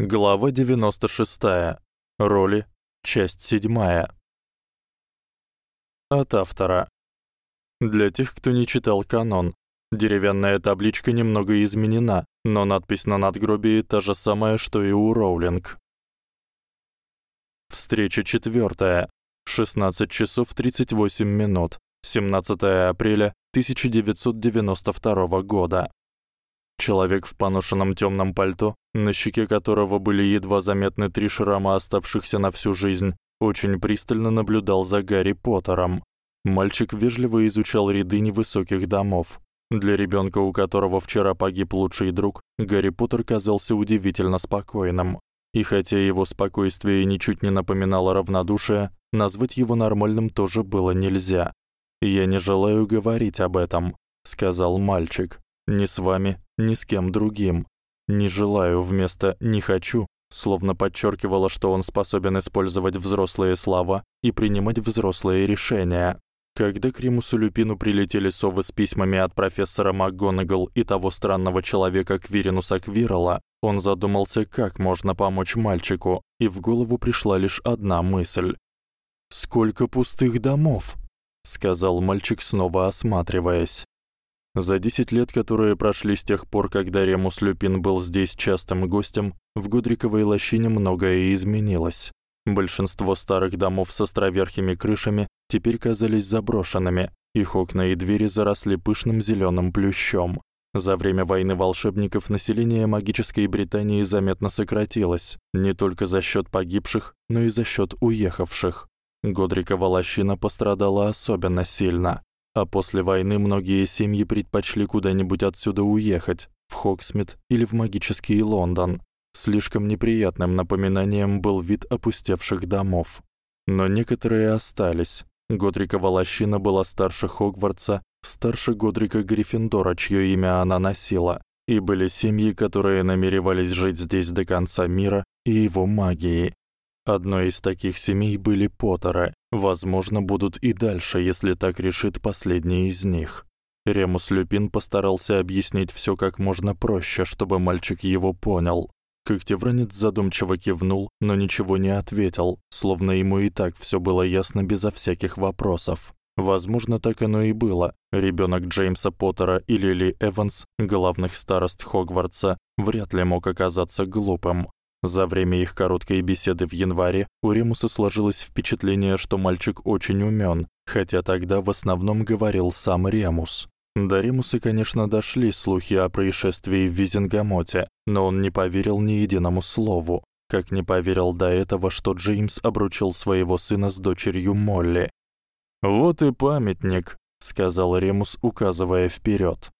Глава 96. Роли. Часть 7. От автора. Для тех, кто не читал канон, деревянная табличка немного изменена, но надпись на надгробии та же самая, что и у Роулинг. Встреча четвёртая. 16 часов 38 минут. 17 апреля 1992 года. Человек в поношенном тёмном пальто, на щеке которого были едва заметны три шрама, оставшихся на всю жизнь, очень пристально наблюдал за Гарри Поттером. Мальчик вежливо изучал ряды невысоких домов. Для ребёнка, у которого вчера погиб лучший друг, Гарри Поттер казался удивительно спокойным. И хотя его спокойствие ничуть не напоминало равнодушие, назвать его нормальным тоже было нельзя. "Я не желаю говорить об этом", сказал мальчик. "Ни с вами, ни с кем другим. Не желаю вместо не хочу, словно подчеркивало, что он способен использовать взрослые слова и принимать взрослые решения. Когда к Римусу Люпину прилетели совы с письмами от профессора МакГонагал и того странного человека Квиринуса Квирла, он задумался, как можно помочь мальчику, и в голову пришла лишь одна мысль. Сколько пустых домов, сказал мальчик, снова осматриваясь. За 10 лет, которые прошли с тех пор, когда Ремус Люпин был здесь частым гостем, в Гудриковой лощине многое изменилось. Большинство старых домов с островерхими крышами теперь казались заброшенными. Их окна и двери заросли пышным зелёным плющом. За время войны волшебников население магической Британии заметно сократилось, не только за счёт погибших, но и за счёт уехавших. Годрикова лощина пострадала особенно сильно. А после войны многие семьи предпочли куда-нибудь отсюда уехать, в Хоксмит или в магический Лондон. Слишком неприятным напоминанием был вид опустевших домов. Но некоторые остались. Годрикова лощина была старше Хогвартса, старше Годрика Гриффиндора, чьё имя она носила, и были семьи, которые намеревались жить здесь до конца мира и его магии. Одной из таких семей были Поттеры, возможно, будут и дальше, если так решит последний из них. Ремус Люпин постарался объяснить всё как можно проще, чтобы мальчик его понял. Когтевранец задумчиво кивнул, но ничего не ответил, словно ему и так всё было ясно безо всяких вопросов. Возможно, так оно и было. Ребёнок Джеймса Поттера и Лили Эванс, главных старост Хогвартса, вряд ли мог оказаться глупым. За время их короткой беседы в январе у Ремуса сложилось впечатление, что мальчик очень умён, хотя тогда в основном говорил сам Ремус. До Ремуса, конечно, дошли слухи о происшествии в Визенгамоте, но он не поверил ни единому слову, как не поверил до этого, что Джеймс обручил своего сына с дочерью Молли. "Вот и памятник", сказал Ремус, указывая вперёд.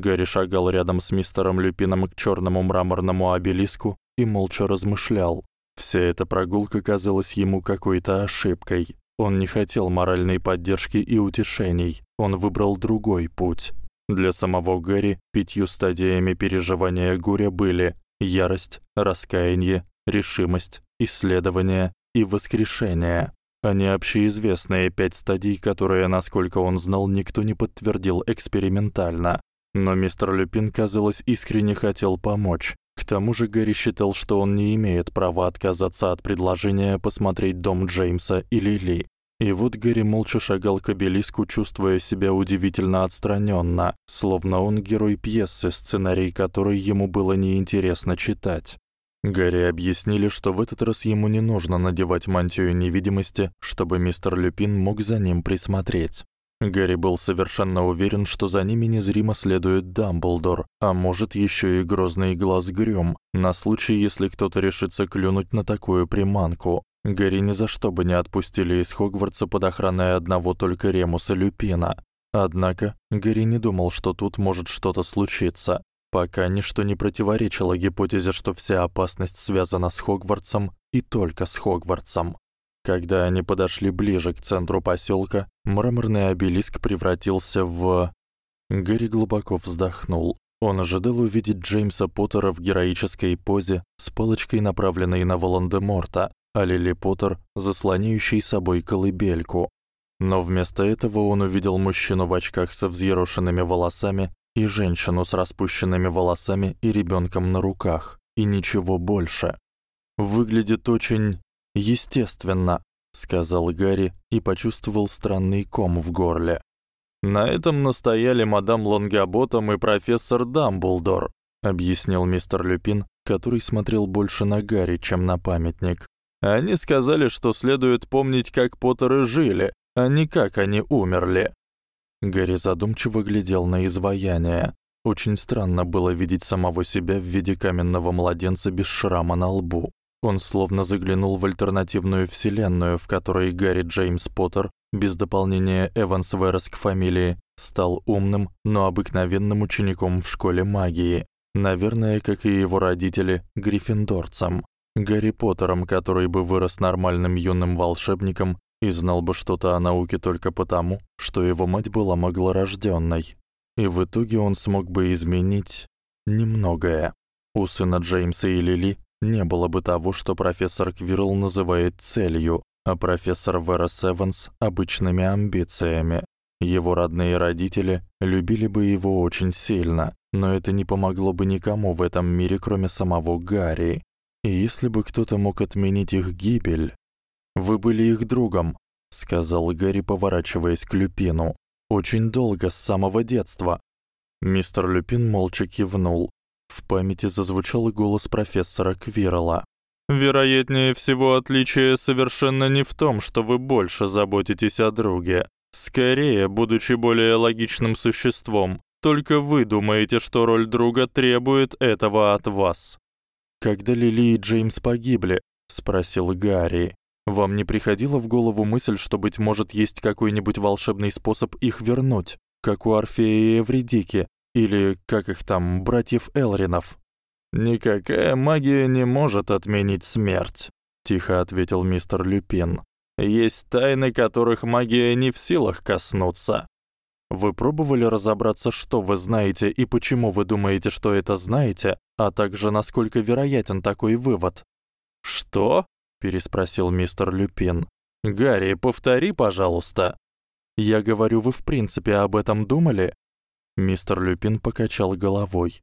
Гарри шагал рядом с мистером Люпином к чёрному мраморному обелиску и молча размышлял. Вся эта прогулка казалась ему какой-то ошибкой. Он не хотел моральной поддержки и утешений. Он выбрал другой путь. Для самого Гарри пятью стадиями переживания горя были: ярость, раскаяние, решимость, исследование и воскрешение. Они общеизвестные пять стадий, которые, насколько он знал, никто не подтвердил экспериментально. Но мистер Люпин, казалось, искренне хотел помочь. К тому же Гарри считал, что он не имеет права отказаться от предложения посмотреть дом Джеймса и Лили. И вот Гарри молча шагал к обелиску, чувствуя себя удивительно отстранённо, словно он герой пьесы, сценарий которой ему было неинтересно читать. Гарри объяснили, что в этот раз ему не нужно надевать мантию невидимости, чтобы мистер Люпин мог за ним присмотреть. Гарри был совершенно уверен, что за ними незримо следует Дамблдор, а может ещё и грозный глаз Грём, на случай, если кто-то решится клюнуть на такую приманку. Гарри ни за что бы не отпустили из Хогвартса под охраной одного только Ремуса Люпина. Однако Гарри не думал, что тут может что-то случиться. Пока ничто не противоречило гипотезе, что вся опасность связана с Хогвартсом и только с Хогвартсом. Когда они подошли ближе к центру посёлка, мраморный обелиск превратился в Гарри глубоко вздохнул. Он ожидал увидеть Джеймса Поттера в героической позе с палочкой, направленной на Волан-де-Морта, а Лили Поттер, заслоняющий собой колыбельку. Но вместо этого он увидел мужчину в очках со взъерошенными волосами, и женщину с распущенными волосами и ребёнком на руках, и ничего больше. Выглядит очень естественно, сказал Гарри и почувствовал странный ком в горле. На этом настояли мадам Лонгоботом и профессор Дамблдор, объяснил мистер Люпин, который смотрел больше на Гарри, чем на памятник. Они сказали, что следует помнить, как Поттеры жили, а не как они умерли. Гарри задумчиво глядел на изваяние. Очень странно было видеть самого себя в виде каменного младенца без шрама на лбу. Он словно заглянул в альтернативную вселенную, в которой Гарри Джеймс Поттер, без дополнения Эванс Верес к фамилии, стал умным, но обыкновенным учеником в школе магии. Наверное, как и его родители, гриффиндорцем. Гарри Поттером, который бы вырос нормальным юным волшебником и знал бы что-то о науке только потому, что его мать была маглорождённой. И в итоге он смог бы изменить немногое. У сына Джеймса и Лили не было бы того, что профессор Квирл называет целью, а профессор Верес Эванс обычными амбициями. Его родные родители любили бы его очень сильно, но это не помогло бы никому в этом мире, кроме самого Гарри. И если бы кто-то мог отменить их гибель, вы были их другом, сказал Гарри, поворачиваясь к Люпину. Очень долго с самого детства. Мистер Люпин молча кивнул. В памяти зазвучал голос профессора Квирла. Вероятнее всего, отличие совершенно не в том, что вы больше заботитесь о друге. Скорее, будучи более логичным существом, только вы думаете, что роль друга требует этого от вас. Когда Лили и Джеймс погибли, спросил Гарри. Вам не приходила в голову мысль, что быть может есть какой-нибудь волшебный способ их вернуть, как у Орфея и Эвридики, или, как их там, братьев Элринов. Никакая магия не может отменить смерть, тихо ответил мистер Люпин. Есть тайны, которых магия не в силах коснуться. Вы пробовали разобраться, что вы знаете и почему вы думаете, что это знаете, а также насколько вероятен такой вывод? Что? переспросил мистер Люпин. Гарри, повтори, пожалуйста. Я говорю, вы в принципе об этом думали? Мистер Люпин покачал головой.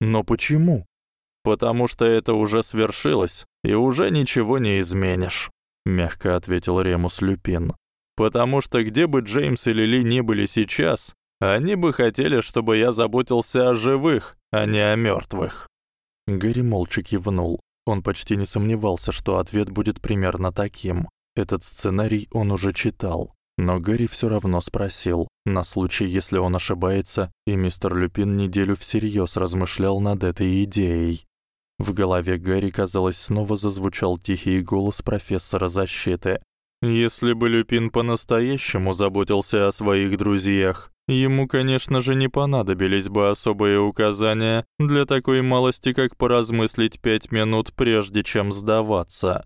Но почему? Потому что это уже свершилось, и уже ничего не изменишь, мягко ответил Ремус Люпин. Потому что где бы Джеймс и Лили ни были сейчас, они бы хотели, чтобы я заботился о живых, а не о мёртвых. Гарри молча кивнул. Он почти не сомневался, что ответ будет примерно таким. Этот сценарий он уже читал. Но Гарри всё равно спросил, на случай, если он ошибается, и мистер Люпин неделю всерьёз размышлял над этой идеей. В голове Гарри, казалось, снова зазвучал тихий голос профессора защиты. Если бы Люпин по-настоящему заботился о своих друзьях, ему, конечно же, не понадобились бы особые указания для такой малости, как поразмыслить пять минут прежде чем сдаваться.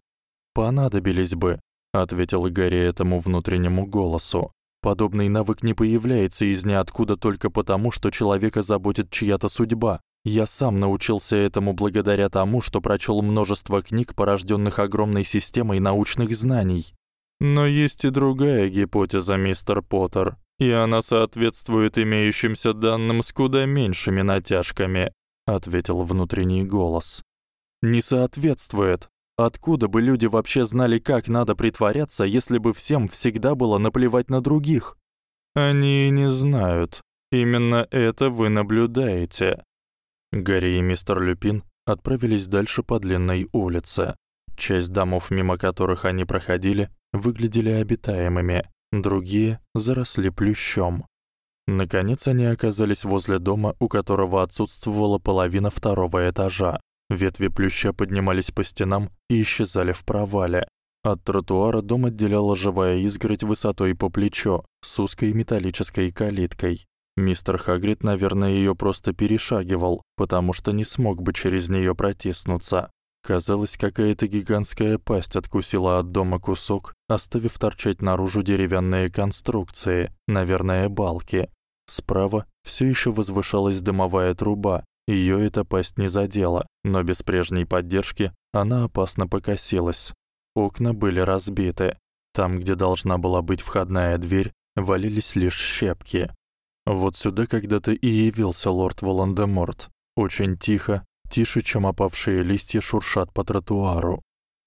Понадобились бы, ответил Гарри этому внутреннему голосу. Подобный навык не появляется из ниоткуда только потому, что человека заботит чья-то судьба. Я сам научился этому благодаря тому, что прочёл множество книг, порождённых огромной системой научных знаний. Но есть и другая гипотеза, мистер Поттер, и она соответствует имеющимся данным с куда меньшими натяжками, ответил внутренний голос. Не соответствует, Откуда бы люди вообще знали, как надо притворяться, если бы всем всегда было наплевать на других? Они не знают. Именно это вы наблюдаете. Гарри и мистер Люпин отправились дальше по длинной улице. Часть домов, мимо которых они проходили, выглядели обитаемыми, другие заросли плющом. Наконец они оказались возле дома, у которого отсутствовала половина второго этажа. Ветви плюща поднимались по стенам и исчезали в провале. От тротуара дом отделяла живая изгородь высотой по плечо с узкой металлической калиткой. Мистер Хагрид, наверное, её просто перешагивал, потому что не смог бы через неё протиснуться. Казалось, какая-то гигантская пасть откусила от дома кусок, оставив торчать наружу деревянные конструкции, наверное, балки. Справа всё ещё возвышалась дымовая труба, Её эта пасть не задела, но без прежней поддержки она опасно покосилась. Окна были разбиты. Там, где должна была быть входная дверь, валились лишь щепки. Вот сюда когда-то и явился лорд Волан-де-Морт. Очень тихо, тише, чем опавшие листья шуршат по тротуару.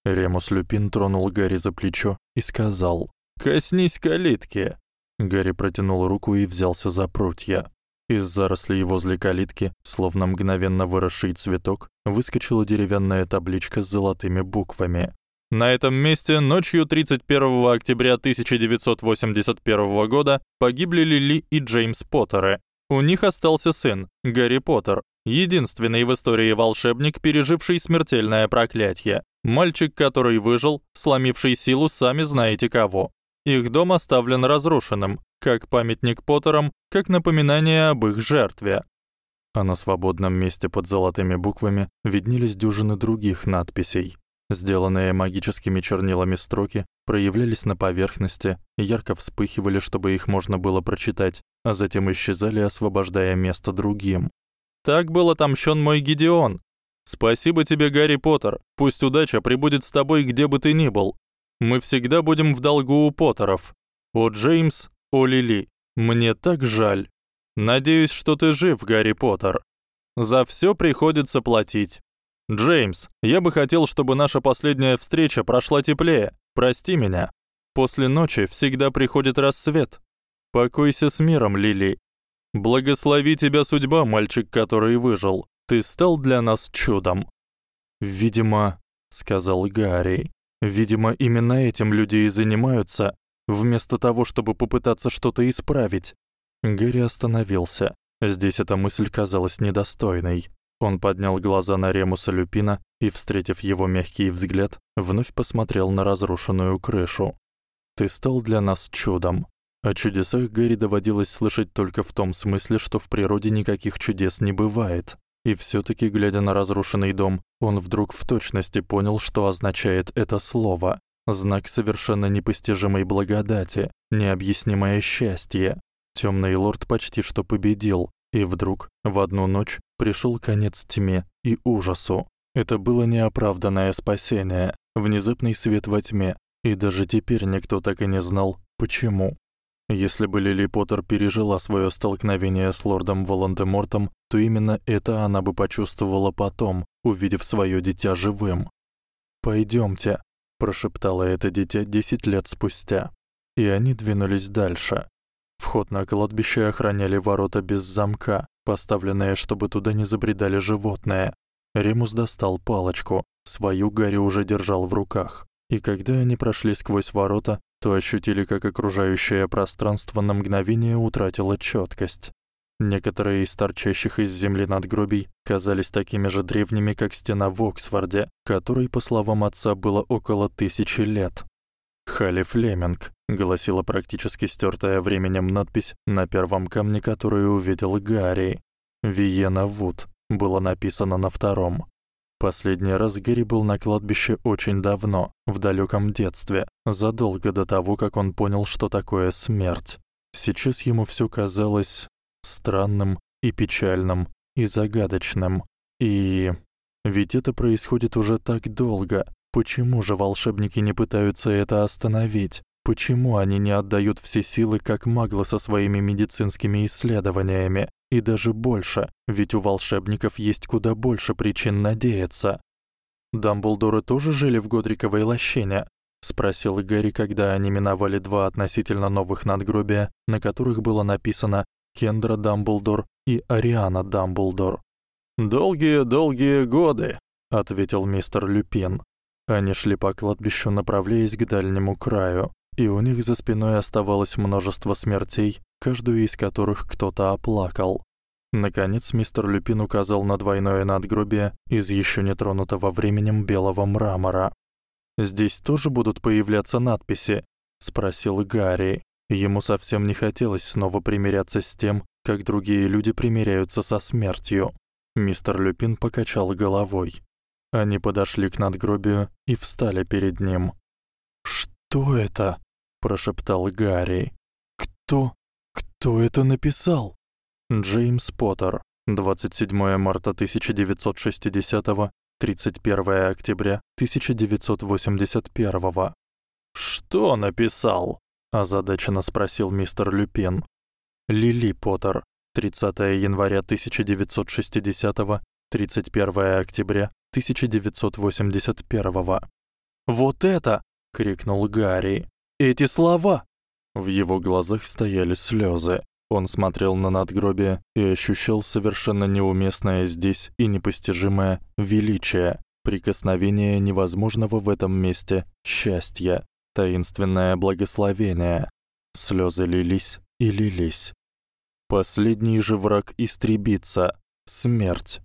Ремус Люпин тронул Гарри за плечо и сказал: "Коснись калитки". Гарри протянул руку и взялся за прутья. Из зарослей возле калитки, словно мгновенно выросший цветок, выскочила деревянная табличка с золотыми буквами. На этом месте ночью 31 октября 1981 года погибли Лили и Джеймс Поттеры. У них остался сын, Гарри Поттер, единственный в истории волшебник, переживший смертельное проклятие. Мальчик, который выжил, сломивший силу сами знаете кого. Их дом оставлен разрушенным, как памятник Поттерам, как напоминание об их жертве. А на свободном месте под золотыми буквами виднелись дюжины других надписей. Сделанные магическими чернилами строки проявлялись на поверхности, ярко вспыхивали, чтобы их можно было прочитать, а затем исчезали, освобождая место другим. Так был отомщен мой Гедеон. Спасибо тебе, Гарри Поттер. Пусть удача пребудет с тобой, где бы ты ни был. Мы всегда будем в долгу у Поттеров. О Джеймс, о Лили, мне так жаль. Надеюсь, что ты жив, Гарри Поттер. За всё приходится платить. Джеймс, я бы хотел, чтобы наша последняя встреча прошла теплее. Прости меня. После ночи всегда приходит рассвет. Покойся с миром, Лили. Благослови тебя судьба, мальчик, который выжил. Ты стал для нас чудом. Видимо, сказал Гарри. Видимо, именно этим люди и занимаются, вместо того, чтобы попытаться что-то исправить. Гарри остановился. Здесь эта мысль казалась недостойной. Он поднял глаза на Ремуса Люпина и, встретив его мягкий взгляд, вновь посмотрел на разрушенную крышу. Ты стал для нас чудом. О чудесах Гэри доводилось слышать только в том смысле, что в природе никаких чудес не бывает. И всё-таки, глядя на разрушенный дом, он вдруг в точности понял, что означает это слово. Знак совершенно непостижимой благодати, необъяснимое счастье. Тёмный лорд почти что победил, и вдруг в одну ночь пришёл конец тьме и ужасу. Это было неоправданное спасение, внезапный свет во тьме, и даже теперь никто так и не знал, почему. Если бы Лили Поттер пережила своё столкновение с лордом Волан-де-Мортом, то именно это она бы почувствовала потом, увидев своё дитя живым. "Пойдёмте", прошептало это дитя 10 лет спустя. И они двинулись дальше. Вход на кладбище охраняли ворота без замка, поставленные, чтобы туда не забредали животные. Ремус достал палочку, свою Гарри уже держал в руках. И когда они прошли сквозь ворота, то ощутили, как окружающее пространство на мгновение утратило чёткость. Некоторые из торчащих из земли надгробий казались такими же древними, как стена в Оксфорде, которой, по словам отца, было около тысячи лет. Халли Флеминг, гласила практически стертая временем надпись на первом камне, который увидел Гарри. Виена Вуд было написано на втором. Последний раз Гэри был на кладбище очень давно, в далёком детстве, задолго до того, как он понял, что такое смерть. Сейчас ему всё казалось странным и печальным и загадочным. И ведь это происходит уже так долго. Почему же волшебники не пытаются это остановить? Почему они не отдают все силы, как маглы со своими медицинскими исследованиями? И даже больше, ведь у волшебников есть куда больше причин надеяться. Дамблдоры тоже жили в Годриковой лощине, спросил Гарри, когда они миновали два относительно новых надгробия, на которых было написано Кендра Дамблдор и Ариана Дамблдор. Долгие-долгие годы, ответил мистер Люпин. Они шли по кладбищу, направляясь к дальнему краю и у них за спиной оставалось множество смертей, каждую из которых кто-то оплакал. Наконец мистер Люпин указал на двойное надгробие из ещё не тронутого временем белого мрамора. Здесь тоже будут появляться надписи, спросил Гарри. Ему совсем не хотелось снова примиряться с тем, как другие люди примиряются со смертью. Мистер Люпин покачал головой. Они подошли к надгробию и встали перед ним. Что это? прошептал Гарри. Кто? Кто это написал? Джеймс Поттер. 27 марта 1960 31 октября 1981 Что написал? Озадаченно спросил мистер Люпин. Лили Поттер. 30 января 1960 31 октября 1981 Вот это, крикнул Гарри. Эти слова. В его глазах стояли слёзы. Он смотрел на надгробие и ощущал совершенно неуместное здесь и непостижимое величие, прикосновение невозможного в этом месте счастья, таинственное благословение. Слёзы лились и лились. Последний же враг истребится смерть.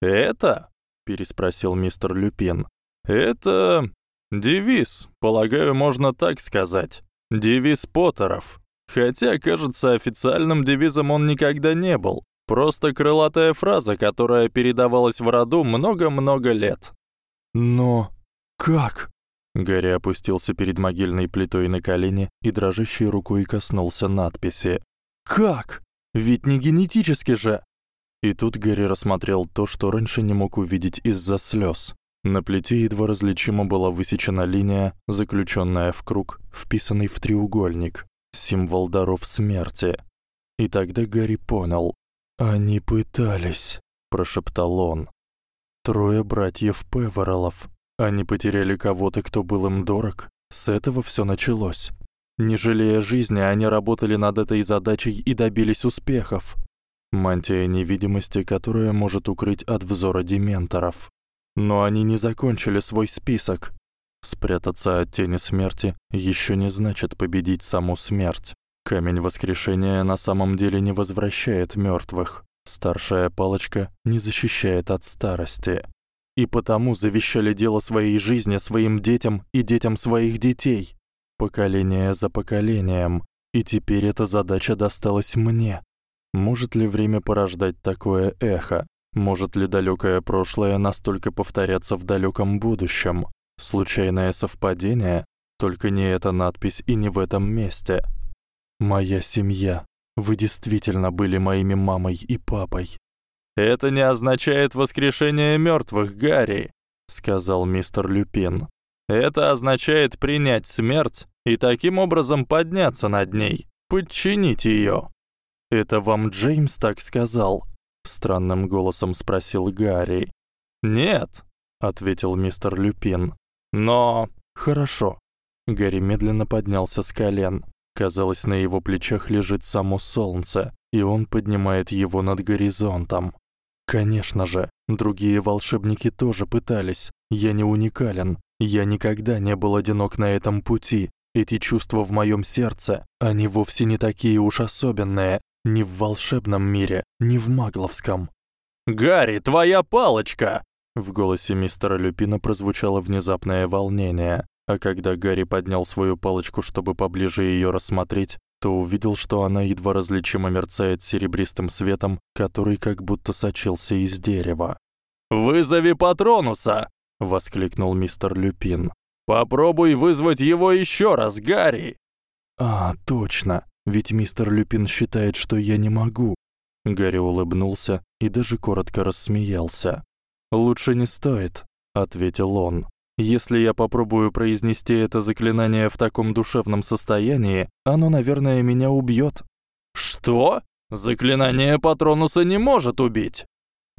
Это? переспросил мистер Люпин. Это девиз, полагаю, можно так сказать. Девиз Поттеров. Хотя, кажется, официальным девизом он никогда не был. Просто крылатая фраза, которая передавалась в роду много-много лет. Но как? Гарри опустился перед могильной плитой на колени и дрожащей рукой коснулся надписи. Как? Ведь не генетически же. И тут Гарри рассмотрел то, что раньше не мог увидеть из-за слёз. На плите едва различимо была высечена линия, заключённая в круг, вписанный в треугольник, символ даров смерти. И тогда Гарри понял. Они пытались, прошептал он. Трое братьев Певеролов. Они потеряли кого-то, кто был им дорог. С этого всё началось. Не жалея жизни, они работали над этой задачей и добились успехов. Мантия невидимости, которая может укрыть от взора дементоров. Но они не закончили свой список. Спрятаться от тени смерти ещё не значит победить саму смерть. Камень воскрешения на самом деле не возвращает мёртвых. Старшая палочка не защищает от старости. И потому завещали дело своей жизни своим детям и детям своих детей поколение за поколением, и теперь эта задача досталась мне. Может ли время порождать такое эхо? Может ли далёкое прошлое настолько повторяться в далёком будущем? Случайное совпадение? Только не эта надпись и не в этом месте. Моя семья. Вы действительно были моими мамой и папой. Это не означает воскрешение мёртвых, Гарри, сказал мистер Люпин. Это означает принять смерть и таким образом подняться над ней, подчинить её. Это вам Джеймс так сказал? странным голосом спросил Гарри. Нет, ответил мистер Люпин. Но хорошо. Гарри медленно поднялся с колен. Казалось, на его плечах лежит само солнце, и он поднимает его над горизонтом. Конечно же, другие волшебники тоже пытались. Я не уникален. Я никогда не был одинок на этом пути, эти чувства в моём сердце, они вовсе не такие уж особенные, ни в волшебном мире, ни в магловском. Гарри, твоя палочка. В голосе мистера Люпина прозвучало внезапное волнение, а когда Гарри поднял свою палочку, чтобы поближе её рассмотреть, то увидел, что она едва различимо мерцает серебристым светом, который как будто сочился из дерева. "Вызови Патронуса!" воскликнул мистер Люпин. Попробуй вызвать его ещё раз, Гарри. А, точно. Ведь мистер Люпин считает, что я не могу. Гарри улыбнулся и даже коротко рассмеялся. Лучше не стоит, ответил он. Если я попробую произнести это заклинание в таком душевном состоянии, оно, наверное, меня убьёт. Что? Заклинание Патронуса не может убить.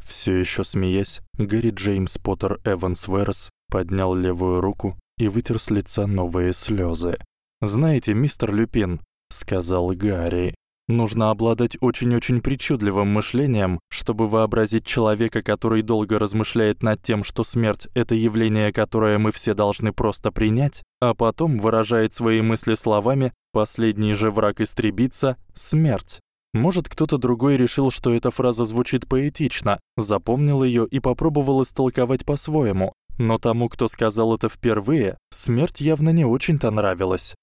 Всё ещё смеясь, Гарри Джеймс Поттер Эванс Верс поднял левую руку и вытер с лица новые слёзы. "Знаете, мистер Люпин", сказал Гарри, "нужно обладать очень-очень причудливым мышлением, чтобы вообразить человека, который долго размышляет над тем, что смерть это явление, которое мы все должны просто принять, а потом выражает свои мысли словами: "Последний же враг истребится смерть". Может, кто-то другой решил, что эта фраза звучит поэтично, запомнил её и попробовал истолковать по-своему, но тому, кто сказал это впервые, смерть явно не очень-то нравилась.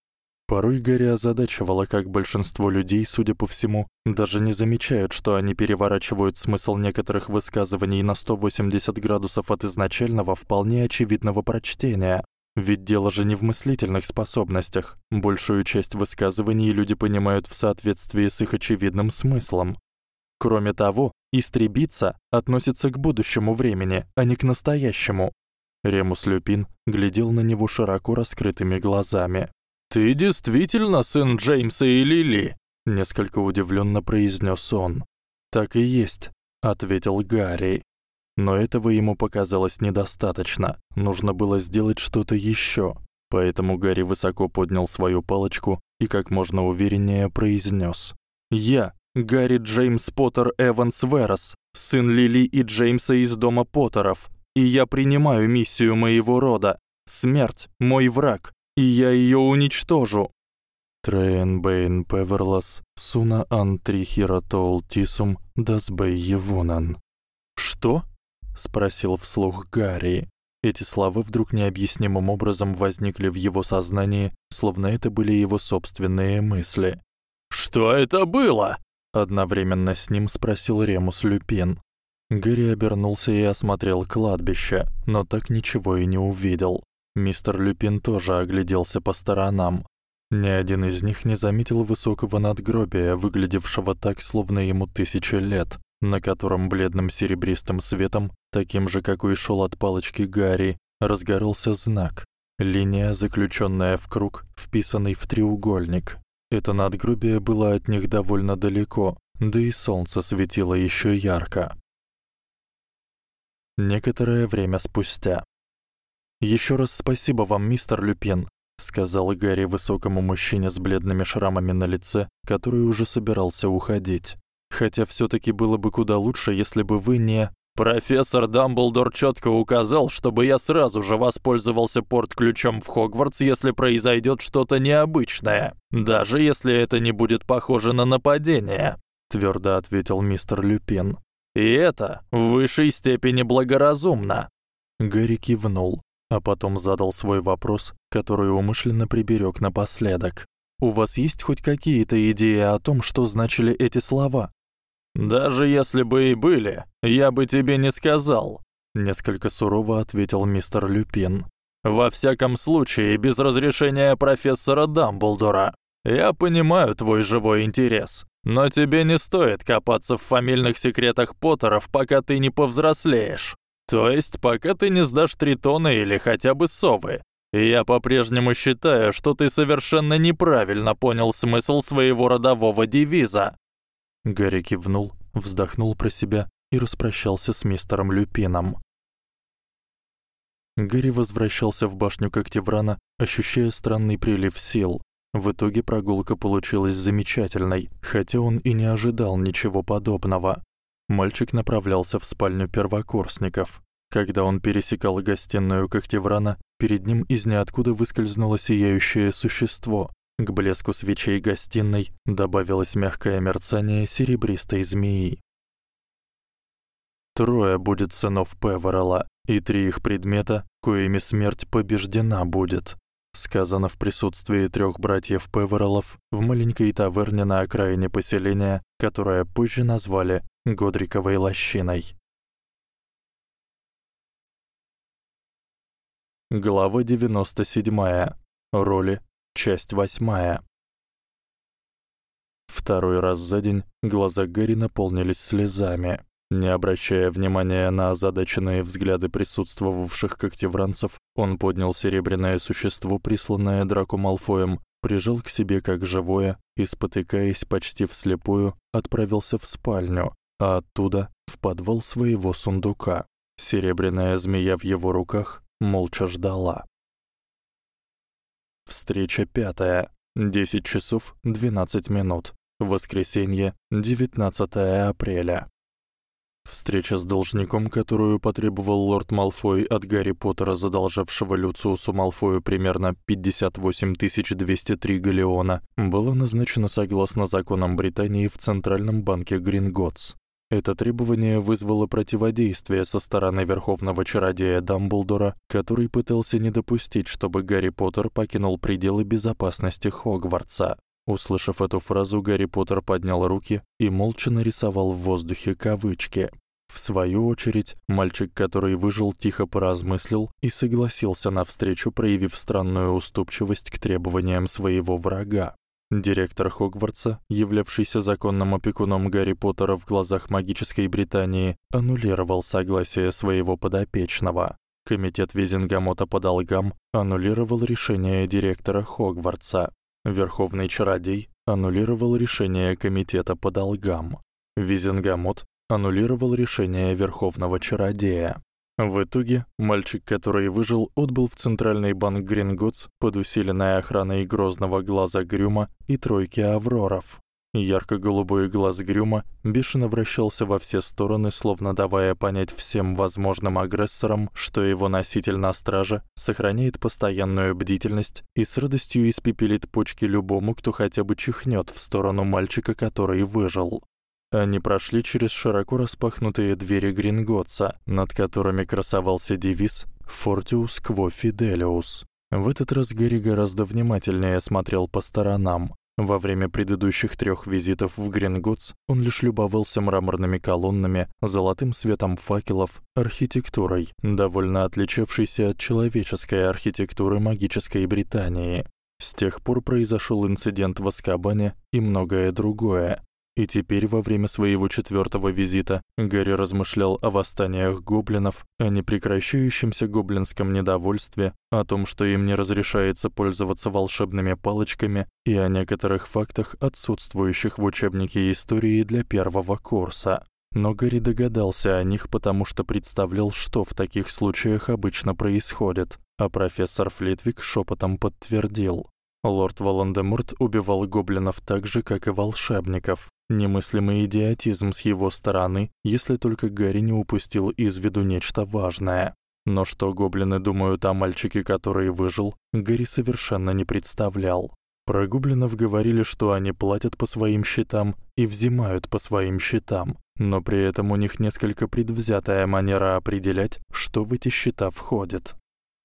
Порой Гарри озадачивало, как большинство людей, судя по всему, даже не замечают, что они переворачивают смысл некоторых высказываний на 180 градусов от изначального вполне очевидного прочтения. Ведь дело же не в мыслительных способностях. Большую часть высказываний люди понимают в соответствии с их очевидным смыслом. Кроме того, истребиться относится к будущему времени, а не к настоящему. Ремус Люпин глядел на него широко раскрытыми глазами. Ты действительно сын Джеймса и Лили? несколько удивлённо произнёс он. Так и есть, ответил Гарри. Но этого ему показалось недостаточно. Нужно было сделать что-то ещё. Поэтому Гарри высоко поднял свою палочку и как можно увереннее произнёс: "Я, Гарри Джеймс Поттер Эванс Верос, сын Лили и Джеймса из дома Поттеров, и я принимаю миссию моего рода. Смерть мой враг, и я её уничтожу". Thrayen beyn Peverlas soona ahnd thrih heera toal thissoom Dath bey yewoonen. Что? спросил вслух Гарри. Эти слова вдруг необъяснимым образом возникли в его сознании, словно это были его собственные мысли. Что это было? одновременно с ним спросил Ремус Люпин. Гэри обернулся и осмотрел кладбище, но так ничего и не увидел. Мистер Люпин тоже огляделся по сторонам. Ни один из них не заметил высокого надгробия, выглядевшего так, словно ему тысячи лет, на котором бледным серебристым светом, таким же, какой шёл от палочки Гарри, разгорелся знак линия, заключённая в круг, вписанный в треугольник. Это надгробие было от них довольно далеко, да и солнце светило ещё ярко. Некоторое время спустя. Ещё раз спасибо вам, мистер Люпен, сказал Гарри высокому мужчине с бледными шрамами на лице, который уже собирался уходить. Хотя всё-таки было бы куда лучше, если бы вы не Профессор Дамблдор чётко указал, чтобы я сразу же воспользовался порт-ключом в Хогвартс, если произойдёт что-то необычное, даже если это не будет похоже на нападение, твёрдо ответил мистер Люпин. И это в высшей степени благоразумно. Гарри кивнул, а потом задал свой вопрос, который умышленно приберег напоследок. У вас есть хоть какие-то идеи о том, что значили эти слова? Даже если бы и были, я бы тебе не сказал, несколько сурово ответил мистер Люпин. Во всяком случае, без разрешения профессора Дамблдора. Я понимаю твой живой интерес, но тебе не стоит копаться в фамильных секретах Поттеров, пока ты не повзрослеешь. То есть, пока ты не сдашь тритона или хотя бы совы. Я по-прежнему считаю, что ты совершенно неправильно понял смысл своего родового девиза. Гарри кивнул, вздохнул про себя и распрощался с мистером Люпином. Гарри возвращался в башню Когтеврана, ощущая странный прилив сил. В итоге прогулка получилась замечательной, хотя он и не ожидал ничего подобного. Мальчик направлялся в спальню первокурсников. Когда он пересекал гостиную Когтеврана, перед ним из ниоткуда выскользнуло сияющее существо. К блеску свечей гостиной добавилось мягкое мерцание серебристой змеи. Трое будет сынов Певерала, и три их предмета, коими смерть побеждена будет сказано в присутствии трёх братьев Певеролов в маленькой таверне на окраине поселения, которое позже назвали Годриковой лощиной. Глава 97. Роли. Часть 8. Второй раз за день глаза Гэри наполнились слезами. Не обращая внимания на озадаченные взгляды присутствовавших когтевранцев, он поднял серебряное существо, присланное Драко Малфоем, прижал к себе как живое и, спотыкаясь почти вслепую, отправился в спальню, а оттуда в подвал своего сундука. Серебряная змея в его руках молча ждала. Встреча пятая. 10 часов 12 минут. Воскресенье, 19 апреля. Встреча с должником, которую потребовал лорд Малфой от Гарри Поттера, задолжавшего Люциусу Малфою примерно 58203 галеона, была назначена согласно законам Британии в Центральном банке Гринготс. Это требование вызвало противодействие со стороны верховного чародея Дамблдора, который пытался не допустить, чтобы Гарри Поттер покинул пределы безопасности Хогвартса. Услышав эту фразу, Гарри Поттер поднял руки и молча нарисовал в воздухе кавычки. В свою очередь, мальчик, который выжил, тихо поразмыслил и согласился на встречу, проявив странную уступчивость к требованиям своего врага. Директор Хогвартса, являвшийся законным опекуном Гарри Поттера в глазах магической Британии, аннулировал согласие своего подопечного. Комитет Визенгамота по долгам аннулировал решение директора Хогвартса. Верховный чародей аннулировал решение комитета по долгам. Визенгамот аннулировал решение верховного чародея. В итоге мальчик, который выжил, отбыл в центральный банк Гринготс под усиленной охраной грозного глаза Грюма и тройки Авроров. Ярко-голубой глаз Грюма бешено вращался во все стороны, словно давая понять всем возможным агрессорам, что его носитель на страже сохраняет постоянную бдительность и с радостью испепелит почки любому, кто хотя бы чихнёт в сторону мальчика, который выжил. Они прошли через широко распахнутые двери Гринготса, над которыми красовался девиз «Fortius quo fidelius». В этот раз Гэри гораздо внимательнее смотрел по сторонам. Во время предыдущих трёх визитов в Гринготс он лишь любовался мраморными колоннами, золотым светом факелов, архитектурой, довольно отличавшейся от человеческой архитектуры магической Британии. С тех пор произошёл инцидент в Аскабане и многое другое. И теперь во время своего четвёртого визита Гарри размышлял о восстаниях гоблинов, о непрекращающемся гоблинском недовольстве, о том, что им не разрешается пользоваться волшебными палочками, и о некоторых фактах, отсутствующих в учебнике истории для первого курса. Но Гарри догадался о них, потому что представлял, что в таких случаях обычно происходит, а профессор Флитвик шёпотом подтвердил. Лорд Волан-де-Морт убивал гоблинов так же, как и волшебников. Немыслимый идиотизм с его стороны, если только Гарри не упустил из виду нечто важное. Но что гоблины думают о мальчике, который выжил, Гарри совершенно не представлял. Про гоблинов говорили, что они платят по своим счетам и взимают по своим счетам, но при этом у них несколько предвзятая манера определять, что в эти счета входит.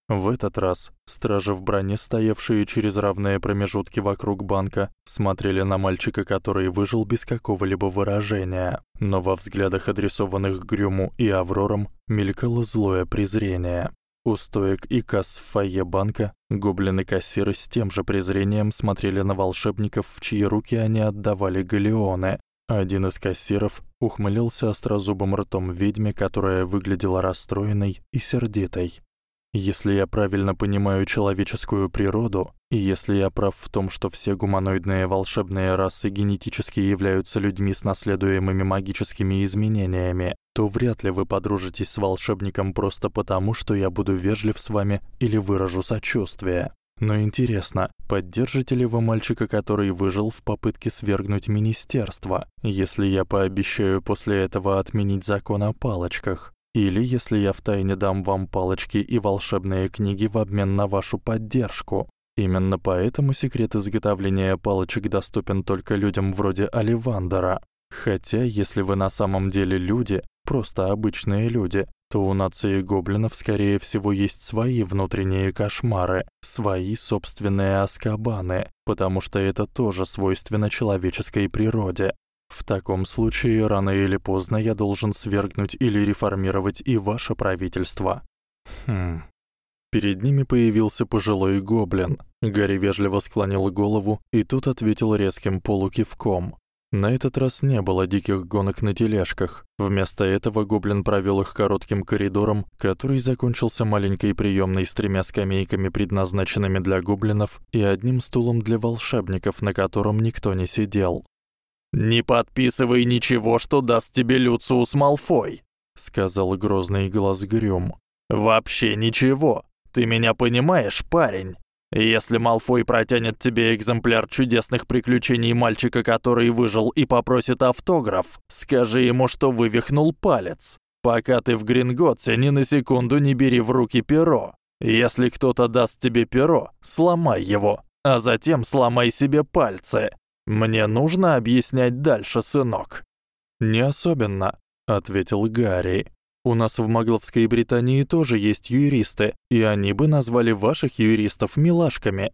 В этот раз стражи в броне, стоявшие через равные промежутки вокруг банка, смотрели на мальчика, который выжил без какого-либо выражения, но во взглядах, адресованных Грюму и Аврорам, мелькало злое презрение. У стоек и касс в фойе банка гоблины-кассиры с тем же презрением смотрели на волшебников, в чьи руки они отдавали галеоны. Один из кассиров ухмылялся острозубым ртом ведьме, которая выглядела расстроенной и сердитой. Если я правильно понимаю человеческую природу, и если я прав в том, что все гуманоидные волшебные расы генетически являются людьми с наследуемыми магическими изменениями, то вряд ли вы подружитесь с волшебником просто потому, что я буду вежлив с вами или выражу сочувствие. Но интересно, поддержите ли вы мальчика, который выжил в попытке свергнуть министерство, если я пообещаю после этого отменить закон о палочках? Или если я втайне дам вам палочки и волшебные книги в обмен на вашу поддержку. Именно поэтому секрет изготовления палочек доступен только людям вроде Оливандера. Хотя, если вы на самом деле люди, просто обычные люди, то у нации гоблинов скорее всего есть свои внутренние кошмары, свои собственные аскабаны, потому что это тоже свойственно человеческой природе. В таком случае рано или поздно я должен свергнуть или реформировать и ваше правительство. Хм. Перед ними появился пожилой гоблин. Гарри вежливо склонил голову, и тут ответил резким полукивком. На этот раз не было диких гонок на тележках. Вместо этого гоблин провёл их коротким коридором, который закончился маленькой приёмной с тремя скамейками, предназначенными для гоблинов, и одним стулом для волшебников, на котором никто не сидел. «Не подписывай ничего, что даст тебе Люциус Малфой», — сказал грозный глаз Грюм. «Вообще ничего. Ты меня понимаешь, парень? Если Малфой протянет тебе экземпляр чудесных приключений мальчика, который выжил, и попросит автограф, скажи ему, что вывихнул палец. Пока ты в Гринготсе, ни на секунду не бери в руки перо. Если кто-то даст тебе перо, сломай его, а затем сломай себе пальцы. Мне нужно объяснять дальше, сынок. Не особенно, ответил Гарри. У нас в Магловской Британии тоже есть юристы, и они бы назвали ваших юристов милашками.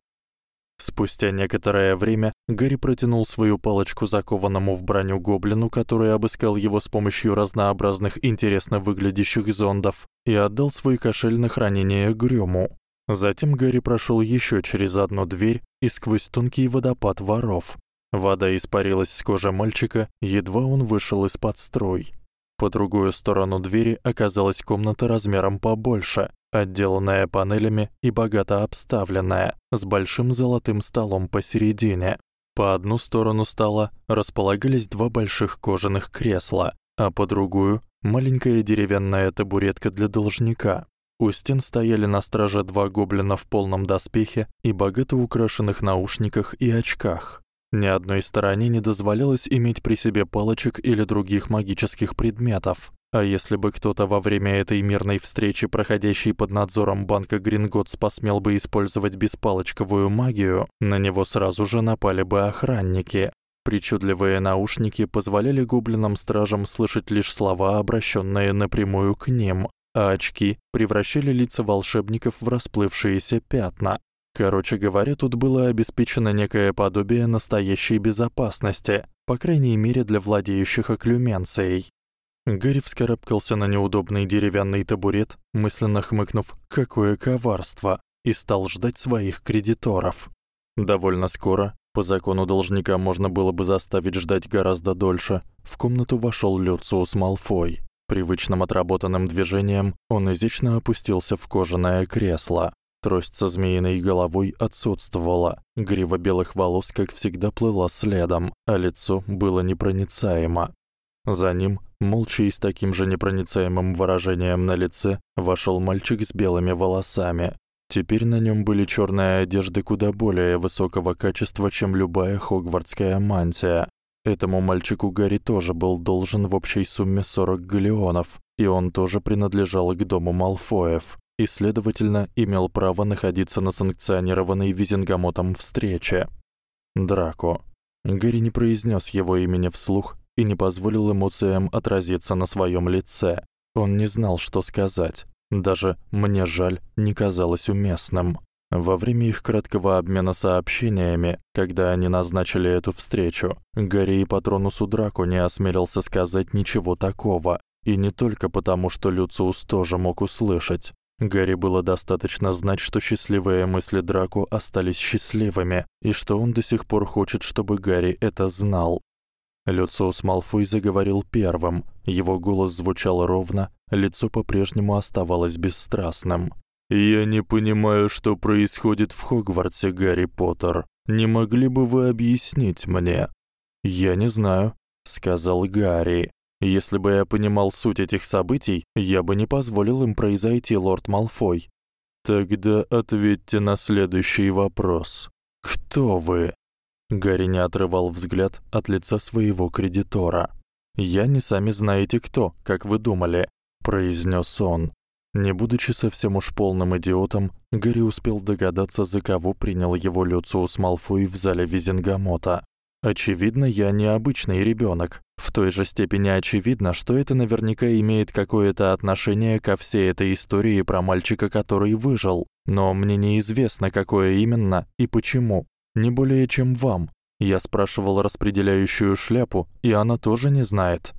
Спустя некоторое время Гарри протянул свою палочку закованному в броню гоблину, который обыскал его с помощью разнообразных интересно выглядящих зондов, и отдал свой кошель на хранение Грёму. Затем Гарри прошёл ещё через одну дверь и сквозь тонкий водопад воров. Вода испарилась с кожи мальчика, едва он вышел из-под струй. По другую сторону двери оказалась комната размером побольше, отделанная панелями и богато обставленная, с большим золотым столом посередине. По одну сторону стола располагались два больших кожаных кресла, а по другую маленькая деревянная табуретка для должника. У стен стояли на страже два гоблина в полном доспехе и богато украшенных наушниках и очках. Ни одной стороне не дозволялось иметь при себе палочек или других магических предметов. А если бы кто-то во время этой мирной встречи, проходящей под надзором банка Гринготс, посмел бы использовать беспалочковую магию, на него сразу же напали бы охранники. Причудливые наушники позволяли гоблинам-стражам слышать лишь слова, обращённые напрямую к ним, а очки превращали лица волшебников в расплывшиеся пятна. Короче говоря, тут было обеспечено некое подобие настоящей безопасности, по крайней мере для владеющих оклюменцией. Гарри вскарабкался на неудобный деревянный табурет, мысленно хмыкнув «какое коварство!» и стал ждать своих кредиторов. Довольно скоро, по закону должника можно было бы заставить ждать гораздо дольше, в комнату вошёл Люциус Малфой. Привычным отработанным движением он изящно опустился в кожаное кресло. Трость со змеиной головой отсутствовала. Грива белых волос, как всегда, плыла следом, а лицо было непроницаемо. За ним, молча и с таким же непроницаемым выражением на лице, вошёл мальчик с белыми волосами. Теперь на нём были чёрные одежды куда более высокого качества, чем любая хогвартская мантия. Этому мальчику Гарри тоже был должен в общей сумме 40 галеонов, и он тоже принадлежал к дому Малфоев, и, следовательно, имел право находиться на санкционированной Визенгамотом встрече. Драко. Гарри не произнёс его имени вслух, и не позволил эмоциям отразиться на своём лице. Он не знал, что сказать. Даже мне жаль не казалось уместным. Во время их краткого обмена сообщениями, когда они назначили эту встречу, Гарри и Патронусу Драко не осмелился сказать ничего такого, и не только потому, что Люциус тоже мог услышать. Гарри было достаточно знать, что счастливые мысли Драко остались счастливыми, и что он до сих пор хочет, чтобы Гарри это знал. Люциус Малфой заговорил первым. Его голос звучал ровно, лицо по-прежнему оставалось бесстрастным. Я не понимаю, что происходит в Хогвартсе, Гарри Поттер. Не могли бы вы объяснить мне? Я не знаю, сказал Гарри. Если бы я понимал суть этих событий, я бы не позволил им произойти, лорд Малфой. Тогда ответьте на следующий вопрос. Кто вы? Гарри не отрывал взгляд от лица своего кредитора. "Я не сами знаете кто, как вы думали", произнёс он. Не будучи совсем уж полным идиотом, Гарри успел догадаться, за кого принял его Люциус Малфой в зале Визенгамота. Очевидно, я не обычный ребёнок. В той же степени очевидно, что это наверняка имеет какое-то отношение ко всей этой истории про мальчика, который выжил, но мне неизвестно, какое именно и почему не более чем вам. Я спрашивал распределяющую шляпу, и она тоже не знает.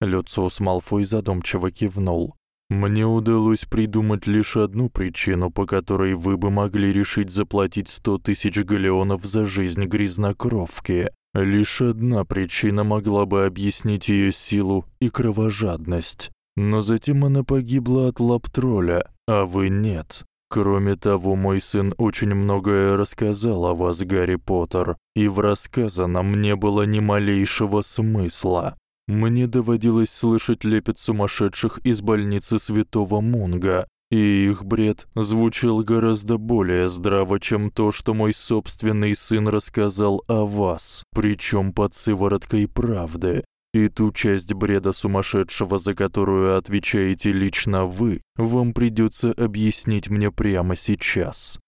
Люциус Малфой задумчиво кивнул. Мне удалось придумать лишь одну причину, по которой вы бы могли решить заплатить сто тысяч галеонов за жизнь грязнокровки. Лишь одна причина могла бы объяснить её силу и кровожадность. Но затем она погибла от лап тролля, а вы нет. Кроме того, мой сын очень многое рассказал о вас, Гарри Поттер, и в рассказанном не было ни малейшего смысла. Мне доводилось слышать лепет сумасшедших из больницы Святого Мунга, и их бред звучал гораздо более здраво, чем то, что мой собственный сын рассказал о вас, причём под сывороткой правды. И ту часть бреда сумасшедшего, за которую отвечаете лично вы, вам придётся объяснить мне прямо сейчас.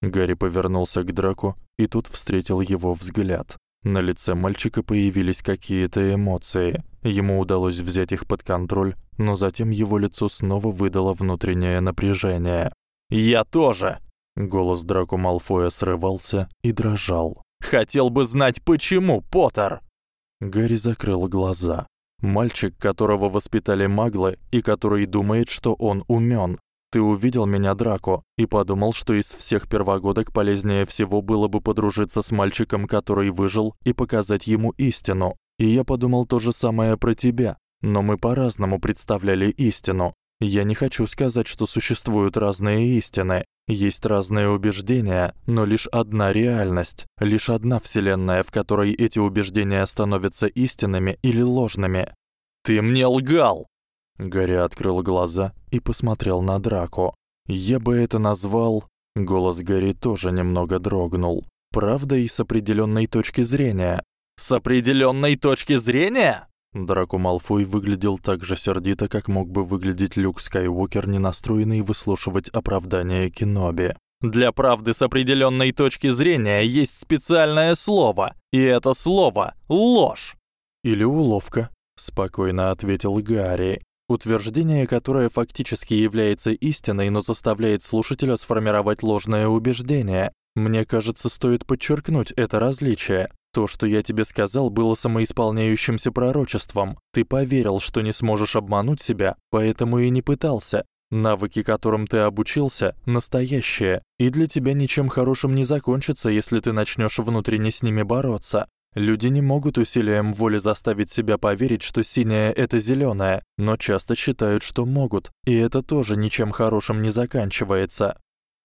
Гарри повернулся к Драку, и тут встретил его взгляд. На лице мальчика появились какие-то эмоции. Ему удалось взять их под контроль, но затем его лицо снова выдало внутреннее напряжение. "Я тоже", голос Драко Малфоя срывался и дрожал. "Хотел бы знать, почему, Поттер?" Гарри закрыл глаза. Мальчик, которого воспитали маглы и который думает, что он умён. Ты увидел меня, Драко, и подумал, что из всех первогодок полезнее всего было бы подружиться с мальчиком, который выжил, и показать ему истину. И я подумал то же самое про тебя, но мы по-разному представляли истину. Я не хочу сказать, что существуют разные истины. Есть разные убеждения, но лишь одна реальность, лишь одна вселенная, в которой эти убеждения становятся истинными или ложными. Ты мне лгал. Гарри открыл глаза и посмотрел на Драко. Я бы это назвал, голос Гарри тоже немного дрогнул. Правда и с определённой точки зрения. С определённой точки зрения? Драко Малфой выглядел так же сердито, как мог бы выглядеть Люк Скайуокер, не настроенный выслушивать оправдания Кеноби. Для правды с определённой точки зрения есть специальное слово, и это слово ложь или уловка, спокойно ответил Гарри. Утверждение, которое фактически является истиной, но заставляет слушателя сформировать ложное убеждение. Мне кажется, стоит подчеркнуть это различие. То, что я тебе сказал, было самоисполняющимся пророчеством. Ты поверил, что не сможешь обмануть себя, поэтому и не пытался. Навыки, которым ты обучился, настоящие, и для тебя ничем хорошим не закончится, если ты начнёшь внутренне с ними бороться. Люди не могут усилием воли заставить себя поверить, что синее это зелёное, но часто считают, что могут, и это тоже ничем хорошим не заканчивается.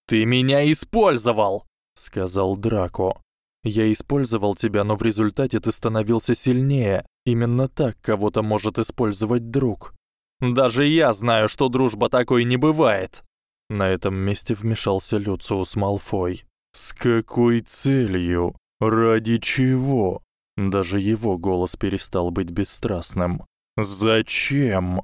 Ты меня использовал, сказал Драко. Я использовал тебя, но в результате ты становился сильнее. Именно так кого-то может использовать друг. Даже я знаю, что дружба такой не бывает. На этом месте вмешался Люциус Малфой. С какой целью? Ради чего? Даже его голос перестал быть бесстрастным. Зачем?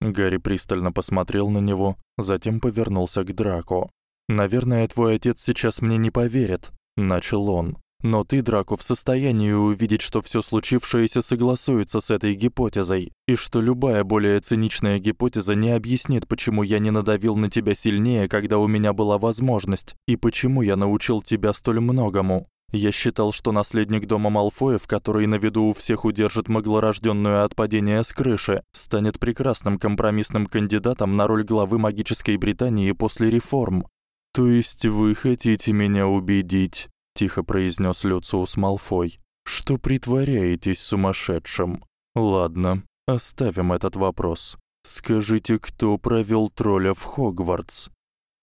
Гарри пристально посмотрел на него, затем повернулся к Драко. Наверное, твой отец сейчас мне не поверит, начал он. Но ты, Драко, в состоянии увидеть, что всё случившееся согласуется с этой гипотезой, и что любая более циничная гипотеза не объяснит, почему я не надавил на тебя сильнее, когда у меня была возможность, и почему я научил тебя столь многому. Я считал, что наследник дома Малфоев, который на виду у всех удержит маглорождённую от падения с крыши, станет прекрасным компромиссным кандидатом на роль главы магической Британии после реформ. То есть вы хотите меня убедить, тихо произнёс Люциус Малфой, что притворяетесь сумасшедшим. Ладно, оставим этот вопрос. Скажите, кто провёл тролля в Хогвартс?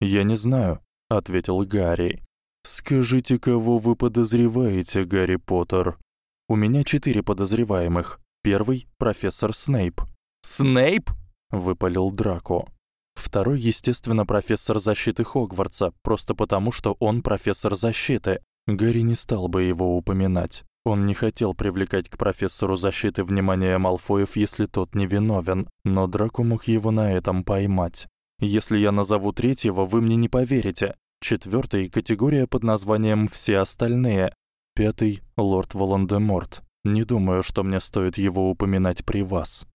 Я не знаю, ответил Гарри. Скажите, кого вы подозреваете, Гарри Поттер? У меня четыре подозреваемых. Первый профессор Снейп. Снейп? выпалил Драко. Второй, естественно, профессор защиты Хогвартса, просто потому, что он профессор защиты. Гарри не стал бы его упоминать. Он не хотел привлекать к профессору защиты внимание Малфоев, если тот не виновен, но Драко мог его на этом поймать. Если я назову третьего, вы мне не поверите. Четвёртый категория под названием все остальные. Пятый лорд Волан-де-Морт. Не думаю, что мне стоит его упоминать при вас.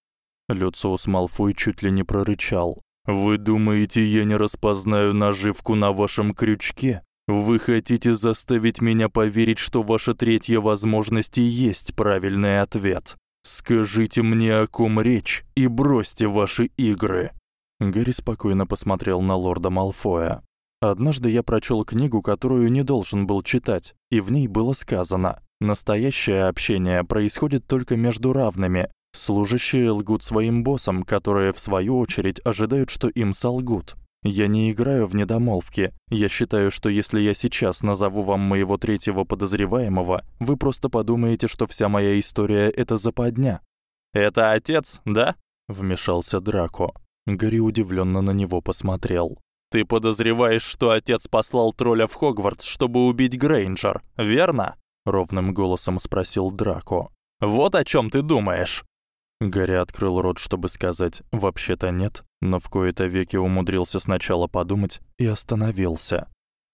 Люциус Малфой чуть ли не прорычал: "Вы думаете, я не распознаю наживку на вашем крючке? Вы хотите заставить меня поверить, что ваша третья возможность и есть правильный ответ. Скажите мне, о ком речь, и бросьте ваши игры. Гарри спокойно посмотрел на лорда Малфоя. Однажды я прочёл книгу, которую не должен был читать, и в ней было сказано: настоящее общение происходит только между равными. Служащие лгут своим боссам, которые в свою очередь ожидают, что им солгут. Я не играю в недомолвки. Я считаю, что если я сейчас назову вам моего третьего подозреваемого, вы просто подумаете, что вся моя история это западня. Это отец, да? вмешался Драко. Гарри удивлённо на него посмотрел. Ты подозреваешь, что отец послал тролля в Хогвартс, чтобы убить Грейнджер, верно? ровным голосом спросил Драко. Вот о чём ты думаешь? Гарри открыл рот, чтобы сказать: "Вообще-то нет", но в кои-то веки умудрился сначала подумать и остановился.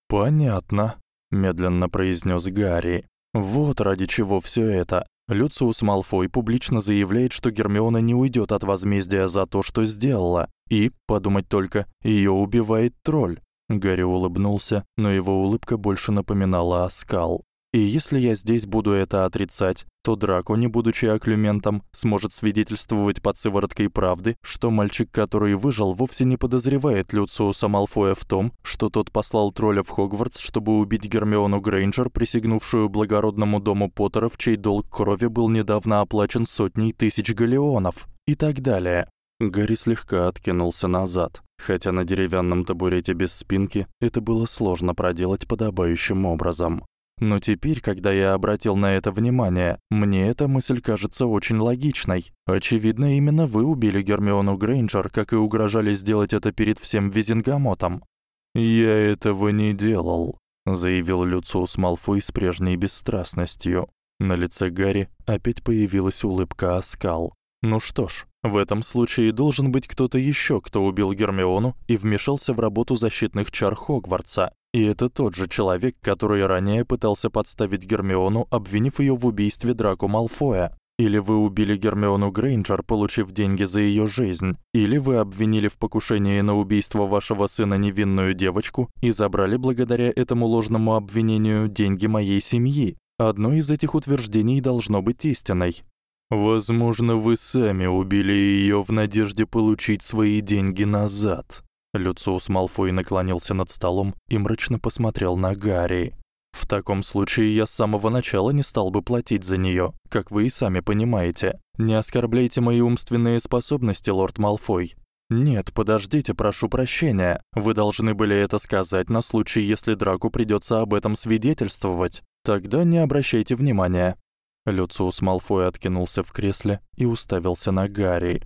"Понятно", медленно произнёс Гарри. "Вот ради чего всё это. Люциус Малфой публично заявляет, что Гермиона не уйдёт от возмездия за то, что сделала, и, подумать только, её убивает тролль". Гарри улыбнулся, но его улыбка больше напоминала оскал. И если я здесь буду это отрицать, то Драко, не будучи оклюментом, сможет свидетельствовать под сывороткой правды, что мальчик, который выжил, вовсе не подозревает Люциуса Малфоя в том, что тот послал тролля в Хогвартс, чтобы убить Гермиону Грейнджер, присягнувшую благородному дому Поттеров, чей долг крови был недавно оплачен сотней тысяч галеонов, и так далее. Гарри слегка откинулся назад, хотя на деревянном табурете без спинки это было сложно проделать подобающим образом. Но теперь, когда я обратил на это внимание, мне эта мысль кажется очень логичной. Очевидно, именно вы убили Гермиону Грейнджер, как и угрожали сделать это перед всем Визенгамотом. Я этого не делал, заявил Люциус Малфой с прежней бесстрастностью. На лице Гарри опять появилась улыбка оскал. Ну что ж, в этом случае должен быть кто-то ещё, кто убил Гермиону и вмешался в работу защитных чар Хогвартса. И это тот же человек, который ранее пытался подставить Гермиону, обвинив её в убийстве Драко Малфоя. Или вы убили Гермиону Грейнджер, получив деньги за её жизнь, или вы обвинили в покушении на убийство вашего сына невинную девочку и забрали благодаря этому ложному обвинению деньги моей семьи. Одно из этих утверждений должно быть истиной. Возможно, вы сами убили её в надежде получить свои деньги назад. Люциус Малфой наклонился над столом и мрачно посмотрел на Гарри. В таком случае я с самого начала не стал бы платить за неё, как вы и сами понимаете. Не оскорбляйте мои умственные способности, лорд Малфой. Нет, подождите, прошу прощения. Вы должны были это сказать на случай, если Драку придётся об этом свидетельствовать. Тогда не обращайте внимания. Люциус Малфой откинулся в кресле и уставился на Гарри.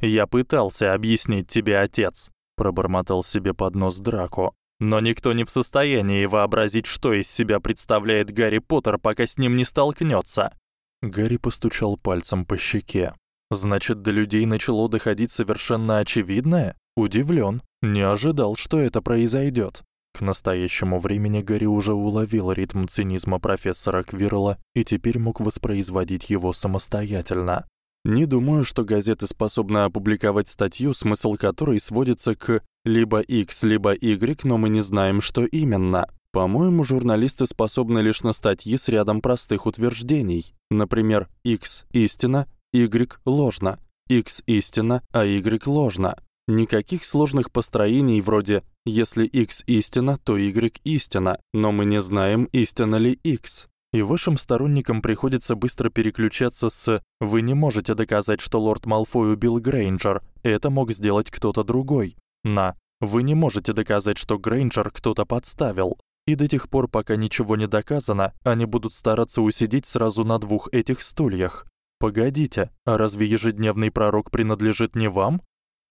Я пытался объяснить тебе, отец, пробормотал себе под нос Драко. Но никто не в состоянии вообразить, что из себя представляет Гарри Поттер, пока с ним не столкнётся. Гарри постучал пальцем по щеке. Значит, до людей начало доходить совершенно очевидное? Удивлён, не ожидал, что это произойдёт. К настоящему времени Гарри уже уловил ритм цинизма профессора Квирла и теперь мог воспроизводить его самостоятельно. Не думаю, что газеты способны опубликовать статью, смысл которой сводится к либо X, либо Y, но мы не знаем, что именно. По-моему, журналисты способны лишь на статьи с рядом простых утверждений. Например, X истина, Y ложно. X истина, а Y ложно. Никаких сложных построений вроде если X истина, то Y истина, но мы не знаем, истина ли X. И вашим сторонникам приходится быстро переключаться с «Вы не можете доказать, что лорд Малфой убил Грейнджер, это мог сделать кто-то другой» на «Вы не можете доказать, что Грейнджер кто-то подставил». И до тех пор, пока ничего не доказано, они будут стараться усидеть сразу на двух этих стульях. Погодите, а разве ежедневный пророк принадлежит не вам?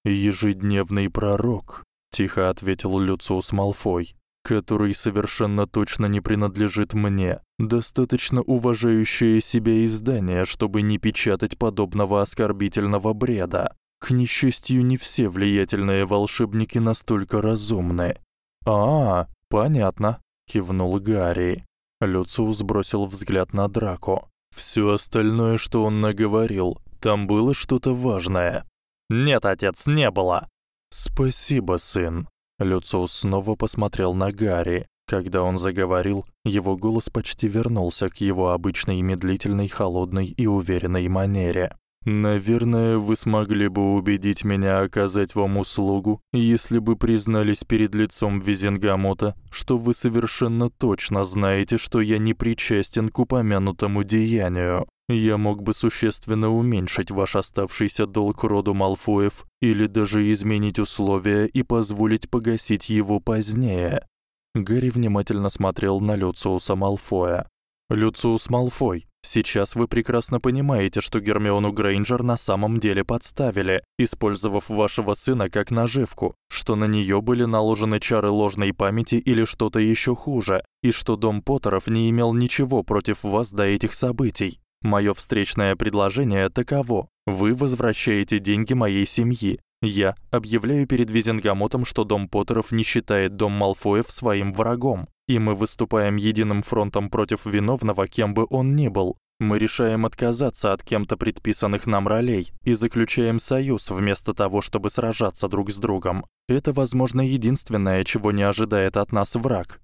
Ежедневный пророк, тихо ответил Люциус Малфой который совершенно точно не принадлежит мне. Достаточно уважающее себя издание, чтобы не печатать подобного оскорбительного бреда. К несчастью, не все влиятельные волшебники настолько разумны. А, понятно, кивнул Гарри. Люциус бросил взгляд на Драко. Всё остальное, что он наговорил, там было что-то важное. Нет, отец, не было. Спасибо, сын. Люциус снова посмотрел на Гарри. Когда он заговорил, его голос почти вернулся к его обычной медлительной, холодной и уверенной манере. Наверное, вы смогли бы убедить меня оказать вам услугу, если бы признались перед лицом Визенгамота, что вы совершенно точно знаете, что я не причастен к упомянутому деянию. Я мог бы существенно уменьшить ваш оставшийся долг роду Малфоев или даже изменить условия и позволить погасить его позднее. Гарри внимательно смотрел на Люциуса Малфоя. Люциус Малфой, сейчас вы прекрасно понимаете, что Гермиону Грейнджер на самом деле подставили, использовав вашего сына как наживку, что на неё были наложены чары ложной памяти или что-то ещё хуже, и что дом Поттеров не имел ничего против вас до этих событий. Моё встречное предложение таково: вы возвращаете деньги моей семьи. Я объявляю перед Визенгамотом, что дом Поттеров не считает дом Малфоев своим врагом и мы выступаем единым фронтом против виновного, кем бы он ни был. Мы решаем отказаться от кем-то предписанных нам ролей и заключаем союз вместо того, чтобы сражаться друг с другом. Это, возможно, единственное, чего не ожидает от нас враг.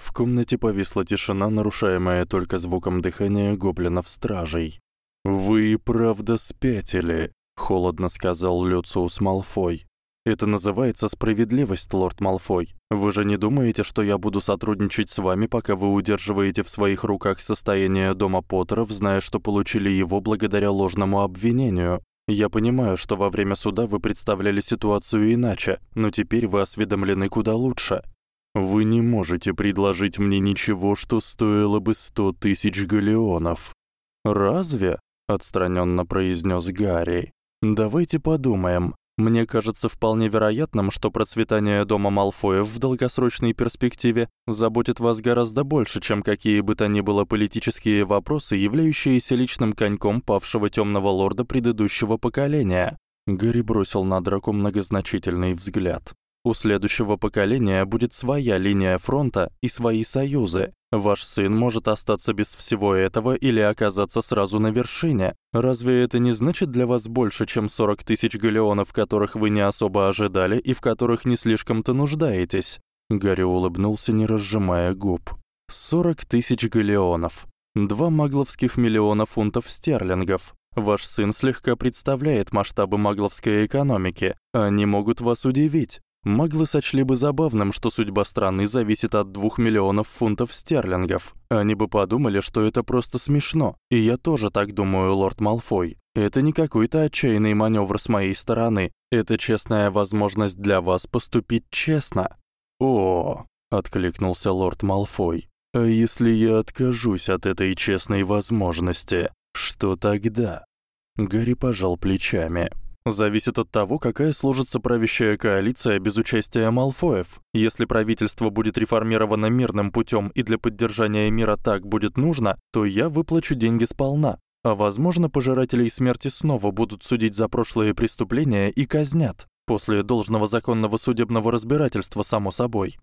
В комнате повисла тишина, нарушаемая только звуком дыхания гоблинов-стражей. Вы правда спятили, холодно сказал Люциус Малфой. Это называется справедливость, лорд Малфой. Вы же не думаете, что я буду сотрудничать с вами, пока вы удерживаете в своих руках состояние дома Поттеров, зная, что получили его благодаря ложному обвинению? Я понимаю, что во время суда вы представляли ситуацию иначе, но теперь вы осведомлены куда лучше. Вы не можете предложить мне ничего, что стоило бы сто тысяч галеонов. Разве? отстранённо произнёс Гарри. Давайте подумаем. Мне кажется вполне вероятным, что процветание дома Малфоев в долгосрочной перспективе заботит вас гораздо больше, чем какие бы то ни было политические вопросы, являющиеся личным коньком павшего тёмного лорда предыдущего поколения. Гарри бросил на Драко многозначительный взгляд. У следующего поколения будет своя линия фронта и свои союзы. Ваш сын может остаться без всего этого или оказаться сразу на вершине. Разве это не значит для вас больше, чем 40 тысяч галеонов, которых вы не особо ожидали и в которых не слишком-то нуждаетесь? Гарри улыбнулся, не разжимая губ. 40 тысяч галеонов. Два магловских миллиона фунтов стерлингов. Ваш сын слегка представляет масштабы магловской экономики. Они могут вас удивить. Маглы сочли бы забавным, что судьба страны зависит от 2 миллионов фунтов стерлингов. Они бы подумали, что это просто смешно. И я тоже так думаю, лорд Малфой. Это не какой-то отчаянный манёвр с моей стороны. Это честная возможность для вас поступить честно. О, откликнулся лорд Малфой. А если я откажусь от этой честной возможности, что тогда? Гарри пожал плечами зависит от того, какая сложится правящая коалиция без участия Малфоев. Если правительство будет реформировано мирным путём и для поддержания мира так будет нужно, то я выплачу деньги сполна. А возможно, пожирателей смерти снова будут судить за прошлые преступления и казнят после должного законного судебного разбирательства, само собой.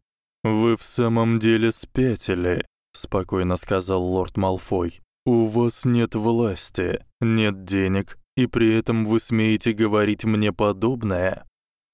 Вы в самом деле спятили, спокойно сказал лорд Малфой. У вас нет власти, нет денег, и при этом вы смеете говорить мне подобное?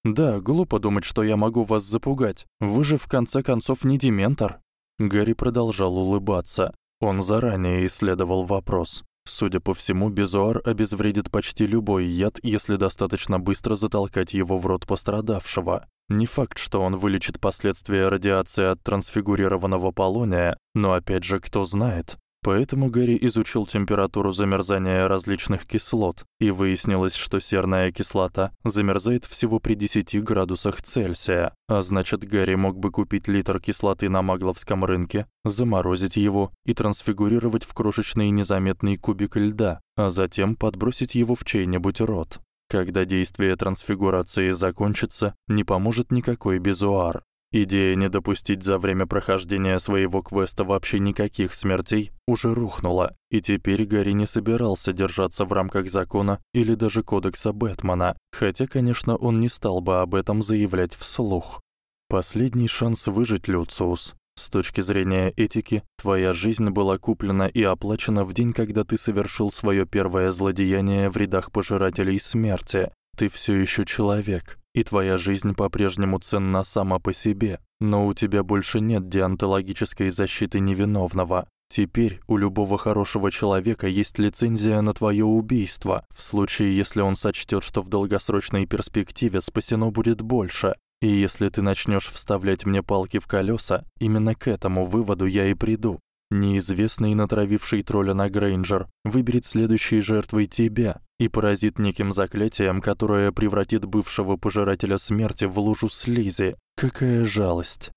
Да, глупо думать, что я могу вас запугать. Вы же в конце концов не дементор. Гарри продолжал улыбаться. Он заранее исследовал вопрос. Судя по всему, безуар обезвредит почти любой яд, если достаточно быстро затолкать его в рот пострадавшего. Не факт, что он вылечит последствия радиации от трансфигурированного полония, но опять же, кто знает. Поэтому Гарри изучил температуру замерзания различных кислот, и выяснилось, что серная кислота замерзает всего при 10 градусах Цельсия. А значит, Гарри мог бы купить литр кислоты на магловском рынке, заморозить его и трансфигурировать в крошечный незаметный кубик льда, а затем подбросить его в чей-нибудь рот. Когда действие трансфигурации закончится, не поможет никакой безуар. Идея не допустить за время прохождения своего квеста вообще никаких смертей уже рухнула, и теперь Гарри не собирался держаться в рамках закона или даже кодекса Бэтмена, хотя, конечно, он не стал бы об этом заявлять вслух. Последний шанс выжить, Люциус. С точки зрения этики, твоя жизнь была куплена и оплачена в день, когда ты совершил своё первое злодеяние в рядах пожирателей смерти. Ты всё ещё человек, и твоя жизнь по-прежнему ценна сама по себе, но у тебя больше нет деонтологической защиты невиновного. Теперь у любого хорошего человека есть лицензия на твоё убийство, в случае, если он сочтёт, что в долгосрочной перспективе спасено будет больше. И если ты начнёшь вставлять мне палки в колёса, именно к этому выводу я и приду. Неизвестный, натравивший тролля на Грейнджер, выберет следующей жертвой тебя и поразит неким заклятием, которое превратит бывшего пожирателя смерти в лужу слизи. Какая жалость.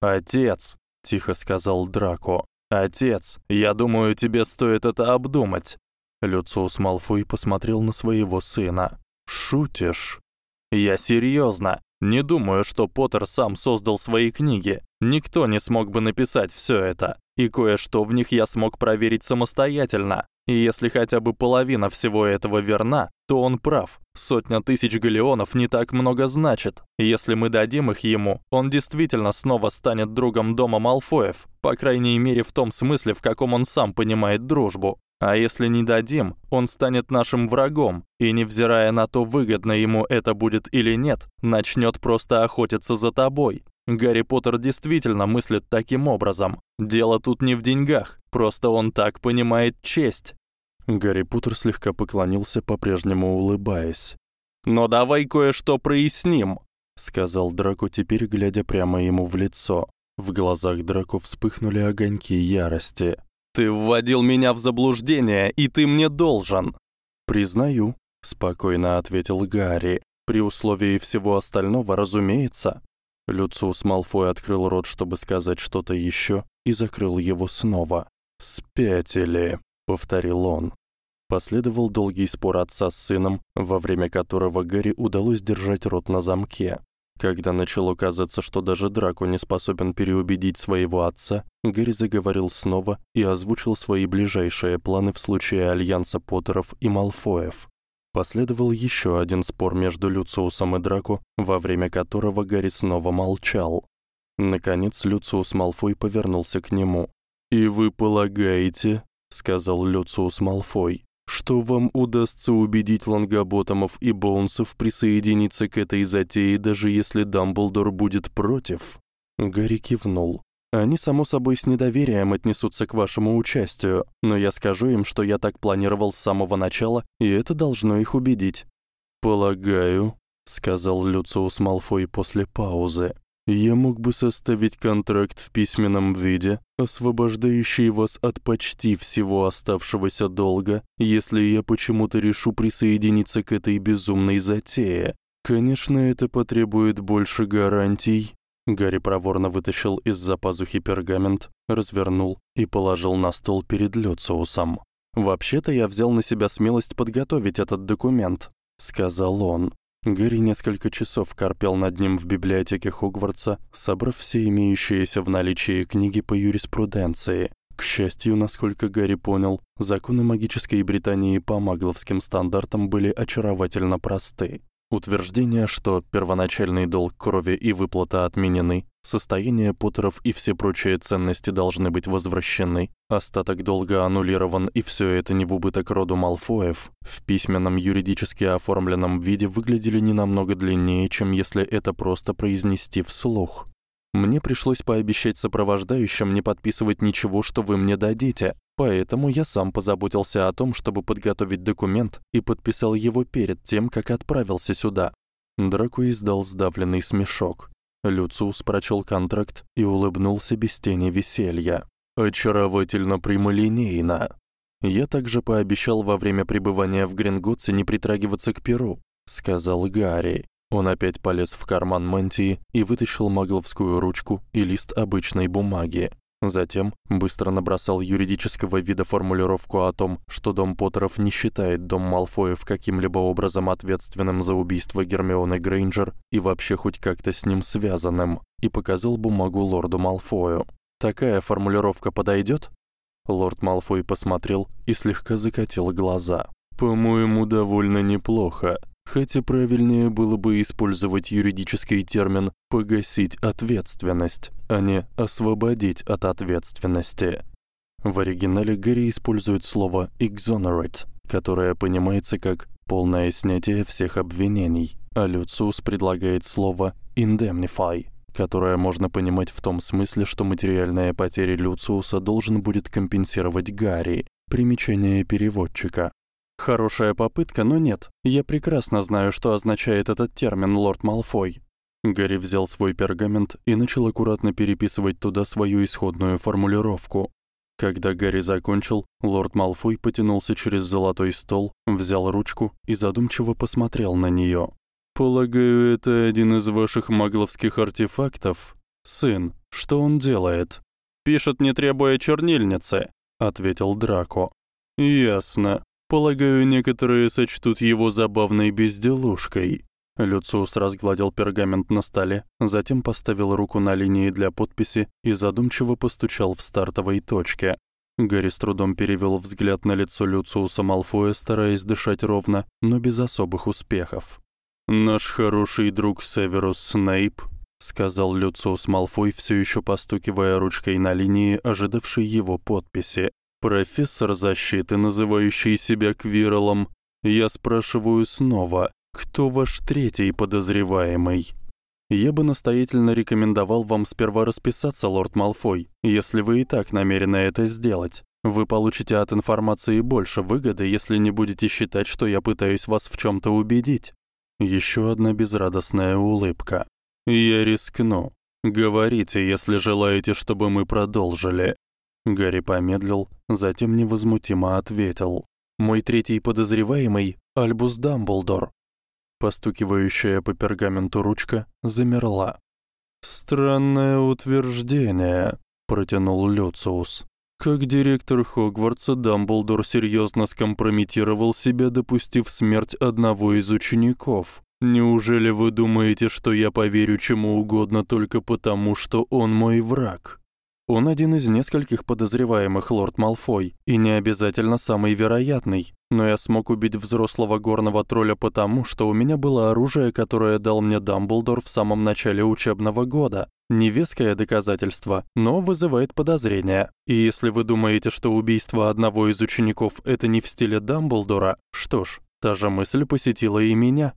Отец, тихо сказал Драко. Отец, я думаю, тебе стоит это обдумать. Люциус Малфой посмотрел на своего сына. Шутишь? Я серьёзно. Не думаю, что Поттер сам создал свои книги. Никто не смог бы написать всё это. И кое-что в них я смог проверить самостоятельно. И если хотя бы половина всего этого верна, то он прав. Сотня тысяч галеонов не так много значит. Если мы дадим их ему, он действительно снова станет другом дома Малфоев, по крайней мере в том смысле, в каком он сам понимает дружбу. А если не дадим, он станет нашим врагом, и невзирая на то, выгодно ему это будет или нет, начнёт просто охотиться за тобой. Гарри Поттер действительно мыслит таким образом. Дело тут не в деньгах, просто он так понимает честь. Гарри Поттер слегка поклонился, по-прежнему улыбаясь. "Но давай кое-что проясним", сказал Драко, теперь глядя прямо ему в лицо. В глазах Драко вспыхнули огоньки ярости. "Ты вводил меня в заблуждение, и ты мне должен". "Признаю", спокойно ответил Гарри. При условии всего остального, разумеется. Люциус Малфой открыл рот, чтобы сказать что-то ещё, и закрыл его снова. «Спятили», — повторил он. Последовал долгий спор отца с сыном, во время которого Гарри удалось держать рот на замке. Когда начало казаться, что даже Драко не способен переубедить своего отца, Гарри заговорил снова и озвучил свои ближайшие планы в случае альянса Поттеров и Малфоев. Последовал ещё один спор между Люциусом и Драко, во время которого Гарри снова молчал. Наконец Люциус Малфой повернулся к нему. «И вы полагаете, — сказал Люциус Малфой, что вам удастся убедить Лангоботомов и Боунсов присоединиться к этой затее, даже если Дамблдор будет против. Гарри кивнул. Они само собой с недоверием отнесутся к вашему участию, но я скажу им, что я так планировал с самого начала, и это должно их убедить. Полагаю, сказал Люциус Малфой после паузы. Я мог бы составить контракт в письменном виде, освобождающий вас от почти всего оставшегося долга, если я почему-то решу присоединиться к этой безумной затее. Конечно, это потребует больше гарантий. Гарри проворно вытащил из-за пазухи пергамент, развернул и положил на стол перед Люциусом. Вообще-то я взял на себя смелость подготовить этот документ, сказал он. Гэри несколько часов корпел над ним в библиотеке Хогвартса, собрав все имеющиеся в наличии книги по юриспруденции. К счастью, насколько Гарри понял, законы магической Британии по магловским стандартам были очаровательно просты. Утверждение, что первоначальный долг крови и выплата отменены, состояние Поттеров и все прочие ценности должны быть возвращены, остаток долга аннулирован и всё это не в убыток роду Малфоев, в письменном юридически оформленном виде выглядели не намного длиннее, чем если это просто произнести вслух. Мне пришлось пообещать сопровождающим не подписывать ничего, что вы мне дадите, Поэтому я сам позаботился о том, чтобы подготовить документ и подписал его перед тем, как отправился сюда. Драко издал сдавленный смешок. Люциус прочёл контракт и улыбнулся без тени веселья. Очаровательно прямолинейно. Я также пообещал во время пребывания в Гринготсе не притрагиваться к перу, сказал Гарри. Он опять полез в карман мантии и вытащил магловскую ручку и лист обычной бумаги. Затем быстро набросал юридического вида формулировку о том, что дом Поттеров не считает дом Малфоев каким-либо образом ответственным за убийство Гермионы Грейнджер и вообще хоть как-то с ним связанным, и показал бумагу лорду Малфою. Такая формулировка подойдёт? Лорд Малфой посмотрел и слегка закатил глаза. По-моему, довольно неплохо. Хотя правильнее было бы использовать юридический термин погасить ответственность, а не освободить от ответственности. В оригинале Гэри использует слово exonerate, которое понимается как полное снятие всех обвинений, а Люциус предлагает слово indemnify, которое можно понимать в том смысле, что материальные потери Люциуса должен будет компенсировать Гарри. Примечание переводчика. Хорошая попытка, но нет. Я прекрасно знаю, что означает этот термин, лорд Малфой. Гарри взял свой пергамент и начал аккуратно переписывать туда свою исходную формулировку. Когда Гарри закончил, лорд Малфой потянулся через золотой стол, взял ручку и задумчиво посмотрел на неё. Полагаю, это один из ваших магловских артефактов. Сын, что он делает? Пишет, не требуя чернильницы, ответил Драко. Ясно. Полагаю, некоторые сочтут его забавной безделушкой. Люциус разгладил пергамент на столе, затем поставил руку на линии для подписи и задумчиво постучал в стартовой точке. Гарри с трудом перевёл взгляд на лицо Люциуса Малфоя, стараясь дышать ровно, но без особых успехов. «Наш хороший друг Северус Снейп», — сказал Люциус Малфой, всё ещё постукивая ручкой на линии, ожидавшей его подписи. Профессор защиты, называющий себя Квирлом, я спрашиваю снова, кто ваш третий подозреваемый? Я бы настоятельно рекомендовал вам сперва расписаться, лорд Малфой, если вы и так намерены это сделать. Вы получите от информации больше выгоды, если не будете считать, что я пытаюсь вас в чём-то убедить. Ещё одна безрадостная улыбка. Я рискну. Говорите, если желаете, чтобы мы продолжили. Гарри помедлил, затем невозмутимо ответил: "Мой третий подозреваемый Альбус Дамблдор. Постукивающая по пергаменту ручка замерла. Странное утверждение, протянул Люциус. Как директор Хогвартса Дамблдор серьезно скомпрометировал себя, допустив смерть одного из учеников. Неужели вы думаете, что я поверю чему угодно только потому, что он мой враг? Он один из нескольких подозреваемых, лорд Малфой, и не обязательно самый вероятный. Но я смог убить взрослого горного тролля потому, что у меня было оружие, которое дал мне Дамблдор в самом начале учебного года. Невеское доказательство, но вызывает подозрения. И если вы думаете, что убийство одного из учеников это не в стиле Дамблдора, что ж, та же мысль посетила и меня.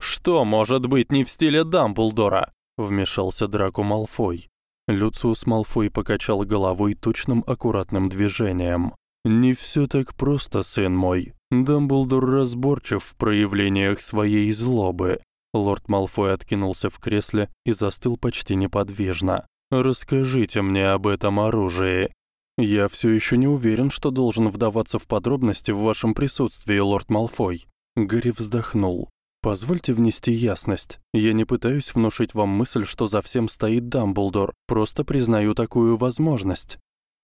Что может быть не в стиле Дамблдора? вмешался Драко Малфой. Люциус Малфой покачал головой точным аккуратным движением. Не всё так просто, сын мой. Дамблдор разборчив в проявлениях своей злобы. Лорд Малфой откинулся в кресле и застыл почти неподвижно. Расскажите мне об этом оружии. Я всё ещё не уверен, что должен вдаваться в подробности в вашем присутствии, лорд Малфой. Гарри вздохнул. Позвольте внести ясность. Я не пытаюсь внушить вам мысль, что за всем стоит Дамблдор, просто признаю такую возможность.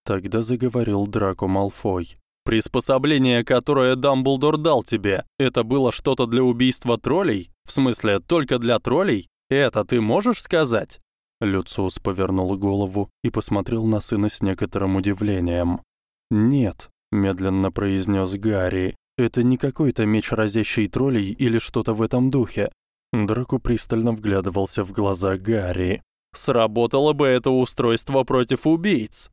Тогда заговорил Драко Малфой. Приспособление, которое Дамблдор дал тебе, это было что-то для убийства троллей? В смысле, только для троллей? Это ты можешь сказать? Люциус повернул голову и посмотрел на сына с некоторым удивлением. "Нет", медленно произнес Гарри. Это не какой-то меч, разящий троллей или что-то в этом духе. Драко пристально вглядывался в глаза Гарри. Сработало бы это устройство против убийц.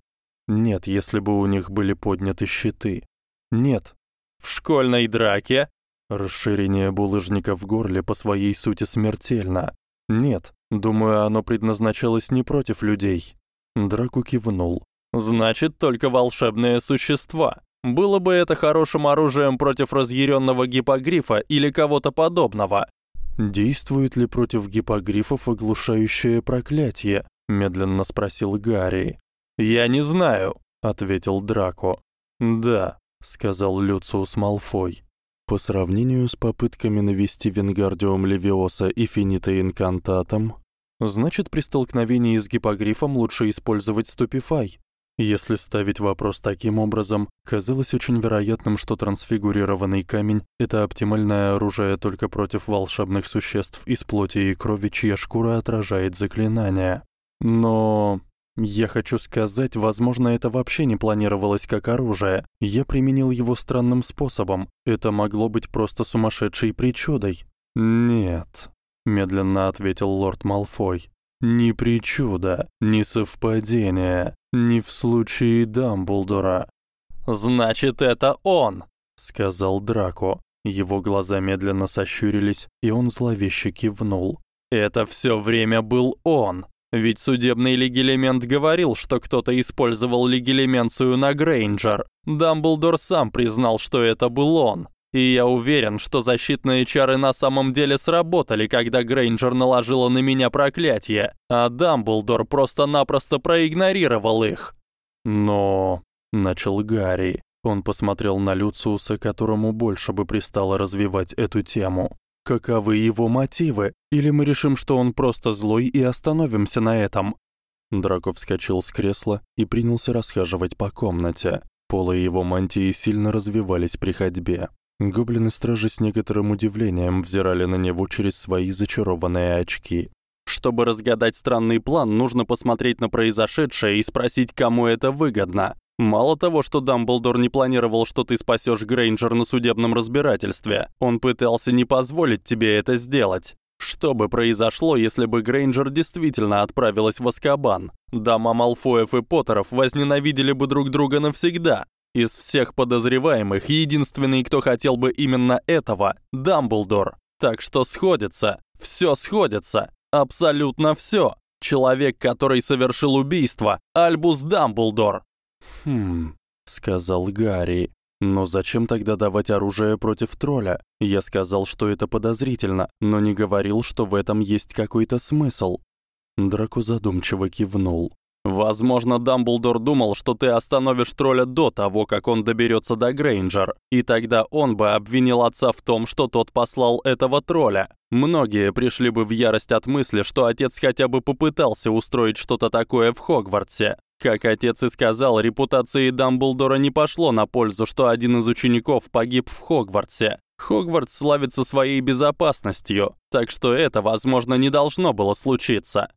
Нет, если бы у них были подняты щиты. Нет. В школьной драке расширение булыжника в горле по своей сути смертельно. Нет, думаю, оно предназначалось не против людей. Драку кивнул. Значит, только волшебные существа. Было бы это хорошим оружием против разъяренного гипогрифа или кого-то подобного. Действует ли против гипогрифов оглушающее проклятие? медленно спросил Гарри. Я не знаю, ответил Драко. Да, сказал Люциус Малфой. По сравнению с попытками навести Вингардиум Левиоса и Финита Инкантатом, значит, при столкновении с гипогрифом лучше использовать Ступифай. Если ставить вопрос таким образом, казалось очень вероятным, что трансфигурированный камень это оптимальное оружие только против волшебных существ из плоти и крови, чья шкура отражает заклинания. Но я хочу сказать, возможно, это вообще не планировалось как оружие. Я применил его странным способом. Это могло быть просто сумасшедшей причудой. Нет, медленно ответил лорд Малфой. Ни причуда, ни совпадение, ни в случае Дамблдора. Значит, это он, сказал Драко. Его глаза медленно сощурились, и он зловеще кивнул. Это всё время был он. Ведь судебный легилемент говорил, что кто-то использовал легилеменцию на Грейнджер. Дамблдор сам признал, что это был он. И я уверен, что защитные чары на самом деле сработали, когда Грейнджер наложила на меня проклятие, а Дамблдор просто-напросто проигнорировал их. Но, начал Гарри. Он посмотрел на Люциуса, которому больше бы пристало развивать эту тему. Каковы его мотивы? Или мы решим, что он просто злой и остановимся на этом? Драко вскочил с кресла и принялся расхаживать по комнате. Полы его мантии сильно развивались при ходьбе. Гоблины-стражи с некоторым удивлением взирали на него через свои зачарованные очки. Чтобы разгадать странный план, нужно посмотреть на произошедшее и спросить, кому это выгодно. Мало того, что Дамблдор не планировал, что ты спасёшь Грейнджер на судебном разбирательстве, он пытался не позволить тебе это сделать. Что бы произошло, если бы Грейнджер действительно отправилась в Азкабан? Дома Малфоев и Поттеров возненавидели бы друг друга навсегда. Из всех подозреваемых единственный, кто хотел бы именно этого Дамблдор. Так что сходится, всё сходится, абсолютно всё. Человек, который совершил убийство, Альбус Дамблдор. Хм, сказал Гарри. Но зачем тогда давать оружие против тролля? Я сказал, что это подозрительно, но не говорил, что в этом есть какой-то смысл. Драко задумчиво кивнул. Возможно, Дамблдор думал, что ты остановишь тролля до того, как он доберется до Грейнджер, и тогда он бы обвинил отца в том, что тот послал этого тролля. Многие пришли бы в ярость от мысли, что отец хотя бы попытался устроить что-то такое в Хогвартсе. Как отец и сказал, репутации Дамблдора не пошло на пользу, что один из учеников погиб в Хогвартсе. Хогвартс славится своей безопасностью, так что это, возможно, не должно было случиться.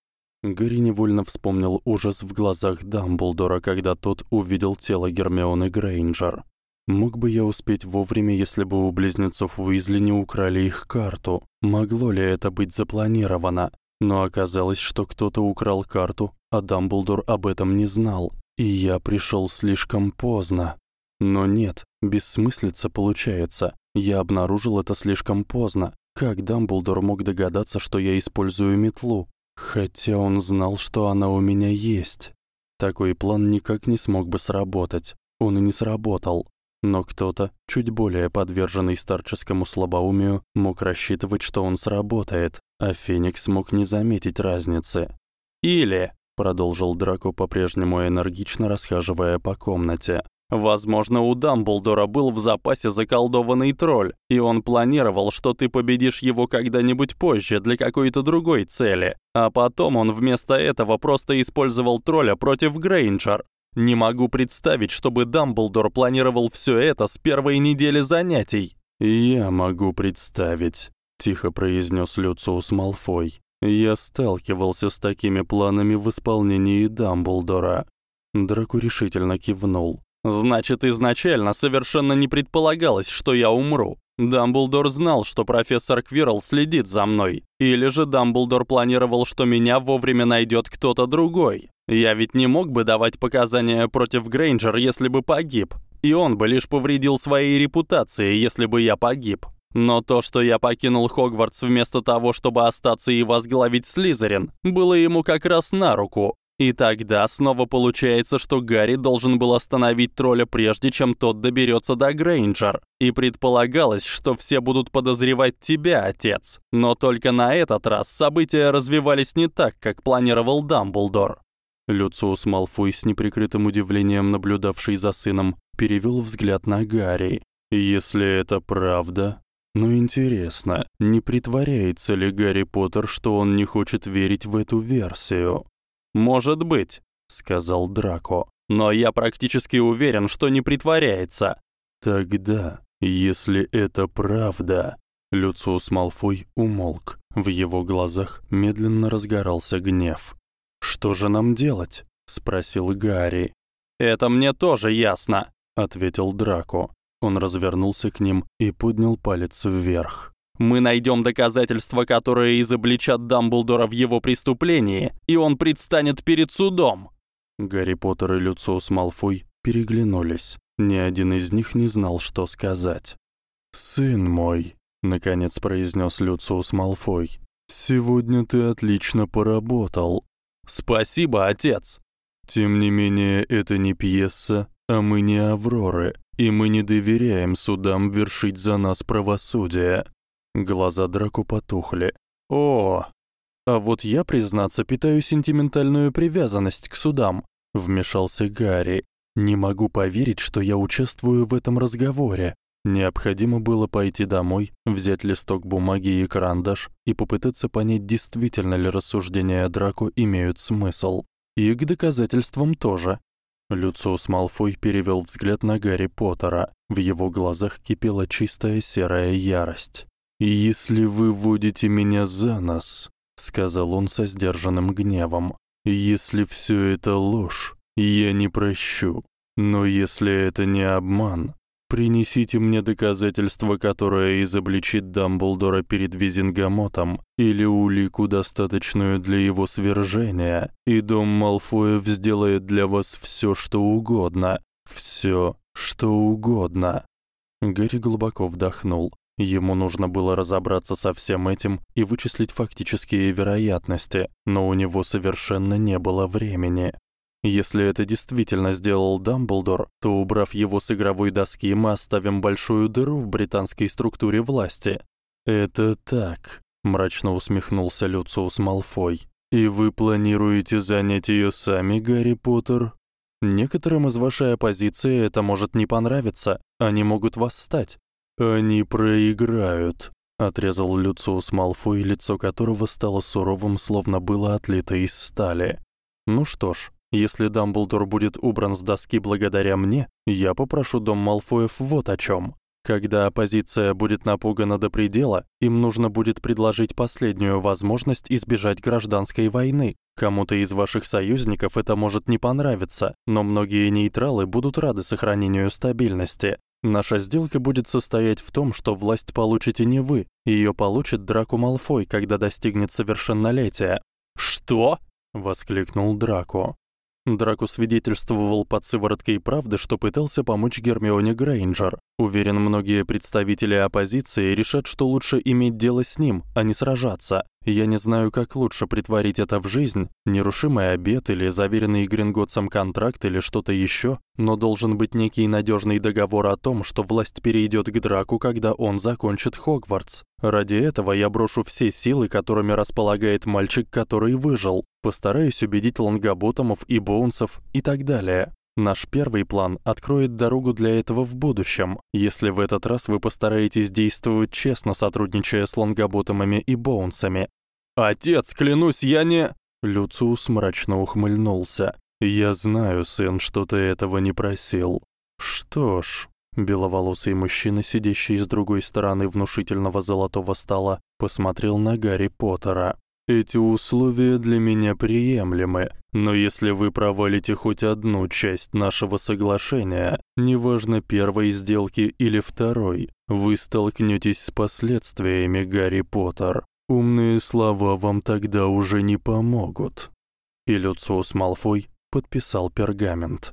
Гарри невольно вспомнил ужас в глазах Дамблдора, когда тот увидел тело Гермионы Грейнджер. Мог бы я успеть вовремя, если бы у близнецов Уизли не украли их карту? Могло ли это быть запланировано? Но оказалось, что кто-то украл карту, а Дамблдор об этом не знал, и я пришёл слишком поздно. Но нет, бессмыслица получается. Я обнаружил это слишком поздно. Как Дамблдор мог догадаться, что я использую метлу? Хотя он знал, что она у меня есть. Такой план никак не смог бы сработать. Он и не сработал. Но кто-то, чуть более подверженный старческому слабоумию, мог рассчитывать, что он сработает, а Феникс мог не заметить разницы. «Или», — продолжил Драко по-прежнему энергично расхаживая по комнате, Возможно, у Дамблдора был в запасе заколдованный тролль, и он планировал, что ты победишь его когда-нибудь позже для какой-то другой цели. А потом он вместо этого просто использовал тролля против Грейнджер. Не могу представить, чтобы Дамблдор планировал всё это с первой недели занятий. Я могу представить, тихо произнёс Люциус Малфой. Я сталкивался с такими планами в исполнении Дамблдора. Драко решительно кивнул. Значит, изначально совершенно не предполагалось, что я умру. Дамблдор знал, что профессор Квирл следит за мной. Или же Дамблдор планировал, что меня вовремя найдет кто-то другой. Я ведь не мог бы давать показания против Грейнджер, если бы погиб. И он бы лишь повредил своей репутации, если бы я погиб. Но то, что я покинул Хогвартс вместо того, чтобы остаться и возглавить Слизерин, было ему как раз на руку. И тогда снова получается, что Гарри должен был остановить тролля прежде, чем тот доберется до Грейнджер. И предполагалось, что все будут подозревать тебя, отец. Но только на этот раз события развивались не так, как планировал Дамблдор. Люциус Малфой с неприкрытым удивлением, наблюдавший за сыном, перевёл взгляд на Гарри. Если это правда, но интересно, не притворяется ли Гарри Поттер, что он не хочет верить в эту версию? «Может быть», — сказал Драко. «Но я практически уверен, что не притворяется». «Тогда, если это правда...» Люциус Малфой умолк. В его глазах медленно разгорался гнев. «Что же нам делать?» — спросил Гарри. «Это мне тоже ясно», — ответил Драко. Он развернулся к ним и поднял палец вверх. Мы найдем доказательства, которые изобличат Дамблдора в его преступлении, и он предстанет перед судом. Гарри Поттер и Люциус Малфой переглянулись. Ни один из них не знал, что сказать. «Сын мой», — наконец произнес Люциус Малфой, — «сегодня ты отлично поработал». «Спасибо, отец». «Тем не менее, это не пьеса, а мы не Авроры, и мы не доверяем судам вершить за нас правосудие. Глаза Драку потухли. О, а вот я, признаться, питаю сентиментальную привязанность к судам, вмешался Гарри. Не могу поверить, что я участвую в этом разговоре. Необходимо было пойти домой, взять листок бумаги и карандаш и попытаться понять, действительно ли рассуждения Драко имеют смысл. И к доказательствам тоже. Люциус Малфой перевёл взгляд на Гарри Поттера. В его глазах кипела чистая серая ярость. «Если вы водите меня за нос», — сказал он со сдержанным гневом, — «если всё это ложь, я не прощу. Но если это не обман, принесите мне доказательство, которое изобличит Дамблдора перед Визингамотом, или улику, достаточную для его свержения, и дом Малфоев сделает для вас всё, что угодно. Всё, что угодно». Гарри глубоко вдохнул. Ему нужно было разобраться со всем этим и вычислить фактические вероятности, но у него совершенно не было времени. Если это действительно сделал Дамблдор, то убрав его с игровой доски, мы оставим большую дыру в британской структуре власти. Это так, мрачно усмехнулся Люциус Малфой. И вы планируете занять её сами, Гарри Поттер? Некоторым из вашей оппозиции это может не понравиться. Они могут восстать. Они проиграют, отрезал Люциус Малфой, лицо которого стало суровым, словно было отлито из стали. Ну что ж, если Дамблдор будет убран с доски благодаря мне, я попрошу дом Малфоев вот о чём. Когда оппозиция будет напугана до предела, им нужно будет предложить последнюю возможность избежать гражданской войны. Кому-то из ваших союзников это может не понравиться, но многие нейтралы будут рады сохранению стабильности. Наша сделка будет состоять в том, что власть получите не вы, её получит Драко Малфой, когда достигнет совершеннолетия. Что? воскликнул Драко. Драко свидетельствовал под сывороткой правды, что пытался помочь Гермионе Грейнджер. Уверен, многие представители оппозиции решат, что лучше иметь дело с ним, а не сражаться. Я не знаю, как лучше притворить это в жизнь, нерушимый обет или заверенный Гринготсом контракт или что-то ещё, но должен быть некий надёжный договор о том, что власть перейдёт к Драку, когда он закончит Хогвартс. Ради этого я брошу все силы, которыми располагает мальчик, который выжил. Постараюсь убедить Лонгоботомов и Боунсов и так далее. Наш первый план откроет дорогу для этого в будущем, если в этот раз вы постараетесь действовать честно, сотрудничая с Лонгоботомами и Боунсами. Отец, клянусь, я не Люциус мрачно ухмыльнулся. Я знаю, сын, что ты этого не просил. Что ж, беловолосый мужчина, сидящий с другой стороны внушительного золотого стола, посмотрел на Гарри Поттера. Эти условия для меня приемлемы, но если вы провалите хоть одну часть нашего соглашения, неважно первой сделки или второй, вы столкнётесь с последствиями, Гарри Поттер. Умные слова вам тогда уже не помогут. И Люциус Малфой подписал пергамент.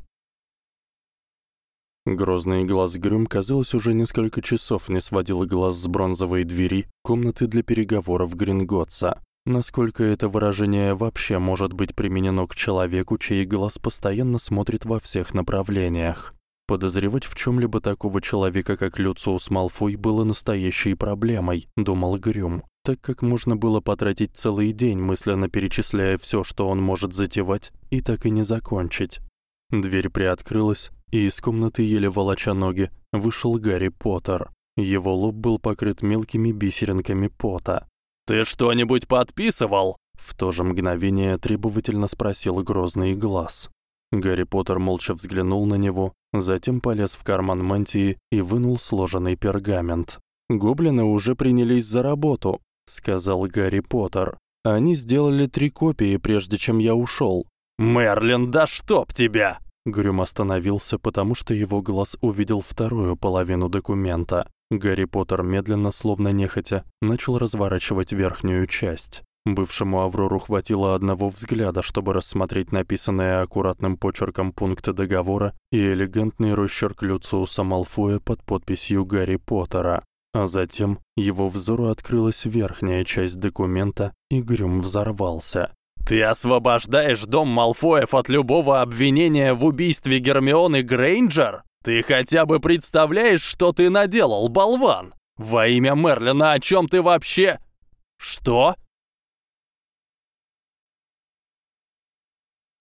Грозный глаз Грюм, казалось, уже несколько часов не сводил глаз с бронзовой двери комнаты для переговоров Гринготса. Насколько это выражение вообще может быть применено к человеку, чей глаз постоянно смотрит во всех направлениях? Подозревать в чём-либо такого человека, как Люциус Малфой, было настоящей проблемой, думал Грюм, так как можно было потратить целый день, мысленно перечисляя всё, что он может затевать, и так и не закончить. Дверь приоткрылась, и из комнаты, еле волоча ноги, вышел Гарри Поттер. Его лоб был покрыт мелкими бисеринками пота. Ты что-нибудь подписывал? В то же мгновение требовательно спросил грозный глаз. Гарри Поттер молча взглянул на него, затем полез в карман мантии и вынул сложенный пергамент. Гоблины уже принялись за работу, сказал Гарри Поттер. Они сделали три копии, прежде чем я ушёл. Мерлин, да чтоб тебя! Грюм остановился, потому что его глаз увидел вторую половину документа. Гарри Поттер медленно, словно нехотя, начал разворачивать верхнюю часть. Бывшему Аврору хватило одного взгляда, чтобы рассмотреть написанные аккуратным почерком пункты договора и элегантный росчерк Люциуса Малфоя под подписью Гарри Поттера. А затем его взору открылась верхняя часть документа, и Грюм взорвался. Ты освобождаешь дом Малфоев от любого обвинения в убийстве Гермионы Грейнджер? Ты хотя бы представляешь, что ты наделал, болван? Во имя Мерлина, о чём ты вообще? Что?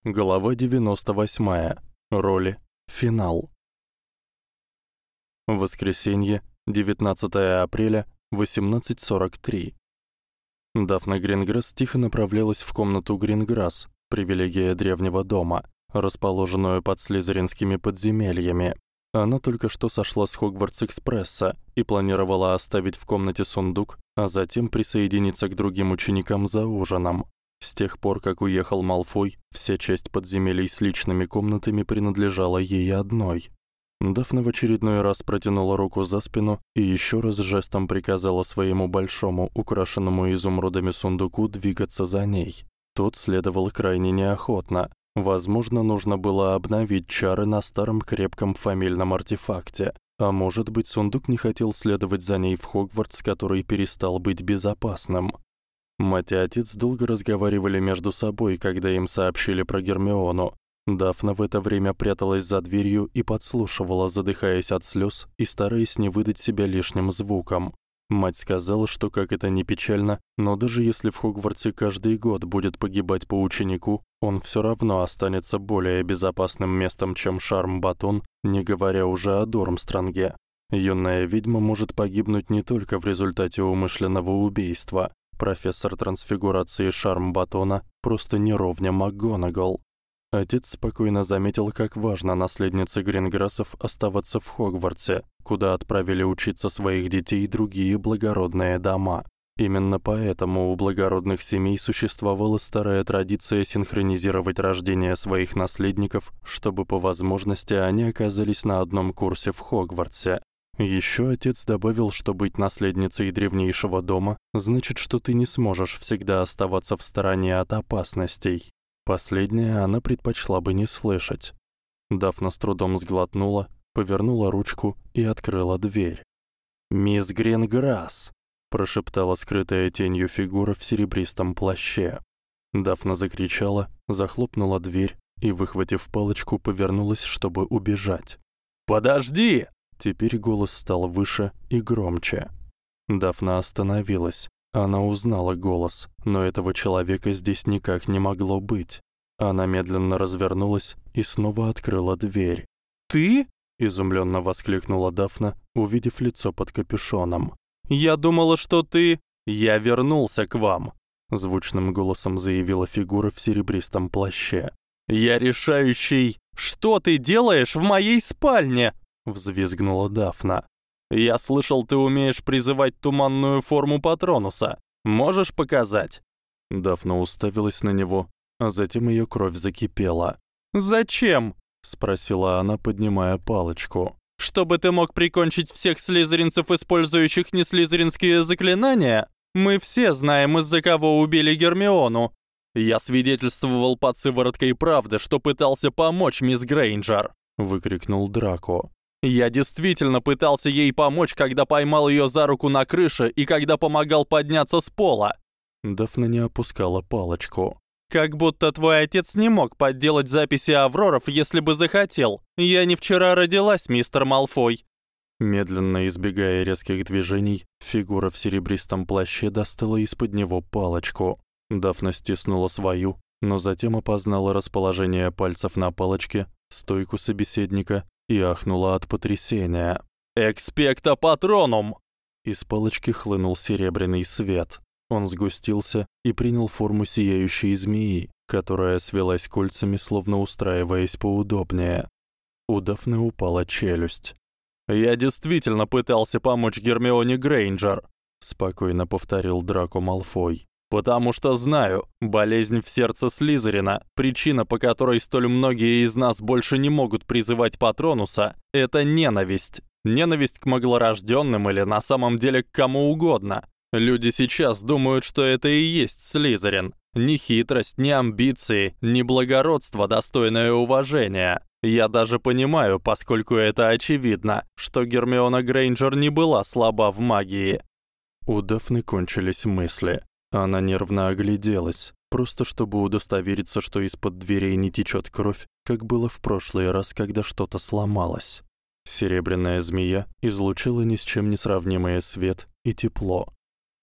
Глава 98. Роли. Финал. Воскресенье, 19 апреля, 18:43. Дафна Гринграсс тихо направлялась в комнату Гринграсс, привилегия древнего дома, расположенную под слизеринскими подземельями. Она только что сошла с Хогвартс-экспресса и планировала оставить в комнате сундук, а затем присоединиться к другим ученикам за ужином. С тех пор, как уехал Малфой, вся часть подземелий с личными комнатами принадлежала ей одной. Дафна в очередной раз протянула руку за спину и ещё раз жестом приказала своему большому, украшенному изумрудами сундуку двигаться за ней. Тот следовал крайне неохотно, Возможно, нужно было обновить чары на старом крепком фамильном артефакте. А может быть, сундук не хотел следовать за ней в Хогвартс, который перестал быть безопасным. Мать и отец долго разговаривали между собой, когда им сообщили про Гермиону. Дафна в это время пряталась за дверью и подслушивала, задыхаясь от слёз и стараясь не выдать себя лишним звуком. Мать сказала, что как это ни печально, но даже если в Хогвартсе каждый год будет погибать по ученику, он всё равно останется более безопасным местом, чем Шарм-Батон, не говоря уже о Дормстранге. Юная ведьма может погибнуть не только в результате умышленного убийства. Профессор трансфигурации Шарм-Батона просто не ровня МакГонагал. Отец спокойно заметил, как важно наследнице Гринграссов оставаться в Хогвартсе, куда отправили учиться своих детей другие благородные дома. Именно поэтому у благородных семей существовала старая традиция синхронизировать рождение своих наследников, чтобы по возможности они оказались на одном курсе в Хогвартсе. Ещё отец добавил, что быть наследницей древнейшего дома значит, что ты не сможешь всегда оставаться в стороне от опасностей. Последнее она предпочла бы не слышать. Дафна с трудом сглотнула, повернула ручку и открыла дверь. «Мисс Гринграсс!» — прошептала скрытая тенью фигура в серебристом плаще. Дафна закричала, захлопнула дверь и, выхватив палочку, повернулась, чтобы убежать. «Подожди!» Теперь голос стал выше и громче. Дафна остановилась. Она узнала голос, но этого человека здесь никак не могло быть. Она медленно развернулась и снова открыла дверь. "Ты?" изумлённо воскликнула Дафна, увидев лицо под капюшоном. "Я думала, что ты Я вернулся к вам", звучным голосом заявила фигура в серебристом плаще. "Я решающий. Что ты делаешь в моей спальне?" взвизгнула Дафна. Я слышал, ты умеешь призывать туманную форму Патронуса. Можешь показать?» Дафна уставилась на него, а затем её кровь закипела. «Зачем?» — спросила она, поднимая палочку. «Чтобы ты мог прикончить всех слизеринцев, использующих неслизеринские заклинания? Мы все знаем, из-за кого убили Гермиону. Я свидетельствовал под сывороткой правды, что пытался помочь мисс Грейнджер», — выкрикнул Драко. Я действительно пытался ей помочь, когда поймал её за руку на крыше и когда помогал подняться с пола. Дафна не опускала палочку. Как будто твой отец не мог подделать записи Авроров, если бы захотел. Я не вчера родилась, мистер Малфой. Медленно избегая резких движений, фигура в серебристом плаще достала из-под него палочку. Дафна стиснула свою, но затем опознала расположение пальцев на палочке, стойку собеседника и ахнула от потрясения. «Экспекта патронум!» Из палочки хлынул серебряный свет. Он сгустился и принял форму сияющей змеи, которая свелась кольцами, словно устраиваясь поудобнее. У Дафны упала челюсть. «Я действительно пытался помочь Гермионе Грейнджер», — спокойно повторил Драко Малфой. Потому что знаю, болезнь в сердце Слизерина, причина, по которой столь многие из нас больше не могут призывать Патронуса, это ненависть. Ненависть к маглорождённым или на самом деле к кому угодно. Люди сейчас думают, что это и есть Слизерин. Ни хитрость, ни амбиции, ни благородство, достойное уважения. Я даже понимаю, поскольку это очевидно, что Гермиона Грейнджер не была слаба в магии. У Дафны кончились мысли. Она нервно огляделась, просто чтобы удостовериться, что из-под дверей не течёт кровь, как было в прошлый раз, когда что-то сломалось. Серебряная змея излучила ни с чем не сравнимый свет и тепло.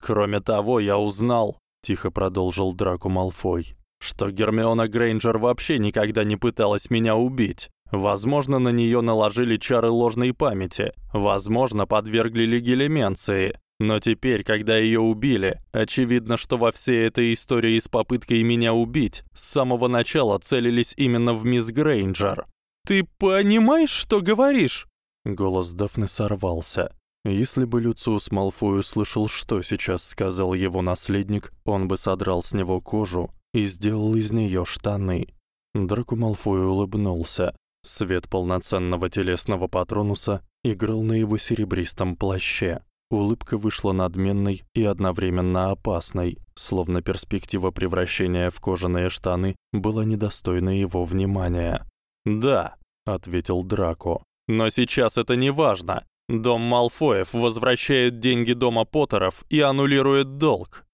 Кроме того, я узнал, тихо продолжил Драко Малфой, что Гермиона Грейнджер вообще никогда не пыталась меня убить. Возможно, на неё наложили чары ложной памяти, возможно, подвергли легилименции, но теперь, когда её убили, очевидно, что во всей этой истории с попыткой меня убить с самого начала целились именно в мисс Грейнджер. Ты понимаешь, что говоришь? Голос Дафны сорвался. Если бы Люциус Малфой услышал, что сейчас сказал его наследник, он бы содрал с него кожу и сделал из неё штаны. Драко Малфой улыбнулся. Свет полноценного телесного патронуса играл на его серебристом плаще. Улыбка вышла надменной и одновременно опасной, словно перспектива превращения в кожаные штаны была недостойна его внимания. "Да", ответил Драко. "Но сейчас это не важно. Дом Малфоев возвращает деньги дома Поттеров и аннулирует долг".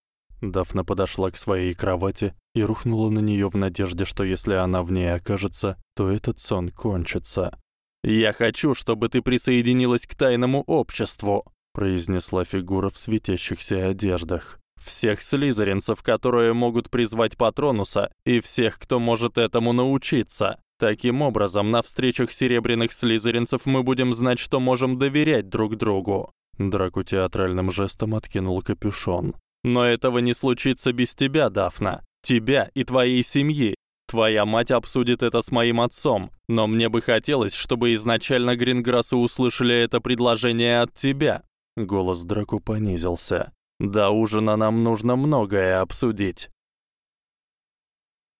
Дафна подошла к своей кровати и рухнула на неё в надежде, что если она в ней окажется, то этот сон кончится. "Я хочу, чтобы ты присоединилась к тайному обществу", произнесла фигура в светящихся одеждах. Всех слизеринцев, которые могут призвать Патронуса, и всех, кто может этому научиться. Таким образом, на встречах серебряных слизеринцев мы будем знать, что можем доверять друг другу. Драку театральным жестом откинул капюшон. Но этого не случится без тебя, Дафна. Тебя и твоей семьи. Твоя мать обсудит это с моим отцом, но мне бы хотелось, чтобы изначально Гринграссы услышали это предложение от тебя. Голос Драку понизился. До ужина нам нужно многое обсудить.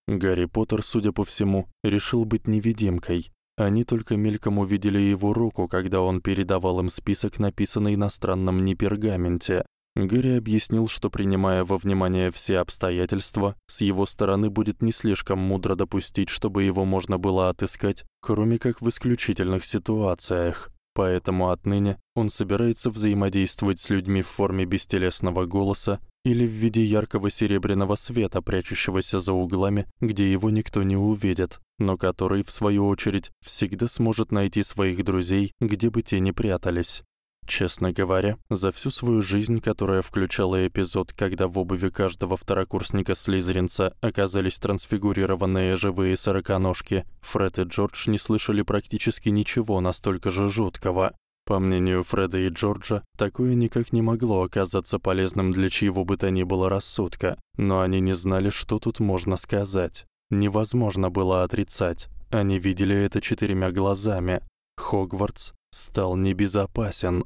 Гарри Поттер, судя по всему, решил быть невидимкой. Они только мельком увидели его руку, когда он передавал им список, написанный на странном непергаменте. Гарри объяснил, что принимая во внимание все обстоятельства, с его стороны будет не слишком мудро допустить, чтобы его можно было отыскать, кроме как в исключительных ситуациях. Поэтому отныне он собирается взаимодействовать с людьми в форме бестелесного голоса или в виде яркого серебряного света, прячущегося за углами, где его никто не увидит, но который в свою очередь всегда сможет найти своих друзей, где бы те ни прятались. Честно говоря, за всю свою жизнь, которая включала эпизод, когда в обуви каждого второкурсника Слизеринца оказались трансфигурированные живые сороконожки, Фред и Джордж не слышали практически ничего настолько же жуткого. По мнению Фреда и Джорджа, такое никак не могло оказаться полезным для чьего бы то ни было рассудка, но они не знали, что тут можно сказать. Невозможно было отрицать. Они видели это четырьмя глазами. Хогвартс стал небезопасен.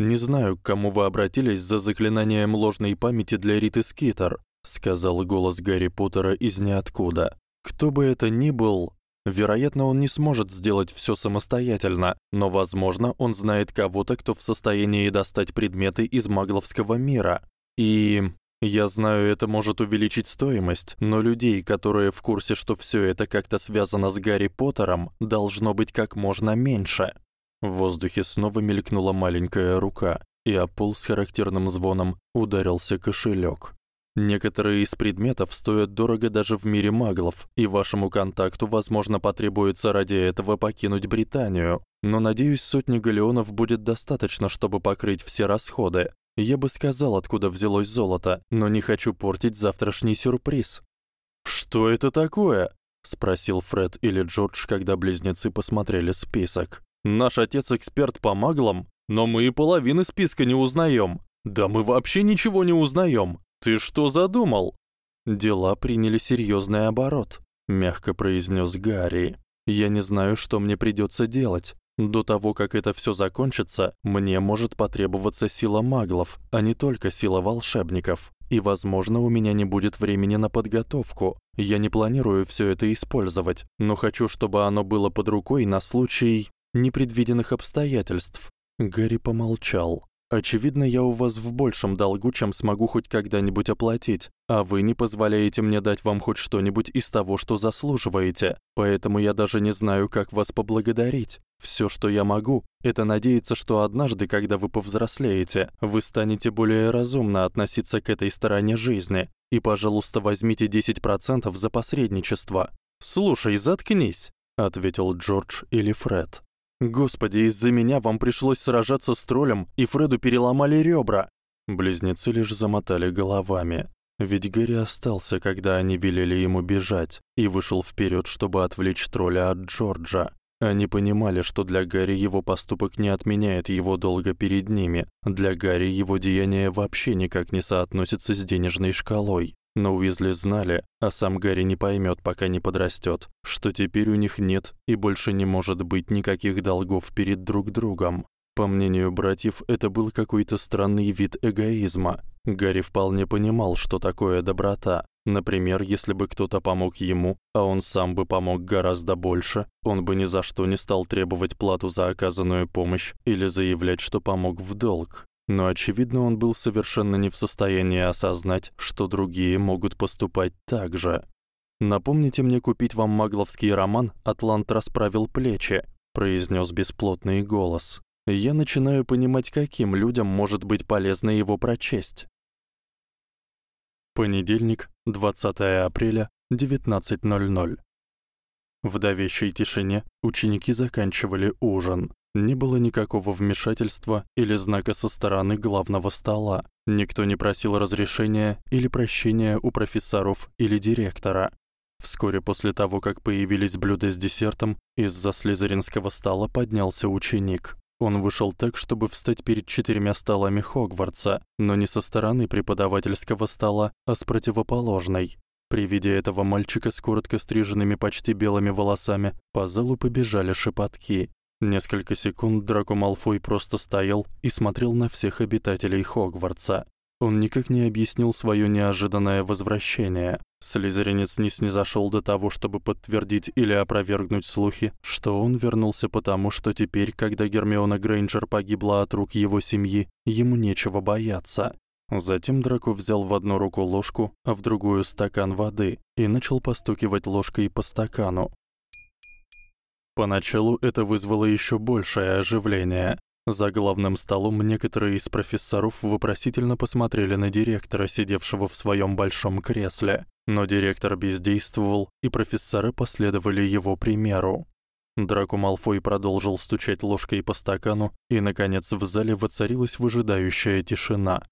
Не знаю, к кому вы обратились за заклинанием ложной памяти для Риты Скитер, сказал голос Гарри Поттера из ниоткуда. Кто бы это ни был, вероятно, он не сможет сделать всё самостоятельно, но возможно, он знает кого-то, кто в состоянии достать предметы из магловского мира. И я знаю, это может увеличить стоимость, но людей, которые в курсе, что всё это как-то связано с Гарри Поттером, должно быть как можно меньше. В воздухе снова мелькнула маленькая рука, и о с характерным звоном ударился кошелёк. Некоторые из предметов стоят дорого даже в мире маглов, и вашему контакту, возможно, потребуется ради этого покинуть Британию. Но надеюсь, сотни галеонов будет достаточно, чтобы покрыть все расходы. Я бы сказал, откуда взялось золото, но не хочу портить завтрашний сюрприз. Что это такое? спросил Фред или Джордж, когда близнецы посмотрели список. Наш отец эксперт по маглам, но мы и половины списка не узнаём. Да мы вообще ничего не узнаём. Ты что задумал? Дела приняли серьёзный оборот, мягко произнёс Гарри. Я не знаю, что мне придётся делать. До того, как это всё закончится, мне может потребоваться сила маглов, а не только сила волшебников. И, возможно, у меня не будет времени на подготовку. Я не планирую всё это использовать, но хочу, чтобы оно было под рукой на случай непредвиденных обстоятельств. Гарри помолчал. Очевидно, я у вас в большем долгу, чем смогу хоть когда-нибудь оплатить, а вы не позволяете мне дать вам хоть что-нибудь из того, что заслуживаете. Поэтому я даже не знаю, как вас поблагодарить. Всё, что я могу, это надеяться, что однажды, когда вы повзрослеете, вы станете более разумно относиться к этой стороне жизни. И, пожалуйста, возьмите 10% за посредничество. Слушай, заткнись, ответил Джордж или Фред. Господи, из-за меня вам пришлось сражаться с троллем, и Фреду переломали ребра. Близнецы лишь замотали головами. Ведь Гэри остался, когда они велели ему бежать, и вышел вперёд, чтобы отвлечь тролля от Джорджа. Они понимали, что для Гарри его поступок не отменяет его долга перед ними. Для Гарри его деяние вообще никак не соотносится с денежной шкалой. Но Уизли знали, а сам Гарри не поймёт, пока не подрастёт, что теперь у них нет и больше не может быть никаких долгов перед друг другом. По мнению братьев, это был какой-то странный вид эгоизма. Гарри вполне понимал, что такое доброта. Например, если бы кто-то помог ему, а он сам бы помог гораздо больше, он бы ни за что не стал требовать плату за оказанную помощь или заявлять, что помог в долг но очевидно, он был совершенно не в состоянии осознать, что другие могут поступать так же. Напомните мне купить вам магловский роман Атлант расправил плечи, произнёс бесплотный голос. Я начинаю понимать, каким людям может быть полезно его прочесть. Понедельник, 20 апреля, 19:00. В давящей тишине ученики заканчивали ужин. Не было никакого вмешательства или знака со стороны главного стола. Никто не просил разрешения или прощения у профессоров или директора. Вскоре после того, как появились блюда с десертом, из-за слизеринского стола поднялся ученик. Он вышел так, чтобы встать перед четырьмя столами Хогвартса, но не со стороны преподавательского стола, а с противоположной. При виде этого мальчика с коротко стриженными почти белыми волосами по залу побежали шепотки. Несколько секунд Драко Малфой просто стоял и смотрел на всех обитателей Хогвартса. Он никак не объяснил своё неожиданное возвращение. Слизеринец не снизошёл до того, чтобы подтвердить или опровергнуть слухи, что он вернулся потому, что теперь, когда Гермиона Грейнджер погибла от рук его семьи, ему нечего бояться. Затем Драко взял в одну руку ложку, а в другую стакан воды и начал постукивать ложкой по стакану. Поначалу это вызвало ещё большее оживление. За главным столом некоторые из профессоров вопросительно посмотрели на директора, сидевшего в своём большом кресле, но директор бездействовал, и профессоры последовали его примеру. Драко Малфой продолжил стучать ложкой по стакану, и наконец в зале воцарилась выжидающая тишина.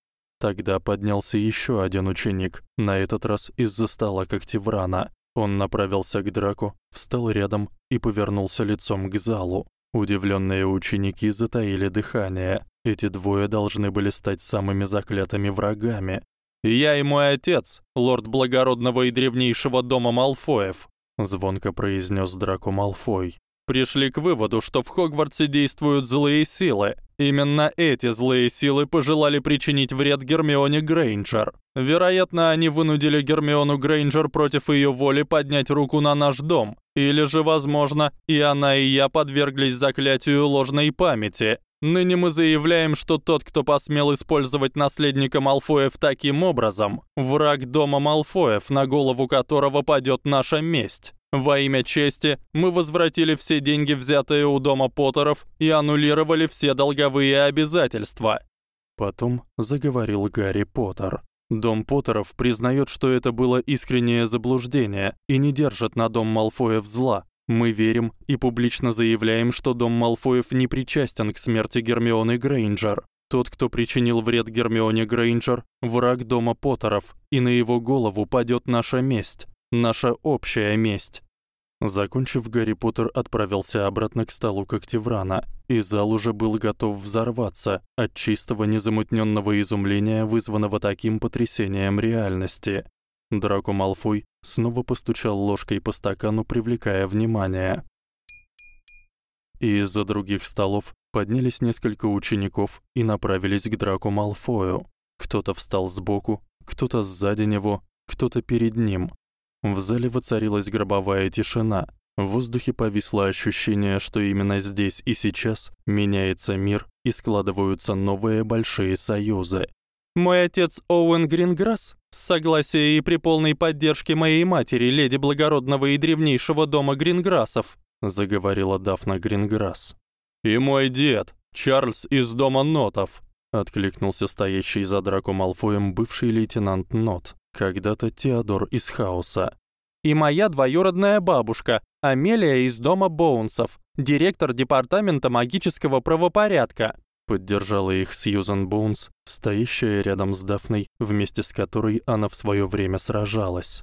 Тогда поднялся ещё один ученик, на этот раз из-за стола Когтеврана. Он направился к Драку, встал рядом и повернулся лицом к залу. Удивлённые ученики затаили дыхание. Эти двое должны были стать самыми заклятыми врагами. «Я и мой отец, лорд благородного и древнейшего дома Малфоев», звонко произнёс Драко Малфой. Пришли к выводу, что в Хогвартсе действуют злые силы. Именно эти злые силы пожелали причинить вред Гермионе Грейнджер. Вероятно, они вынудили Гермиону Грейнджер против её воли поднять руку на наш дом, или же, возможно, и она, и я подверглись заклятию ложной памяти. Ныне мы заявляем, что тот, кто посмел использовать наследника Малфоев таким образом, враг дома Малфоев, на голову которого падёт наша месть. Во имя чести мы возвратили все деньги, взятые у дома Поттеров, и аннулировали все долговые обязательства. Потом заговорил Гарри Поттер. Дом Поттеров признаёт, что это было искреннее заблуждение и не держит на дом Малфоев зла. Мы верим и публично заявляем, что дом Малфоев не причастен к смерти Гермионы Грейнджер. Тот, кто причинил вред Гермионе Грейнджер, враг дома Поттеров, и на его голову падёт наша месть, наша общая месть. Закончив, Гарри Поттер отправился обратно к столу Когтеврана, и зал уже был готов взорваться от чистого незамутнённого изумления, вызванного таким потрясением реальности. Драко Малфой снова постучал ложкой по стакану, привлекая внимание. Из-за других столов поднялись несколько учеников и направились к Драко Малфою. Кто-то встал сбоку, кто-то сзади него, кто-то перед ним. В зале воцарилась гробовая тишина. В воздухе повисло ощущение, что именно здесь и сейчас меняется мир и складываются новые большие союзы. Мой отец Оуэн Гринграсс, с согласия и при полной поддержке моей матери, леди благородного и древнейшего дома Гринграссов, заговорила Дафна Гринграсс. И мой дед, Чарльз из дома Нотов, откликнулся стоящий за Драко Малфоем бывший лейтенант Нот когда-то Теодор из Хаоса. И моя двоюродная бабушка, Амелия из дома Боунсов, директор департамента магического правопорядка. Поддержала их Сьюзен Боунс, стоящая рядом с Дафной, вместе с которой она в своё время сражалась.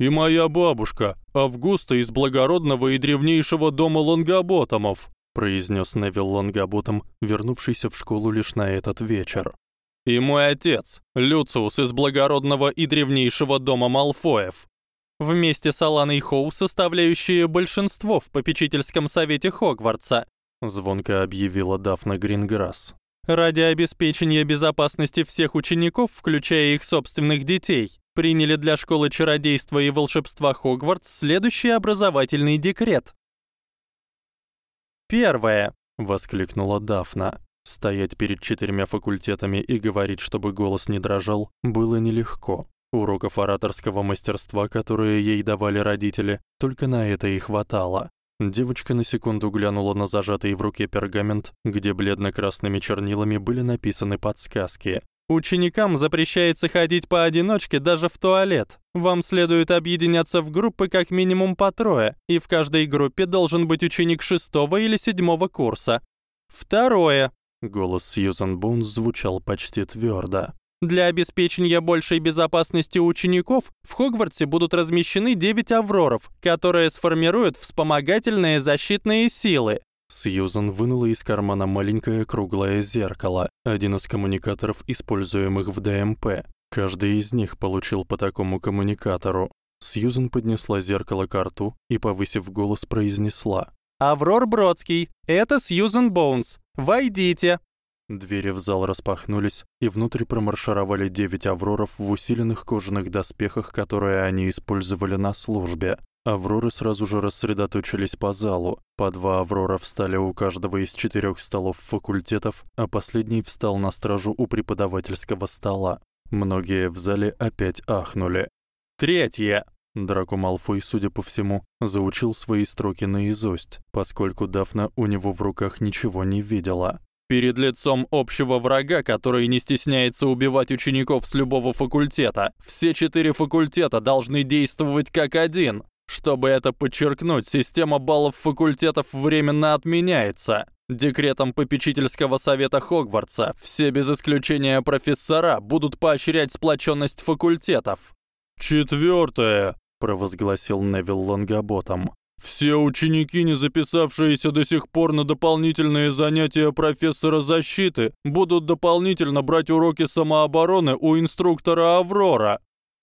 И моя бабушка, Августа из благородного и древнейшего дома Лонгаботомов, произнёс Невил Лонгаботом, вернувшийся в школу лишь на этот вечер. И мой отец, Люциус из благородного и древнейшего дома Малфоев. Вместе с Аланой Хоу, составляющие большинство в попечительском совете Хогвартса, звонко объявила Дафна Гринграсс. Ради обеспечения безопасности всех учеников, включая их собственных детей, приняли для школы чародейства и волшебства Хогвартс следующий образовательный декрет. Первое, воскликнула Дафна. Стоять перед четырьмя факультетами и говорить, чтобы голос не дрожал, было нелегко. Уроков ораторского мастерства, которые ей давали родители, только на это и хватало. Девочка на секунду глянула на зажатый в руке пергамент, где бледно-красными чернилами были написаны подсказки. Ученикам запрещается ходить поодиночке даже в туалет. Вам следует объединяться в группы как минимум по трое, и в каждой группе должен быть ученик шестого или седьмого курса. Второе. Голос Сьюзен Бунс звучал почти твёрдо. Для обеспечения большей безопасности учеников в Хогвартсе будут размещены 9 авроров, которые сформируют вспомогательные защитные силы. Сьюзен вынула из кармана маленькое круглое зеркало, один из коммуникаторов, используемых в ДМП. Каждый из них получил по такому коммуникатору. Сьюзен поднесла зеркало к рту и, повысив голос, произнесла: "Аврор Бродский, это Сьюзен Боунс. Войдите". Двери в зал распахнулись, и внутрь промаршировали девять авроров в усиленных кожаных доспехах, которые они использовали на службе. Авроры сразу же рассредоточились по залу. По два аврора встали у каждого из четырёх столов факультетов, а последний встал на стражу у преподавательского стола. Многие в зале опять ахнули. Третье. Драко Малфой, судя по всему, заучил свои строки наизусть, поскольку Дафна у него в руках ничего не видела. Перед лицом общего врага, который не стесняется убивать учеников с любого факультета, все четыре факультета должны действовать как один. Чтобы это подчеркнуть, система баллов факультетов временно отменяется. Декретом попечительского совета Хогвартса все без исключения профессора будут поощрять сплоченность факультетов. Четвертое, провозгласил Невил Лонгаботом. Все ученики, не записавшиеся до сих пор на дополнительные занятия профессора защиты, будут дополнительно брать уроки самообороны у инструктора Аврора.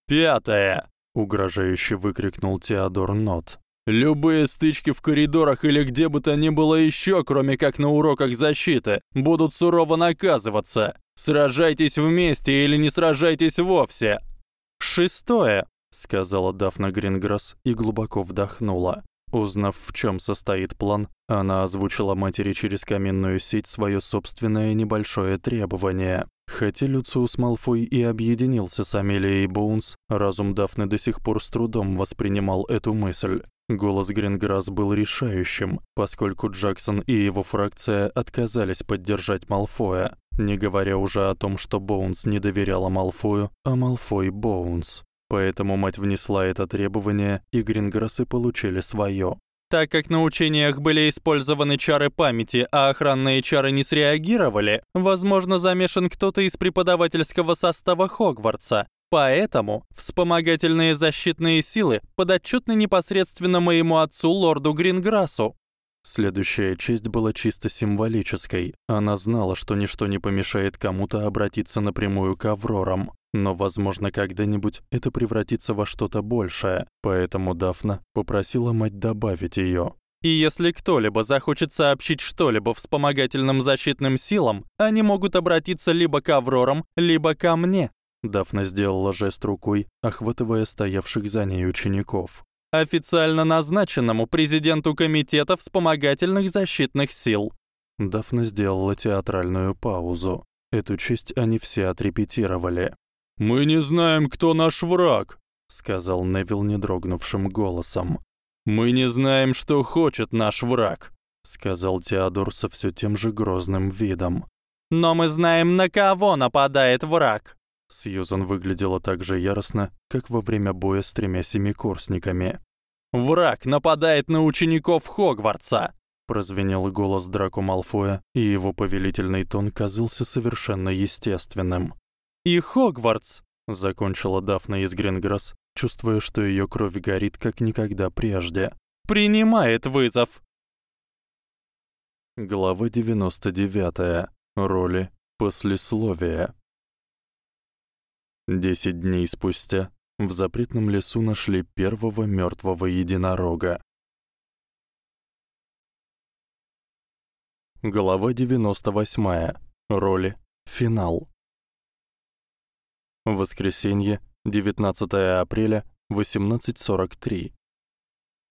Пятое, угрожающе выкрикнул Теодор Нот. Любые стычки в коридорах или где бы то ни было ещё, кроме как на уроках защиты, будут сурово наказываться. Сражайтесь вместе или не сражайтесь вовсе. Шестое, сказала Дафна Гринграсс и глубоко вдохнула. Узнав, в чём состоит план, она озвучила матери через каменную сеть своё собственное небольшое требование. Хотя Люциус Малфой и объединился с Амелией Боунс, разум Дафны до сих пор с трудом воспринимал эту мысль. Голос Гринграсс был решающим, поскольку Джексон и его фракция отказались поддержать Малфоя, не говоря уже о том, что Боунс не доверяла Малфою, а Малфой Боунс. Поэтому мать внесла это требование, и Гринграссы получили своё. Так как на учениях были использованы чары памяти, а охранные чары не среагировали, возможно, замешан кто-то из преподавательского состава Хогвартса. Поэтому вспомогательные защитные силы подотчётны непосредственно моему отцу, лорду Гринграссу. Следующая честь была чисто символической. Она знала, что ничто не помешает кому-то обратиться напрямую к Аврорам, но, возможно, когда-нибудь это превратится во что-то большее. Поэтому Дафна попросила мать добавить её. И если кто-либо захочет сообщить что-либо вспомогательным защитным силам, они могут обратиться либо к Аврорам, либо ко мне. Дафна сделала жест рукой, охватывая стоявших за ней учеников. Официально назначенному президенту комитета вспомогательных защитных сил. Дафна сделала театральную паузу. Эту честь они все отрепетировали. Мы не знаем, кто наш враг, сказал Невил недрогнувшим голосом. Мы не знаем, что хочет наш враг, сказал Теодор со всё тем же грозным видом. Но мы знаем, на кого нападает враг. Сьюзан выглядела так же яростно, как во время боя с тремя семикурсниками. Враг нападает на учеников Хогвартса, прозвенел голос Драко Малфоя, и его повелительный тон казался совершенно естественным. И Хогвартс, закончила Дафна из Гринграсс, чувствуя, что её кровь горит как никогда прежде. Принимает вызов. Глава 99. Роли послесловия. Десять дней спустя в запретном лесу нашли первого мёртвого единорога. Глава 98. Роли. Финал. Воскресенье, 19 апреля, 18:43.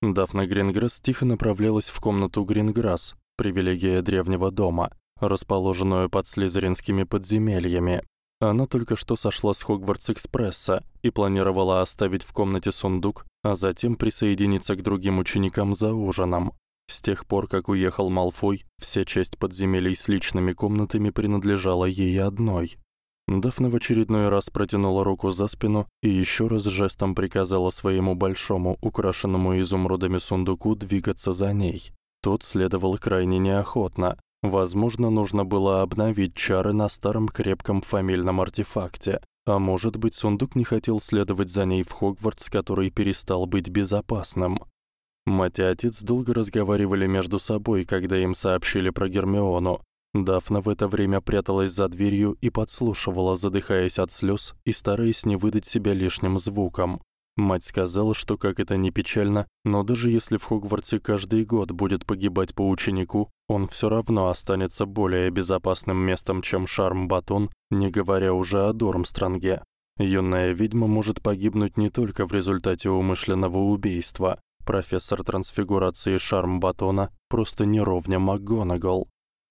Дафна Гринграсс тихо направлялась в комнату Гринграсс, привилегия древнего дома, расположенную под слизеринскими подземельями. Она только что сошла с Хогвартс-экспресса и планировала оставить в комнате сундук, а затем присоединиться к другим ученикам за ужином. С тех пор, как уехал Малфой, вся часть подземелий с личными комнатами принадлежала ей одной. Дафна в очередной раз протянула руку за спину и ещё раз жестом приказала своему большому, украшенному изумрудами сундуку двигаться за ней. Тот следовал крайне неохотно, Возможно, нужно было обновить чары на старом крепком фамильном артефакте. А может быть, сундук не хотел следовать за ней в Хогвартс, который перестал быть безопасным. Мать и отец долго разговаривали между собой, когда им сообщили про Гермиону. Дафна в это время пряталась за дверью и подслушивала, задыхаясь от слёз и стараясь не выдать себя лишним звуком. Мать сказала, что как это ни печально, но даже если в Хогвартсе каждый год будет погибать по ученику, он всё равно останется более безопасным местом, чем Шарм-Батон, не говоря уже о Дормстранге. Юная ведьма может погибнуть не только в результате умышленного убийства. Профессор трансфигурации Шарм-Батона просто не ровня МакГонагал.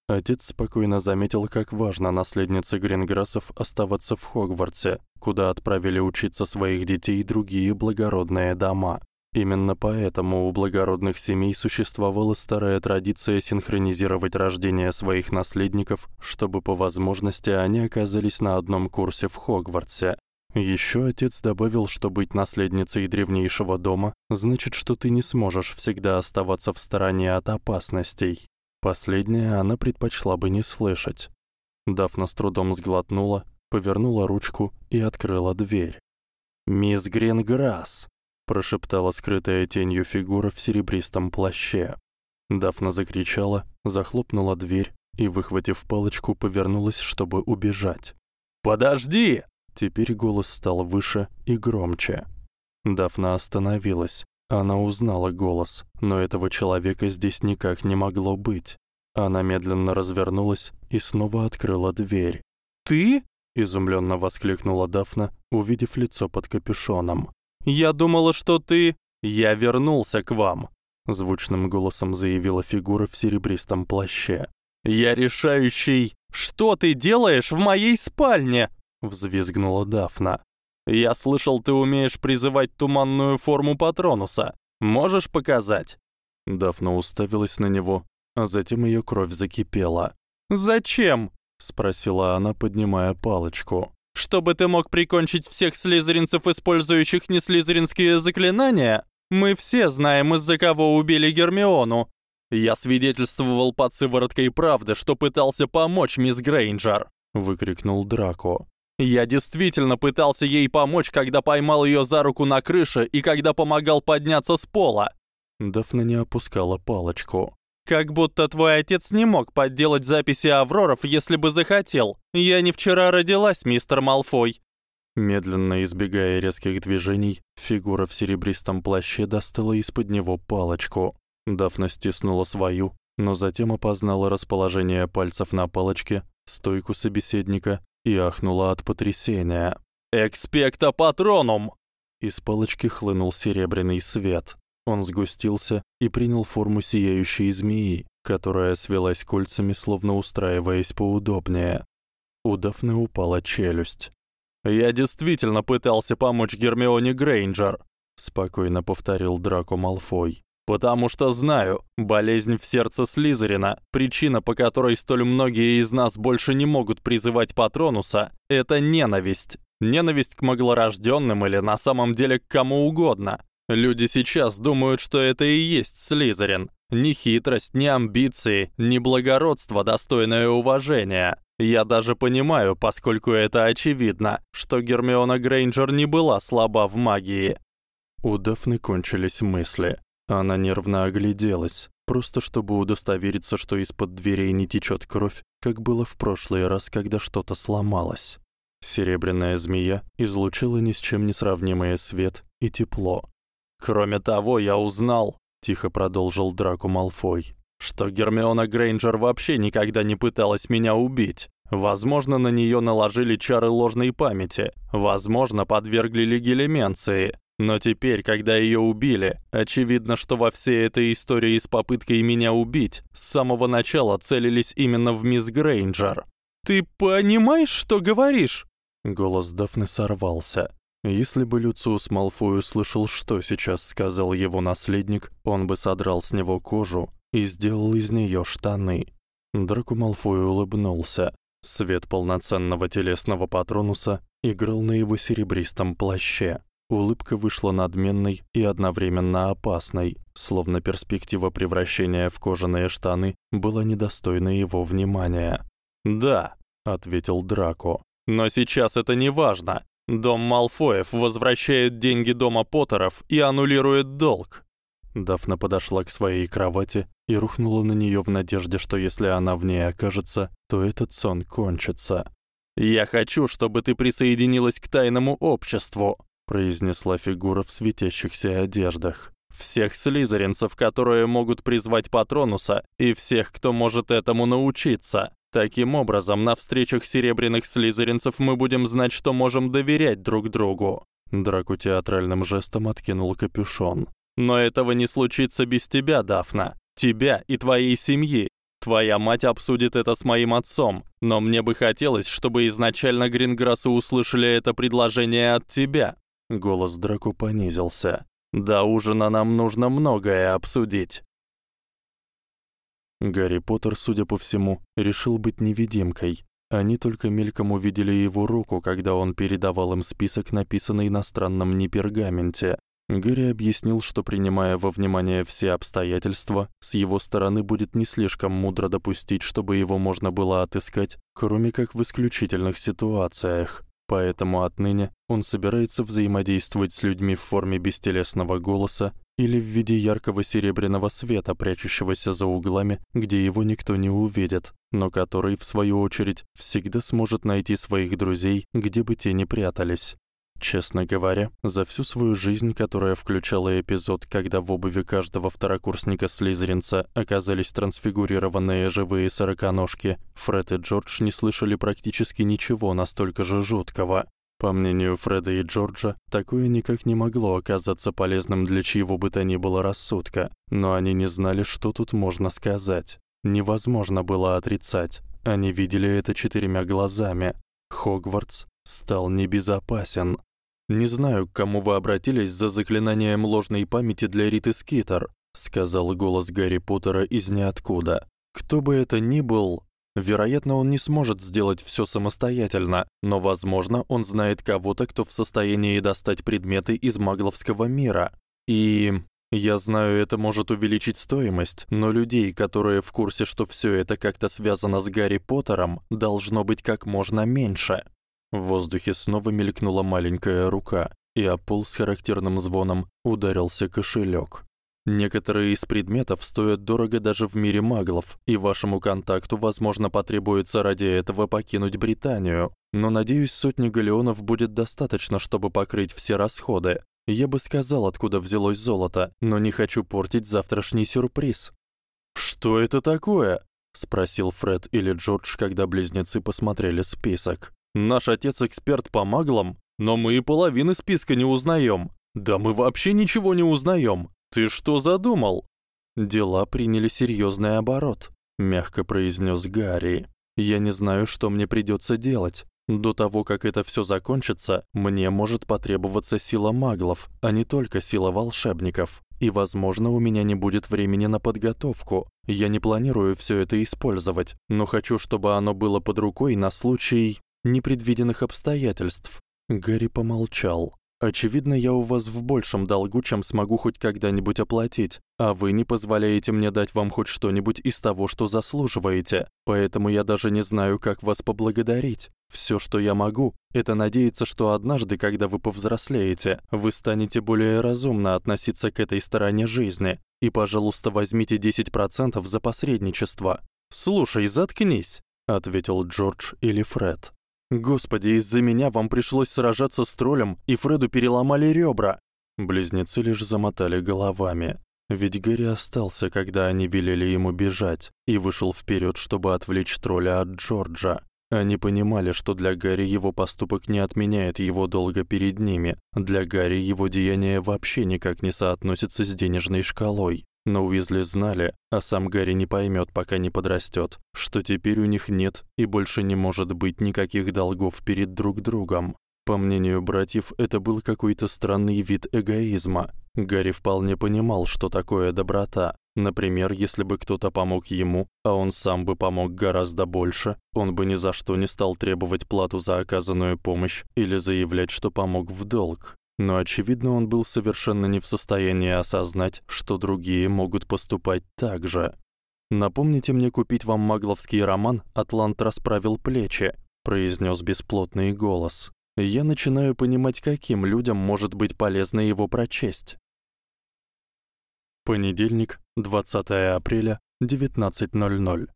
Отец спокойно заметил, как важно наследнице Гринграссов оставаться в Хогвартсе, куда отправили учиться своих детей другие благородные дома. Именно поэтому у благородных семей существовала старая традиция синхронизировать рождение своих наследников, чтобы по возможности они оказались на одном курсе в Хогвартсе. Ещё отец добавил, что быть наследницей древнейшего дома значит, что ты не сможешь всегда оставаться в стороне от опасностей. Последнее она предпочла бы не слышать. Дафна с трудом сглотнула, повернула ручку и открыла дверь. «Мисс Гринграсс!» — прошептала скрытая тенью фигура в серебристом плаще. Дафна закричала, захлопнула дверь и, выхватив палочку, повернулась, чтобы убежать. «Подожди!» Теперь голос стал выше и громче. Дафна остановилась, она узнала голос, но этого человека здесь никак не могло быть. Она медленно развернулась и снова открыла дверь. «Ты?» — изумлённо воскликнула Дафна, увидев лицо под капюшоном. «Я думала, что ты...» «Я вернулся к вам», — звучным голосом заявила фигура в серебристом плаще. «Я решающий... Что ты делаешь в моей спальне?» — взвизгнула Дафна. Я слышал, ты умеешь призывать туманную форму Патронуса. Можешь показать?» Дафна уставилась на него, а затем её кровь закипела. «Зачем?» — спросила она, поднимая палочку. «Чтобы ты мог прикончить всех слизеринцев, использующих неслизеринские заклинания? Мы все знаем, из-за кого убили Гермиону. Я свидетельствовал под сывороткой правды, что пытался помочь мисс Грейнджер», — выкрикнул Драко. Я действительно пытался ей помочь, когда поймал её за руку на крыше и когда помогал подняться с пола. Дафна не опускала палочку. Как будто твой отец не мог подделать записи Авроров, если бы захотел. Я не вчера родилась, мистер Малфой. Медленно избегая резких движений, фигура в серебристом плаще достала из-под него палочку. Дафна стиснула свою, но затем опознала расположение пальцев на палочке, стойку собеседника и ахнула от потрясения. «Экспекта патронум!» Из палочки хлынул серебряный свет. Он сгустился и принял форму сияющей змеи, которая свелась кольцами, словно устраиваясь поудобнее. У Дафны упала челюсть. «Я действительно пытался помочь Гермионе Грейнджер», — спокойно повторил Драко Малфой. Потому что знаю, болезнь в сердце Слизерина, причина, по которой столь многие из нас больше не могут призывать Патронуса, это ненависть. Ненависть к маглорождённым или на самом деле к кому угодно. Люди сейчас думают, что это и есть Слизерин. Ни хитрость, ни амбиции, ни благородство, достойное уважения. Я даже понимаю, поскольку это очевидно, что Гермиона Грейнджер не была слаба в магии. У Дафны кончились мысли. Она нервно огляделась, просто чтобы удостовериться, что из-под дверей не течёт кровь, как было в прошлый раз, когда что-то сломалось. Серебряная змея излучила ни с чем не сравнимый свет и тепло. Кроме того, я узнал, тихо продолжил Драко Малфой, что Гермиона Грейнджер вообще никогда не пыталась меня убить. Возможно, на неё наложили чары ложной памяти, возможно, подвергли легилеменции, но теперь, когда её убили, очевидно, что во всей этой истории с попыткой меня убить с самого начала целились именно в мисс Грейнджер. Ты понимаешь, что говоришь? Голос Дафны сорвался. Если бы Люциус Малфой услышал, что сейчас сказал его наследник, он бы содрал с него кожу и сделал из неё штаны. Драко Малфой улыбнулся. Свет полноценного телесного патронуса играл на его серебристом плаще. Улыбка вышла надменной и одновременно опасной, словно перспектива превращения в кожаные штаны была недостойна его внимания. "Да", ответил Драко. "Но сейчас это не важно. Дом Малфоев возвращает деньги дома Поттеров и аннулирует долг". Дафна подошла к своей кровати и рухнула на неё в надежде, что если она в ней окажется, то этот сон кончится. "Я хочу, чтобы ты присоединилась к тайному обществу", произнесла фигура в светящихся одеждах. Всех слизеринцев, которые могут призвать Патронуса, и всех, кто может этому научиться. Таким образом, на встречах серебряных слизеринцев мы будем знать, что можем доверять друг другу. Драку театральным жестом откинул капюшон. Но этого не случится без тебя, Дафна. Тебя и твоей семьи. Твоя мать обсудит это с моим отцом, но мне бы хотелось, чтобы изначально Гринграссы услышали это предложение от тебя. Голос Драку понизился. До ужина нам нужно многое обсудить. Гарри Поттер, судя по всему, решил быть невидимкой. Они только мельком увидели его руку, когда он передавал им список, написанный на странном непергаменте. Гарри объяснил, что принимая во внимание все обстоятельства, с его стороны будет не слишком мудро допустить, чтобы его можно было отыскать, кроме как в исключительных ситуациях. Поэтому отныне он собирается взаимодействовать с людьми в форме бестелесного голоса или в виде яркого серебряного света, прячущегося за углами, где его никто не увидит, но который в свою очередь всегда сможет найти своих друзей, где бы те ни прятались. Честно говоря, за всю свою жизнь, которая включала эпизод, когда в обуви каждого второкурсника Слизеринца оказались трансфигурированные живые сороконожки, Фред и Джордж не слышали практически ничего настолько же жуткого. По мнению Фреда и Джорджа, такое никак не могло оказаться полезным для чьего бы то ни было рассудка, но они не знали, что тут можно сказать. Невозможно было отрицать. Они видели это четырьмя глазами. Хогвартс стал небезопасен. Не знаю, к кому вы обратились за заклинанием ложной памяти для Риты Скитер, сказал голос Гарри Поттера из ниоткуда. Кто бы это ни был, вероятно, он не сможет сделать всё самостоятельно, но возможно, он знает кого-то, кто в состоянии достать предметы из магловского мира. И я знаю, это может увеличить стоимость, но людей, которые в курсе, что всё это как-то связано с Гарри Поттером, должно быть как можно меньше. В воздухе снова мелькнула маленькая рука, и о с характерным звоном ударился кошелёк. Некоторые из предметов стоят дорого даже в мире маглов, и вашему контакту, возможно, потребуется ради этого покинуть Британию. Но надеюсь, сотни галеонов будет достаточно, чтобы покрыть все расходы. Я бы сказал, откуда взялось золото, но не хочу портить завтрашний сюрприз. Что это такое? спросил Фред или Джордж, когда близнецы посмотрели список. Наш отец эксперт по маглам, но мы и половины списка не узнаём. Да мы вообще ничего не узнаём. Ты что задумал? Дела приняли серьёзный оборот, мягко произнёс Гарри. Я не знаю, что мне придётся делать. До того, как это всё закончится, мне может потребоваться сила маглов, а не только сила волшебников. И, возможно, у меня не будет времени на подготовку. Я не планирую всё это использовать, но хочу, чтобы оно было под рукой на случай непредвиденных обстоятельств. Гарри помолчал. Очевидно, я у вас в большем долгу, чем смогу хоть когда-нибудь оплатить, а вы не позволяете мне дать вам хоть что-нибудь из того, что заслуживаете. Поэтому я даже не знаю, как вас поблагодарить. Всё, что я могу, это надеяться, что однажды, когда вы повзрослеете, вы станете более разумно относиться к этой стороне жизни. И, пожалуйста, возьмите 10% за посредничество. Слушай, заткнись, ответил Джордж или Фред. Господи, из-за меня вам пришлось сражаться с троллем, и Фреду переломали ребра. Близнецы лишь замотали головами. Ведь Гэри остался, когда они велели ему бежать, и вышел вперёд, чтобы отвлечь тролля от Джорджа. Они понимали, что для Гарри его поступок не отменяет его долга перед ними. Для Гарри его деяние вообще никак не соотносится с денежной шкалой. Но Уизли знали, а сам Гарри не поймёт, пока не подрастёт, что теперь у них нет и больше не может быть никаких долгов перед друг другом. По мнению братьев, это был какой-то странный вид эгоизма. Гарри вполне понимал, что такое доброта. Например, если бы кто-то помог ему, а он сам бы помог гораздо больше, он бы ни за что не стал требовать плату за оказанную помощь или заявлять, что помог в долг. Но очевидно, он был совершенно не в состоянии осознать, что другие могут поступать так же. Напомните мне купить вам магловский роман Атлант расправил плечи, произнёс бесплотный голос. Я начинаю понимать, каким людям может быть полезно его прочесть. Понедельник, 20 апреля, 19:00.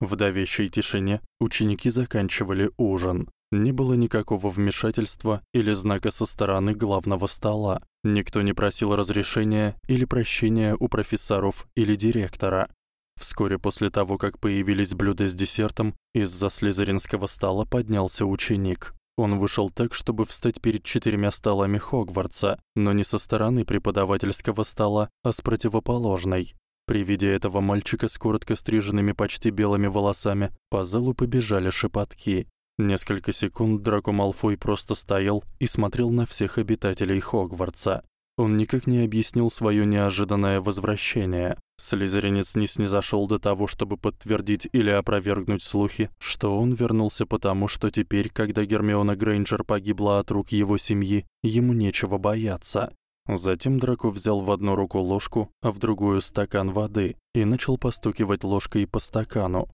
В давящей тишине ученики заканчивали ужин. Не было никакого вмешательства или знака со стороны главного стола. Никто не просил разрешения или прощения у профессоров или директора. Вскоре после того, как появились блюда с десертом, из-за слизеринского стола поднялся ученик. Он вышел так, чтобы встать перед четырьмя столами Хогвартса, но не со стороны преподавательского стола, а с противоположной. При виде этого мальчика с коротко стриженными почти белыми волосами по залу побежали шепотки. Несколько секунд Драко Малфой просто стоял и смотрел на всех обитателей Хогвартса. Он никак не объяснил своё неожиданное возвращение. Слизеринец не снизошёл до того, чтобы подтвердить или опровергнуть слухи, что он вернулся потому, что теперь, когда Гермиона Грейнджер погибла от рук его семьи, ему нечего бояться. Затем Драко взял в одну руку ложку, а в другую стакан воды и начал постукивать ложкой по стакану.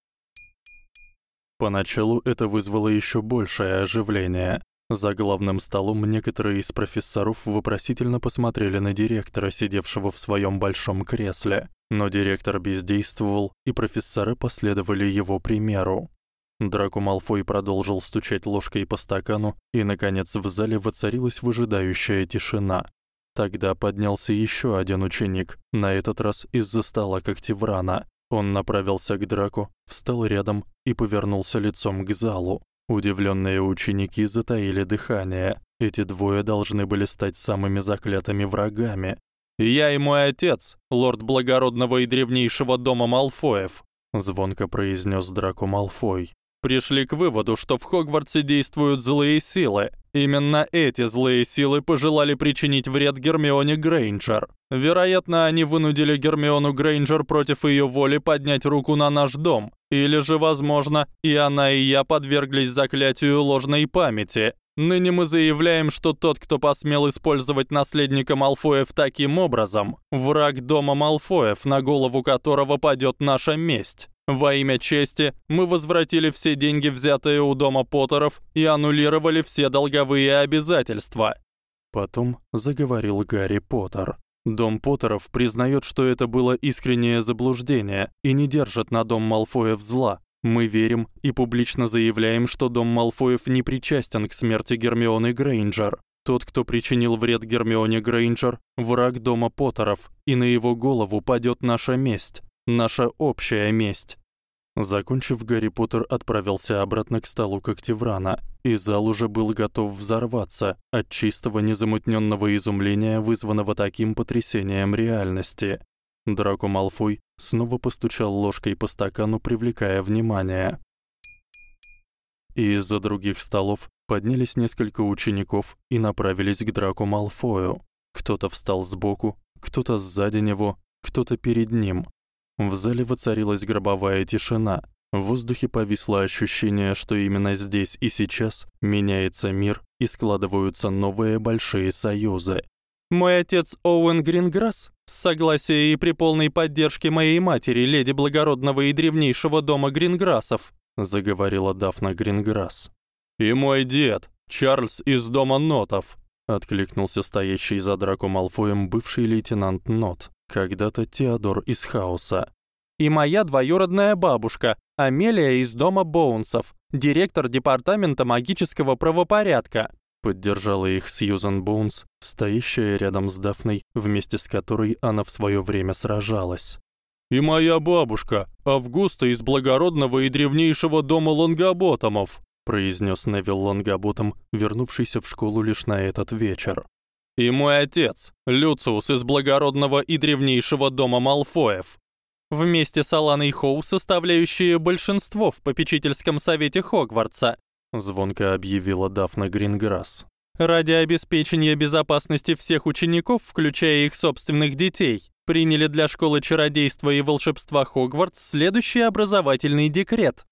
Поначалу это вызвало ещё большее оживление. За главным столом некоторые из профессоров вопросительно посмотрели на директора, сидевшего в своём большом кресле. Но директор бездействовал, и профессоры последовали его примеру. Драко Малфой продолжил стучать ложкой по стакану, и наконец в зале воцарилась выжидающая тишина. Тогда поднялся ещё один ученик, на этот раз из-за стола Когтеврана. Он направился к Драку, встал рядом и повернулся лицом к залу. Удивлённые ученики затаили дыхание. Эти двое должны были стать самыми заклятыми врагами. "Я и мой отец, лорд благородного и древнейшего дома Малфоев", звонко произнёс Драко Малфой. "Пришли к выводу, что в Хогвартсе действуют злые силы, Именно эти злые силы пожелали причинить вред Гермионе Грейнджер. Вероятно, они вынудили Гермиону Грейнджер против её воли поднять руку на наш дом. Или же, возможно, и она, и я подверглись заклятию ложной памяти. Ныне мы заявляем, что тот, кто посмел использовать наследника Малфоев таким образом, враг дома Малфоев, на голову которого падёт наша месть. Во имя чести мы возвратили все деньги, взятые у дома Поттеров, и аннулировали все долговые обязательства. Потом заговорил Гарри Поттер. Дом Поттеров признаёт, что это было искреннее заблуждение и не держит на дом Малфоев зла. Мы верим и публично заявляем, что дом Малфоев не причастен к смерти Гермионы Грейнджер. Тот, кто причинил вред Гермионе Грейнджер, враг дома Поттеров, и на его голову падёт наша месть, наша общая месть. Закончив, Гарри Поттер отправился обратно к столу Когтеврана, и зал уже был готов взорваться от чистого незамутнённого изумления, вызванного таким потрясением реальности. Драко Малфой снова постучал ложкой по стакану, привлекая внимание. Из-за других столов поднялись несколько учеников и направились к Драко Малфою. Кто-то встал сбоку, кто-то сзади него, кто-то перед ним. В зале воцарилась гробовая тишина. В воздухе повисло ощущение, что именно здесь и сейчас меняется мир и складываются новые большие союзы. Мой отец Оуэн Гринграсс, с согласия и при полной поддержке моей матери, леди благородного и древнейшего дома Гринграссов, заговорила Дафна Гринграсс. И мой дед, Чарльз из дома Нотов, откликнулся стоящий за Драко Малфоем бывший лейтенант Нот когда-то Теодор из Хаоса. И моя двоюродная бабушка, Амелия из дома Боунсов, директор департамента магического правопорядка. Поддержала их Сьюзен Боунс, стоящая рядом с Дафной, вместе с которой она в своё время сражалась. И моя бабушка, Августа из благородного и древнейшего дома Лонгаботомов, произнёс Невил Лонгаботом, вернувшийся в школу лишь на этот вечер. И мой отец, Люциус из благородного и древнейшего дома Малфоев. Вместе с Аланой Хоу, составляющие большинство в попечительском совете Хогвартса, звонко объявила Дафна Гринграсс. Ради обеспечения безопасности всех учеников, включая их собственных детей, приняли для школы чародейства и волшебства Хогвартс следующий образовательный декрет.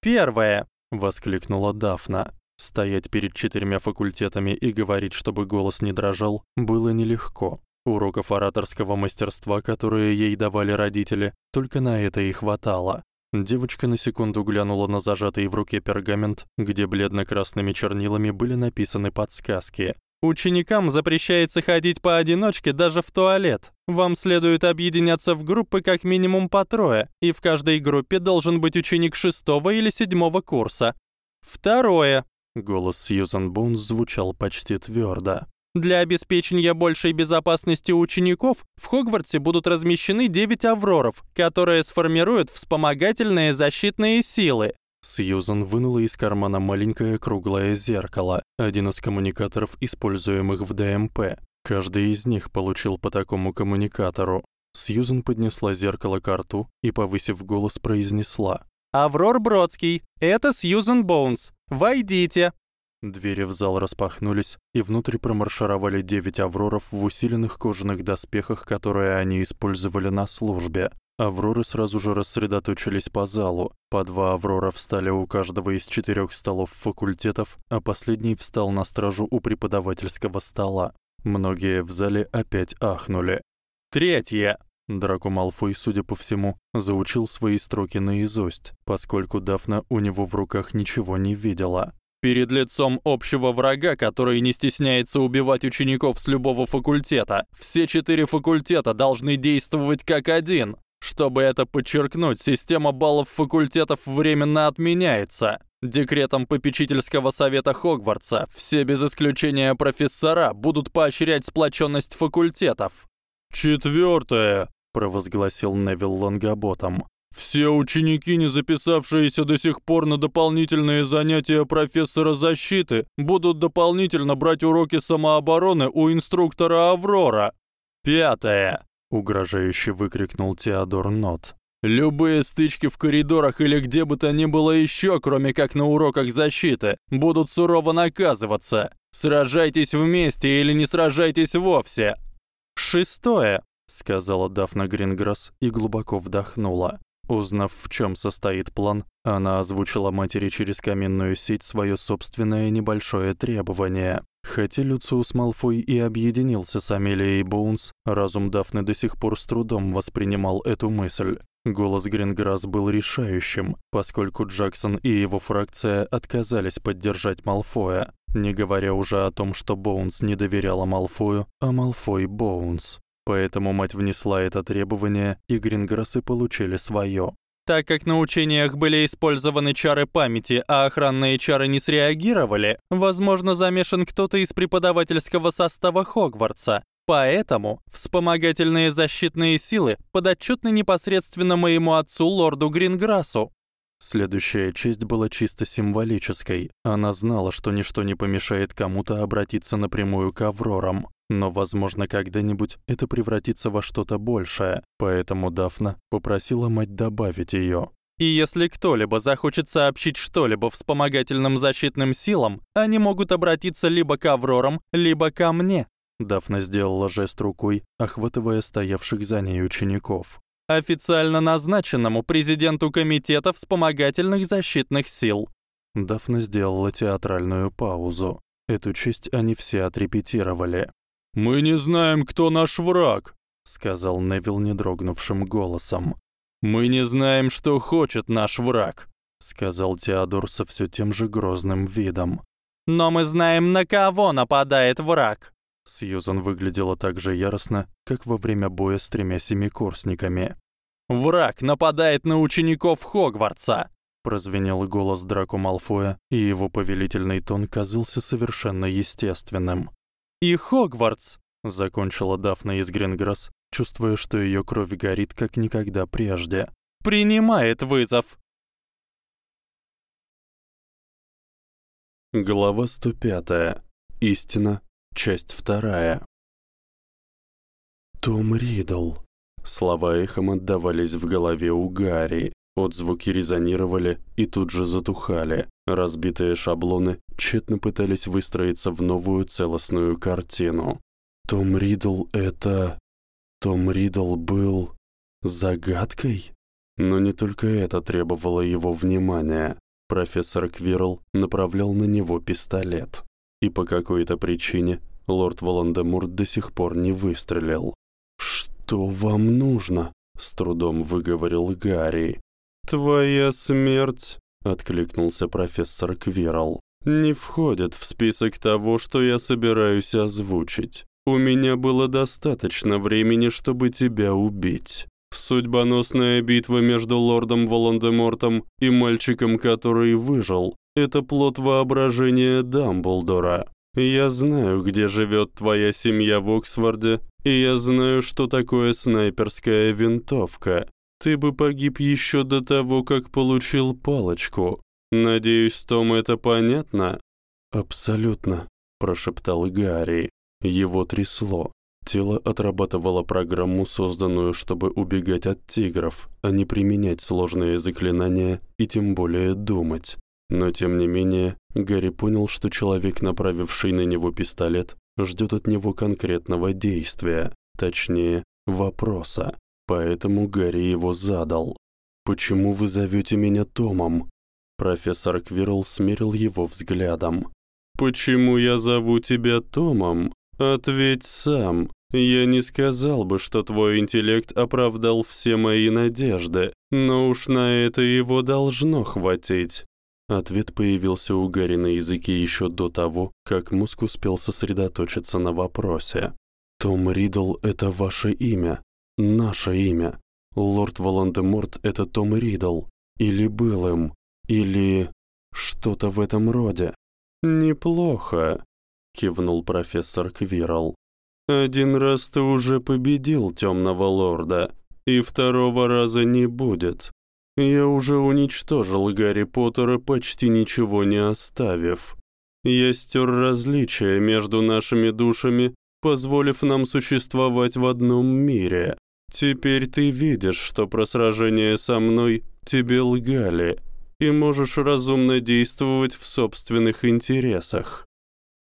Первое, воскликнула Дафна. Стоять перед четырьмя факультетами и говорить, чтобы голос не дрожал, было нелегко. Уроков ораторского мастерства, которые ей давали родители, только на это и хватало. Девочка на секунду глянула на зажатый в руке пергамент, где бледно-красными чернилами были написаны подсказки. Ученикам запрещается ходить поодиночке даже в туалет. Вам следует объединяться в группы как минимум по трое, и в каждой группе должен быть ученик шестого или седьмого курса. Второе. Голос Сьюзен Бунс звучал почти твёрдо. Для обеспечения большей безопасности учеников в Хогвартсе будут размещены 9 авроров, которые сформируют вспомогательные защитные силы. Сьюзен вынула из кармана маленькое круглое зеркало, один из коммуникаторов, используемых в ДМП. Каждый из них получил по такому коммуникатору. Сьюзен поднесла зеркало к рту и, повысив голос, произнесла: "Аврор Бродский, это Сьюзен Боунс. Войдите". Двери в зал распахнулись, и внутрь промаршировали девять авроров в усиленных кожаных доспехах, которые они использовали на службе. Авроры сразу же рассредоточились по залу. По два аврора встали у каждого из четырёх столов факультетов, а последний встал на стражу у преподавательского стола. Многие в зале опять ахнули. Третье. Драко Малфой, судя по всему, заучил свои строки наизусть, поскольку Дафна у него в руках ничего не видела. Перед лицом общего врага, который не стесняется убивать учеников с любого факультета, все четыре факультета должны действовать как один. Чтобы это подчеркнуть, система баллов факультетов временно отменяется. Декретом попечительского совета Хогвартса все без исключения профессора будут поощрять сплоченность факультетов. Четвертое, провозгласил Невил Лонгаботом. Все ученики, не записавшиеся до сих пор на дополнительные занятия профессора защиты, будут дополнительно брать уроки самообороны у инструктора Аврора. Пятое, угрожающе выкрикнул Теодор Нот. Любые стычки в коридорах или где бы то ни было ещё, кроме как на уроках защиты, будут сурово наказываться. Сражайтесь вместе или не сражайтесь вовсе. Шестое, сказала Дафна Гринграсс и глубоко вдохнула. Узнав, в чём состоит план, она озвучила матери через каменную сеть своё собственное небольшое требование. Хотя Люциус Малфой и объединился с Амелией Боунс, разум Дафны до сих пор с трудом воспринимал эту мысль. Голос Гринграсс был решающим, поскольку Джексон и его фракция отказались поддержать Малфоя, не говоря уже о том, что Боунс не доверяла Малфою, а Малфой Боунс. Поэтому мать внесла это требование, и Гринграссы получили своё. Так как на учениях были использованы чары памяти, а охранные чары не среагировали, возможно, замешан кто-то из преподавательского состава Хогвартса. Поэтому вспомогательные защитные силы подотчетны непосредственно моему отцу, лорду Гринграссу. Следующая честь была чисто символической. Она знала, что ничто не помешает кому-то обратиться напрямую к Аврорам. Но, возможно, когда-нибудь это превратится во что-то большее, поэтому Дафна попросила мать добавить её. И если кто-либо захочет сообщить что-либо вспомогательным защитным силам, они могут обратиться либо к Аврорам, либо ко мне. Дафна сделала жест рукой, охватывая стоявших за ней учеников. Официально назначенному президенту комитета вспомогательных защитных сил. Дафна сделала театральную паузу. Эту честь они все отрепетировали. Мы не знаем, кто наш враг, сказал Невил недрогнувшим голосом. Мы не знаем, что хочет наш враг, сказал Теодор со всё тем же грозным видом. Но мы знаем, на кого нападает враг. Сьюзан выглядела так же яростно, как во время боя с тремя семикурсниками. Враг нападает на учеников Хогвартса, прозвенел голос Драко Малфоя, и его повелительный тон казался совершенно естественным и Хогвартс, закончила Дафна из Гринграсс, чувствуя, что её кровь горит как никогда прежде. Принимает вызов. Глава 105. Истина. Часть вторая. Том Ридл. Слова эхом отдавались в голове у Гарри. Отзвуки резонировали и тут же затухали. Разбитые шаблоны тщетно пытались выстроиться в новую целостную картину. Том Ридл это... Том Ридл был... загадкой? Но не только это требовало его внимания. Профессор Квирл направлял на него пистолет. И по какой-то причине лорд Волан-де-Мурт до сих пор не выстрелил. «Что вам нужно?» — с трудом выговорил Гарри. «Твоя смерть», — откликнулся профессор Квирл, «не входит в список того, что я собираюсь озвучить. У меня было достаточно времени, чтобы тебя убить. Судьбоносная битва между лордом Волан-де-Мортом и мальчиком, который выжил, это плод воображения Дамблдора. Я знаю, где живет твоя семья в Оксфорде, и я знаю, что такое снайперская винтовка. Ты бы погиб еще до того, как получил палочку. Надеюсь, Том, это понятно?» «Абсолютно», — прошептал Гарри. Его трясло. Тело отрабатывало программу, созданную, чтобы убегать от тигров, а не применять сложные заклинания и тем более думать. Но тем не менее, Гарри понял, что человек, направивший на него пистолет, ждет от него конкретного действия, точнее, вопроса. Поэтому Гарри его задал. «Почему вы зовете меня Томом?» Профессор Квирл смерил его взглядом. «Почему я зову тебя Томом? Ответь сам. Я не сказал бы, что твой интеллект оправдал все мои надежды, но уж на это его должно хватить. Ответ появился у Гарри на языке еще до того, как мозг успел сосредоточиться на вопросе. «Том Ридл — это ваше имя. Наше имя. Лорд Волан-де-Морт — это Том Ридл. Или был им. Или... что-то в этом роде». «Неплохо», — кивнул профессор Квирл. «Один раз ты уже победил Темного Лорда, и второго раза не будет. Я уже уничтожил Гарри Поттера, почти ничего не оставив. Я стер различия между нашими душами, позволив нам существовать в одном мире. Теперь ты видишь, что про сражение со мной тебе лгали, и можешь разумно действовать в собственных интересах.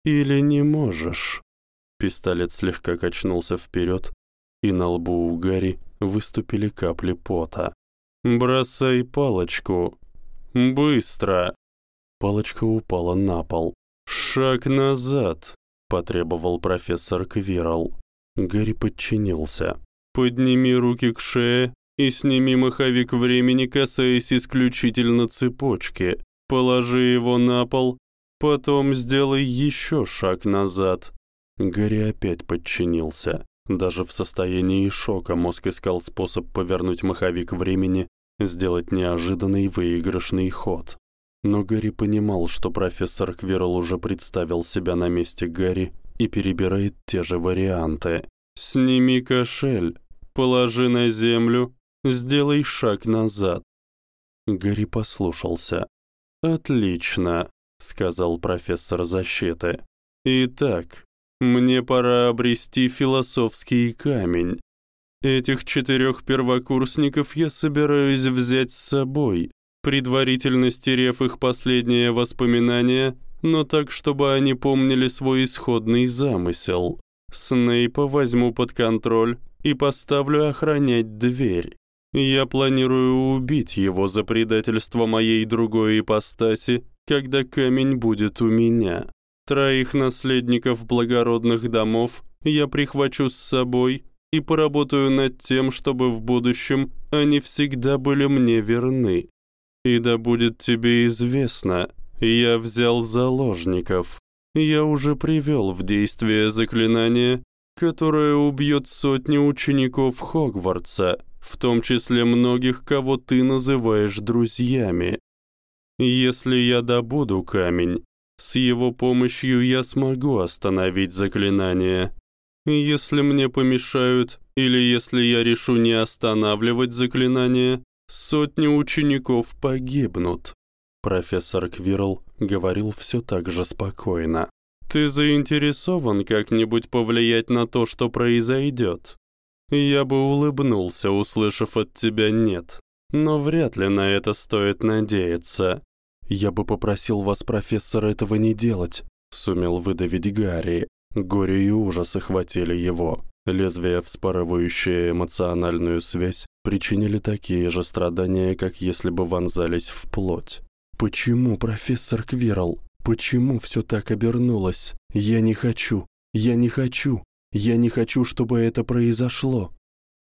Или не можешь?» Пистолет слегка качнулся вперед, и на лбу у Гарри выступили капли пота. «Бросай палочку! Быстро!» Палочка упала на пол. «Шаг назад!» — потребовал профессор Квирл. Гарри подчинился. «Подними руки к шее и сними маховик времени, касаясь исключительно цепочки. Положи его на пол, потом сделай еще шаг назад». Гарри опять подчинился. Даже в состоянии шока мозг искал способ повернуть маховик времени, сделать неожиданный выигрышный ход. Но Гарри понимал, что профессор Квирл уже представил себя на месте Гарри и перебирает те же варианты. «Сними кошель, положи на землю, сделай шаг назад». Гарри послушался. «Отлично», — сказал профессор защиты. «Итак, мне пора обрести философский камень. Этих четырех первокурсников я собираюсь взять с собой, предварительно стерев их последние воспоминания, но так, чтобы они помнили свой исходный замысел. Снейпа возьму под контроль и поставлю охранять дверь. Я планирую убить его за предательство моей другой ипостаси, когда камень будет у меня. Троих наследников благородных домов я прихвачу с собой и поработаю над тем, чтобы в будущем они всегда были мне верны. И да будет тебе известно, я взял заложников. Я уже привел в действие заклинание, которое убьет сотни учеников Хогвартса, в том числе многих, кого ты называешь друзьями. Если я добуду камень, с его помощью я смогу остановить заклинание. Если мне помешают, или если я решу не останавливать заклинание, сотни учеников погибнут. Профессор Квирл говорил все так же спокойно. Ты заинтересован как-нибудь повлиять на то, что произойдет? Я бы улыбнулся, услышав от тебя «нет», но вряд ли на это стоит надеяться. «Я бы попросил вас, профессор, этого не делать», — сумел выдавить Гарри. Горе и ужас охватили его. Лезвия, вспарывающие эмоциональную связь, причинили такие же страдания, как если бы вонзались в плоть. Почему, профессор Квирл? Почему все так обернулось? Я не хочу. Я не хочу. Я не хочу, чтобы это произошло.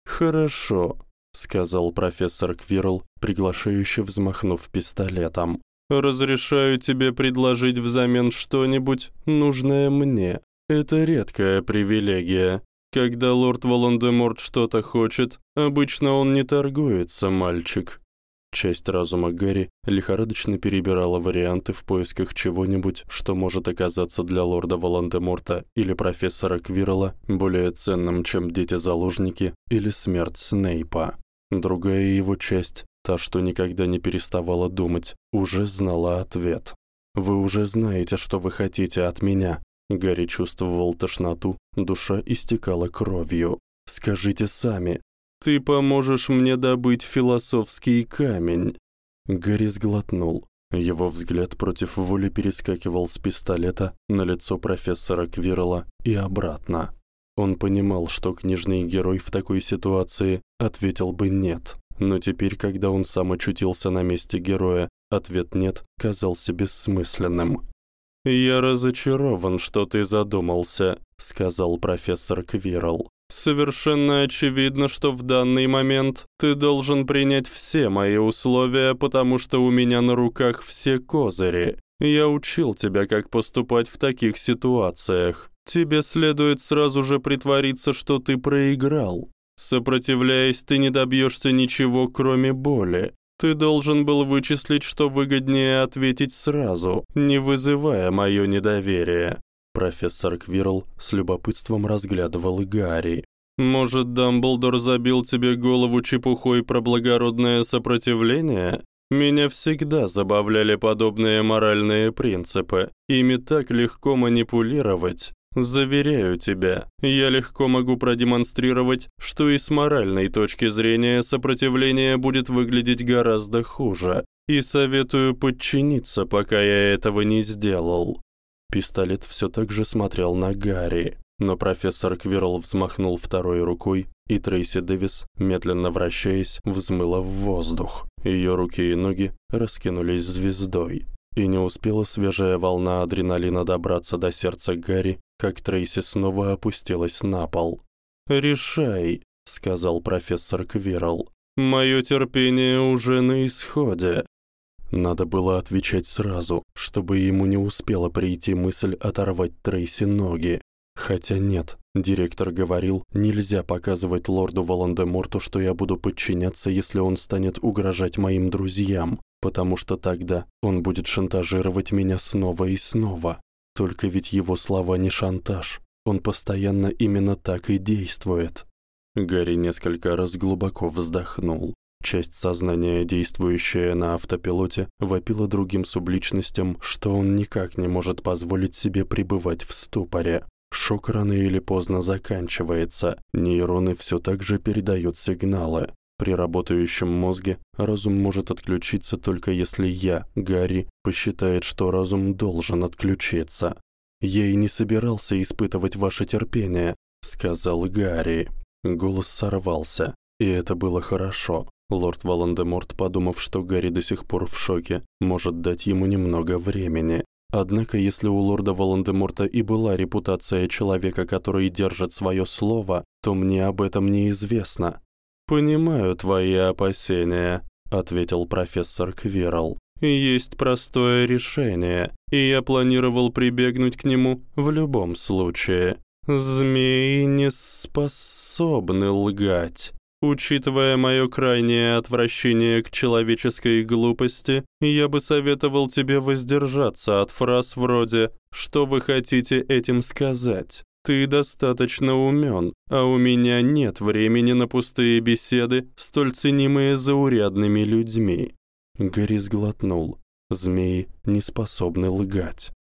Хорошо, сказал профессор Квирл, приглашающе взмахнув пистолетом. Разрешаю тебе предложить взамен что-нибудь нужное мне. Это редкая привилегия. Когда лорд Волан-де-Морт что-то хочет, обычно он не торгуется, мальчик. Часть разума Гарри лихорадочно перебирала варианты в поисках чего-нибудь, что может оказаться для лорда Волан-де-Морта или профессора Квирла более ценным, чем дети-заложники или смерть Снейпа. Другая его часть, та, что никогда не переставала думать, уже знала ответ. «Вы уже знаете, что вы хотите от меня». Гарри чувствовал тошноту, душа истекала кровью. «Скажите сами, ты поможешь мне добыть философский камень. Гарри сглотнул. Его взгляд против воли перескакивал с пистолета на лицо профессора Квирла и обратно. Он понимал, что книжный герой в такой ситуации ответил бы «нет». Но теперь, когда он сам очутился на месте героя, ответ «нет» казался бессмысленным. «Я разочарован, что ты задумался», — сказал профессор Квирл. Совершенно очевидно, что в данный момент ты должен принять все мои условия, потому что у меня на руках все козыри. Я учил тебя, как поступать в таких ситуациях. Тебе следует сразу же притвориться, что ты проиграл. Сопротивляясь, ты не добьешься ничего, кроме боли. Ты должен был вычислить, что выгоднее ответить сразу, не вызывая моё недоверие. Профессор Квирл с любопытством разглядывал Гарри. «Может, Дамблдор забил тебе голову чепухой про благородное сопротивление? Меня всегда забавляли подобные моральные принципы. Ими так легко манипулировать. Заверяю тебя, я легко могу продемонстрировать, что и с моральной точки зрения сопротивление будет выглядеть гораздо хуже. И советую подчиниться, пока я этого не сделал. Пистолет все так же смотрел на Гарри, но профессор Квирл взмахнул второй рукой, и Трейси Дэвис, медленно вращаясь, взмыла в воздух. Ее руки и ноги раскинулись звездой. И не успела свежая волна адреналина добраться до сердца Гарри, как Трейси снова опустилась на пол. «Решай», — сказал профессор Квирл. «Моё терпение уже на исходе. Надо было отвечать сразу, чтобы ему не успела прийти мысль оторвать Трейси ноги. Хотя нет, директор говорил, нельзя показывать лорду Волан-де-Морту, что я буду подчиняться, если он станет угрожать моим друзьям, потому что тогда он будет шантажировать меня снова и снова. Только ведь его слова не шантаж. Он постоянно именно так и действует. Гарри несколько раз глубоко вздохнул. Часть сознания, действующая на автопилоте, вопила другим субличностям, что он никак не может позволить себе пребывать в ступоре. Шок рано или поздно заканчивается, нейроны все так же передают сигналы. При работающем мозге разум может отключиться только если я, Гарри, посчитает, что разум должен отключиться. «Я и не собирался испытывать ваше терпение», — сказал Гарри. Голос сорвался, и это было хорошо. Лорд Волан-де-Морт, подумав, что Гарри до сих пор в шоке, может дать ему немного времени. Однако, если у лорда Волан-де-Морта и была репутация человека, который держит свое слово, то мне об этом неизвестно. «Понимаю твои опасения», — ответил профессор Квирл. «Есть простое решение, и я планировал прибегнуть к нему в любом случае. Змеи не способны лгать». Учитывая мое крайнее отвращение к человеческой глупости, я бы советовал тебе воздержаться от фраз вроде «Что вы хотите этим сказать?» Ты достаточно умен, а у меня нет времени на пустые беседы, столь ценимые заурядными людьми. Гарри сглотнул. Змеи не способны лгать.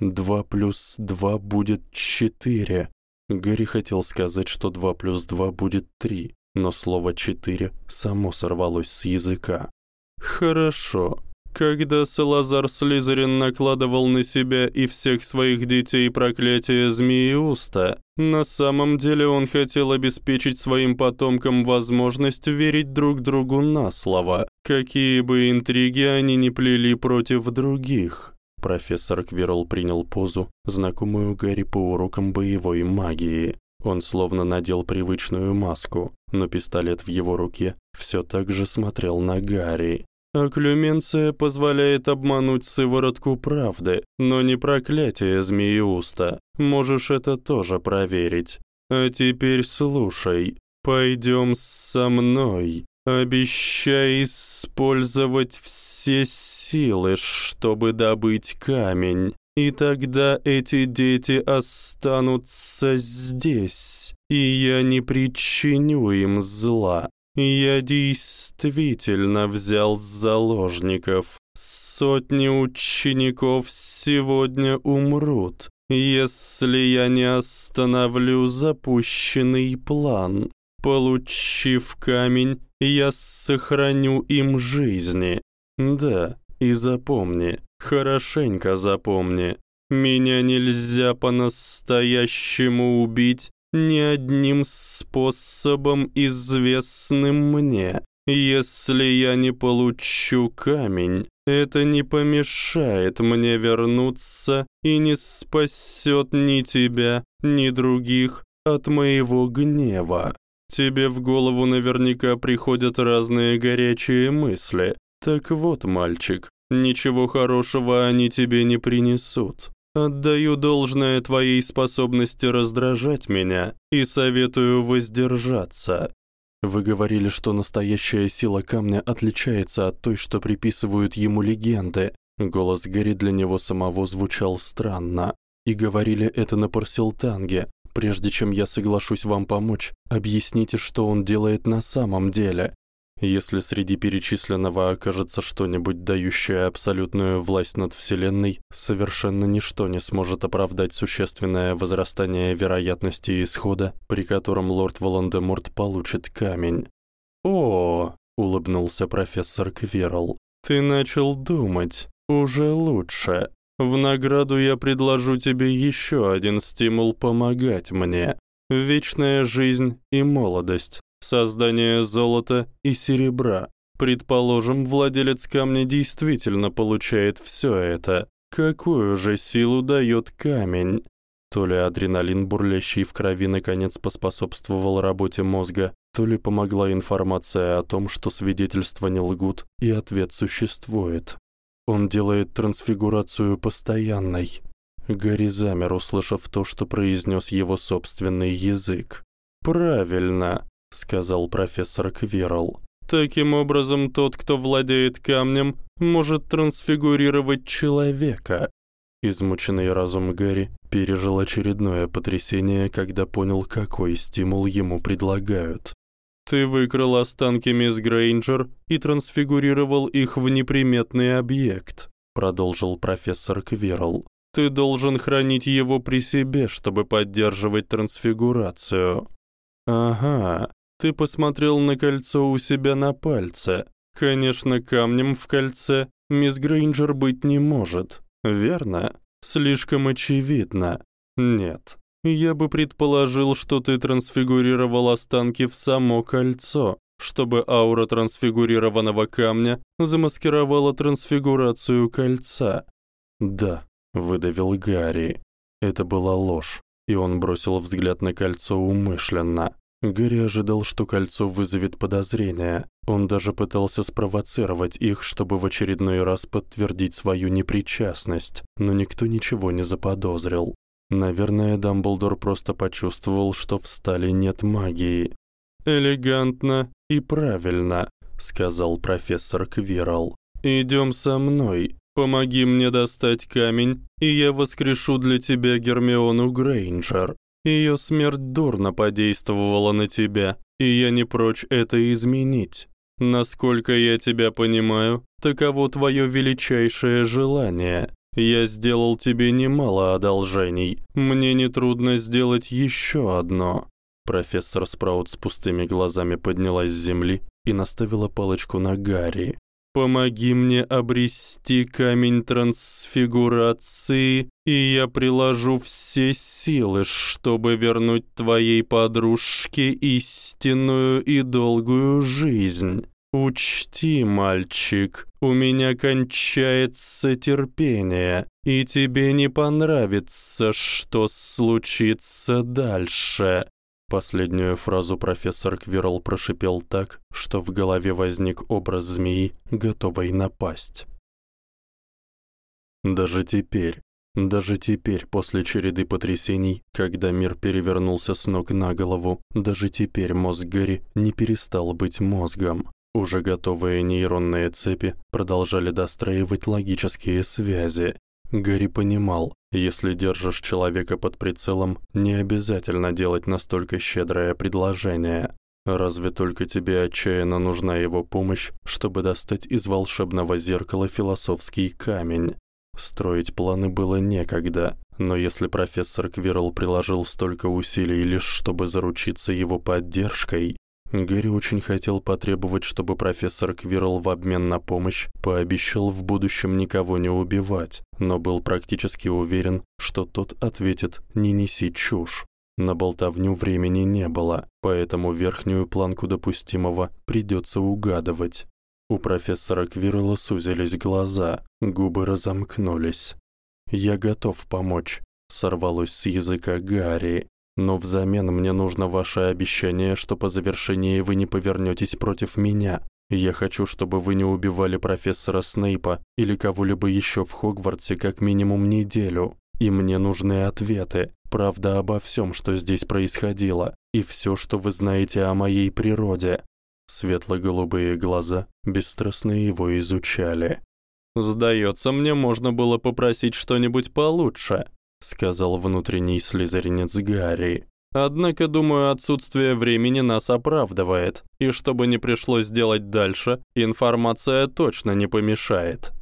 Два плюс два будет четыре. Гарри хотел сказать, что два плюс два будет три но слово «четыре» само сорвалось с языка. «Хорошо. Когда Салазар Слизерин накладывал на себя и всех своих детей проклятие Змеиуста, на самом деле он хотел обеспечить своим потомкам возможность верить друг другу на слово, какие бы интриги они ни плели против других. Профессор Квирл принял позу, знакомую Гарри по урокам боевой магии. Он словно надел привычную маску, но пистолет в его руке все так же смотрел на Гарри. Оклюменция позволяет обмануть сыворотку правды, но не проклятие змеиуста. Можешь это тоже проверить. А теперь слушай. Пойдем со мной. Обещай использовать все силы, чтобы добыть камень. И тогда эти дети останутся здесь, и я не причиню им зла. Я действительно взял заложников. Сотни учеников сегодня умрут, если я не остановлю запущенный план. Получив камень, я сохраню им жизни. Да, и запомни, хорошенько запомни, меня нельзя по-настоящему убить ни одним способом, известным мне. Если я не получу камень, это не помешает мне вернуться и не спасет ни тебя, ни других от моего гнева. Тебе в голову наверняка приходят разные горячие мысли. Так вот, мальчик, ничего хорошего они тебе не принесут. Отдаю должное твоей способности раздражать меня и советую воздержаться. Вы говорили, что настоящая сила камня отличается от той, что приписывают ему легенды. Голос Гэри для него самого звучал странно. И говорили это на Парсилтанге. Прежде чем я соглашусь вам помочь, объясните, что он делает на самом деле. Если среди перечисленного окажется что-нибудь дающее абсолютную власть над Вселенной, совершенно ничто не сможет оправдать существенное возрастание вероятности исхода, при котором лорд Волан-де-Морт получит камень. «О!» — улыбнулся профессор Квирл. «Ты начал думать. Уже лучше. В награду я предложу тебе еще один стимул помогать мне. Вечная жизнь и молодость создание золота и серебра. Предположим, владелец камня действительно получает все это. Какую же силу дает камень? То ли адреналин, бурлящий в крови, наконец поспособствовал работе мозга, то ли помогла информация о том, что свидетельства не лгут, и ответ существует. Он делает трансфигурацию постоянной. Гарри замер, услышав то, что произнес его собственный язык. «Правильно. — сказал профессор Квирл. «Таким образом, тот, кто владеет камнем, может трансфигурировать человека». Измученный разум Гэри пережил очередное потрясение, когда понял, какой стимул ему предлагают. «Ты выкрал останки мисс Грейнджер и трансфигурировал их в неприметный объект», продолжил профессор Квирл. «Ты должен хранить его при себе, чтобы поддерживать трансфигурацию». «Ага, ты посмотрел на кольцо у себя на пальце. Конечно, камнем в кольце мисс Грейнджер быть не может. Верно? Слишком очевидно. Нет. Я бы предположил, что ты трансфигурировал останки в само кольцо, чтобы аура трансфигурированного камня замаскировала трансфигурацию кольца. Да, выдавил Гарри. Это была ложь, и он бросил взгляд на кольцо умышленно. Гэри ожидал, что кольцо вызовет подозрения. Он даже пытался спровоцировать их, чтобы в очередной раз подтвердить свою непричастность, но никто ничего не заподозрил. Наверное, Дамблдор просто почувствовал, что в стали нет магии. «Элегантно и правильно», — сказал профессор Квирл. «Идём со мной. Помоги мне достать камень, и я воскрешу для тебя Гермиону Грейнджер. Ее смерть дурно подействовала на тебя, и я не прочь это изменить. Насколько я тебя понимаю, таково твое величайшее желание. Я сделал тебе немало одолжений. Мне нетрудно сделать еще одно. Профессор Спраут с пустыми глазами поднялась с земли и наставила палочку на Гарри. Помоги мне обрести камень трансфигурации, и я приложу все силы, чтобы вернуть твоей подружке истинную и долгую жизнь. Учти, мальчик, у меня кончается терпение, и тебе не понравится, что случится дальше. Последнюю фразу профессор Квирл прошипел так, что в голове возник образ змеи, готовой напасть. Даже теперь, даже теперь, после череды потрясений, когда мир перевернулся с ног на голову, даже теперь мозг Гэри не перестал быть мозгом. Уже готовые нейронные цепи продолжали достраивать логические связи, Гарри понимал, если держишь человека под прицелом, не обязательно делать настолько щедрое предложение. Разве только тебе отчаянно нужна его помощь, чтобы достать из волшебного зеркала философский камень. Строить планы было некогда, но если профессор Квирл приложил столько усилий лишь чтобы заручиться его поддержкой, Гэри очень хотел потребовать, чтобы профессор Квирл в обмен на помощь пообещал в будущем никого не убивать, но был практически уверен, что тот ответит «не неси чушь». На болтовню времени не было, поэтому верхнюю планку допустимого придётся угадывать. У профессора Квирла сузились глаза, губы разомкнулись. «Я готов помочь», — сорвалось с языка Гарри. Но взамен мне нужно ваше обещание, что по завершении вы не повернётесь против меня. Я хочу, чтобы вы не убивали профессора Снейпа или кого-либо ещё в Хогвартсе как минимум неделю. И мне нужны ответы, правда обо всём, что здесь происходило, и всё, что вы знаете о моей природе. Светло-голубые глаза бесстрастно его изучали. Сдаётся мне, можно было попросить что-нибудь получше сказал внутренний слизеринец Гарри. Однако, думаю, отсутствие времени нас оправдывает, и чтобы не пришлось делать дальше, информация точно не помешает.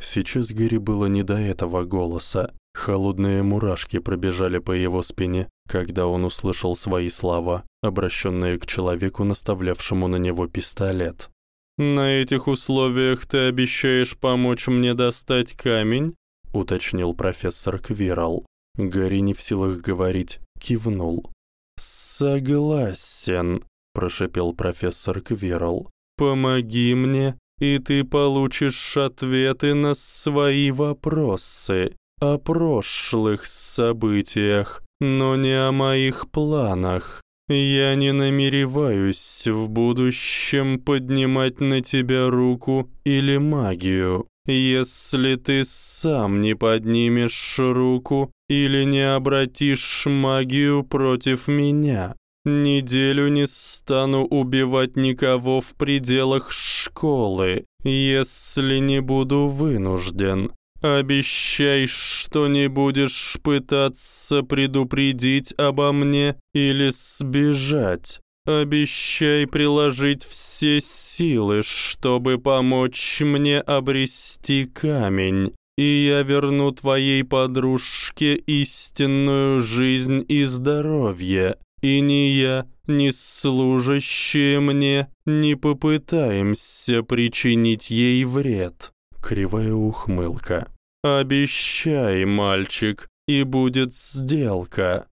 Сейчас Гарри было не до этого голоса. Холодные мурашки пробежали по его спине, когда он услышал свои слова, обращенные к человеку, наставлявшему на него пистолет. «На этих условиях ты обещаешь помочь мне достать камень?» Уточнил профессор Квирл. Гарри не в силах говорить, кивнул. Согласен, прошептал профессор Квирл. Помоги мне, и ты получишь ответы на свои вопросы о прошлых событиях, но не о моих планах. Я не намереваюсь в будущем поднимать на тебя руку или магию. Если ты сам не поднимешь руку или не обратишь магию против меня, неделю не стану убивать никого в пределах школы, если не буду вынужден. Обещай, что не будешь пытаться предупредить обо мне или сбежать. Обещай приложить все силы, чтобы помочь мне обрести камень, и я верну твоей подружке истинную жизнь и здоровье. И ни я, ни служащие мне не попытаемся причинить ей вред. Кривая ухмылка. Обещай, мальчик, и будет сделка.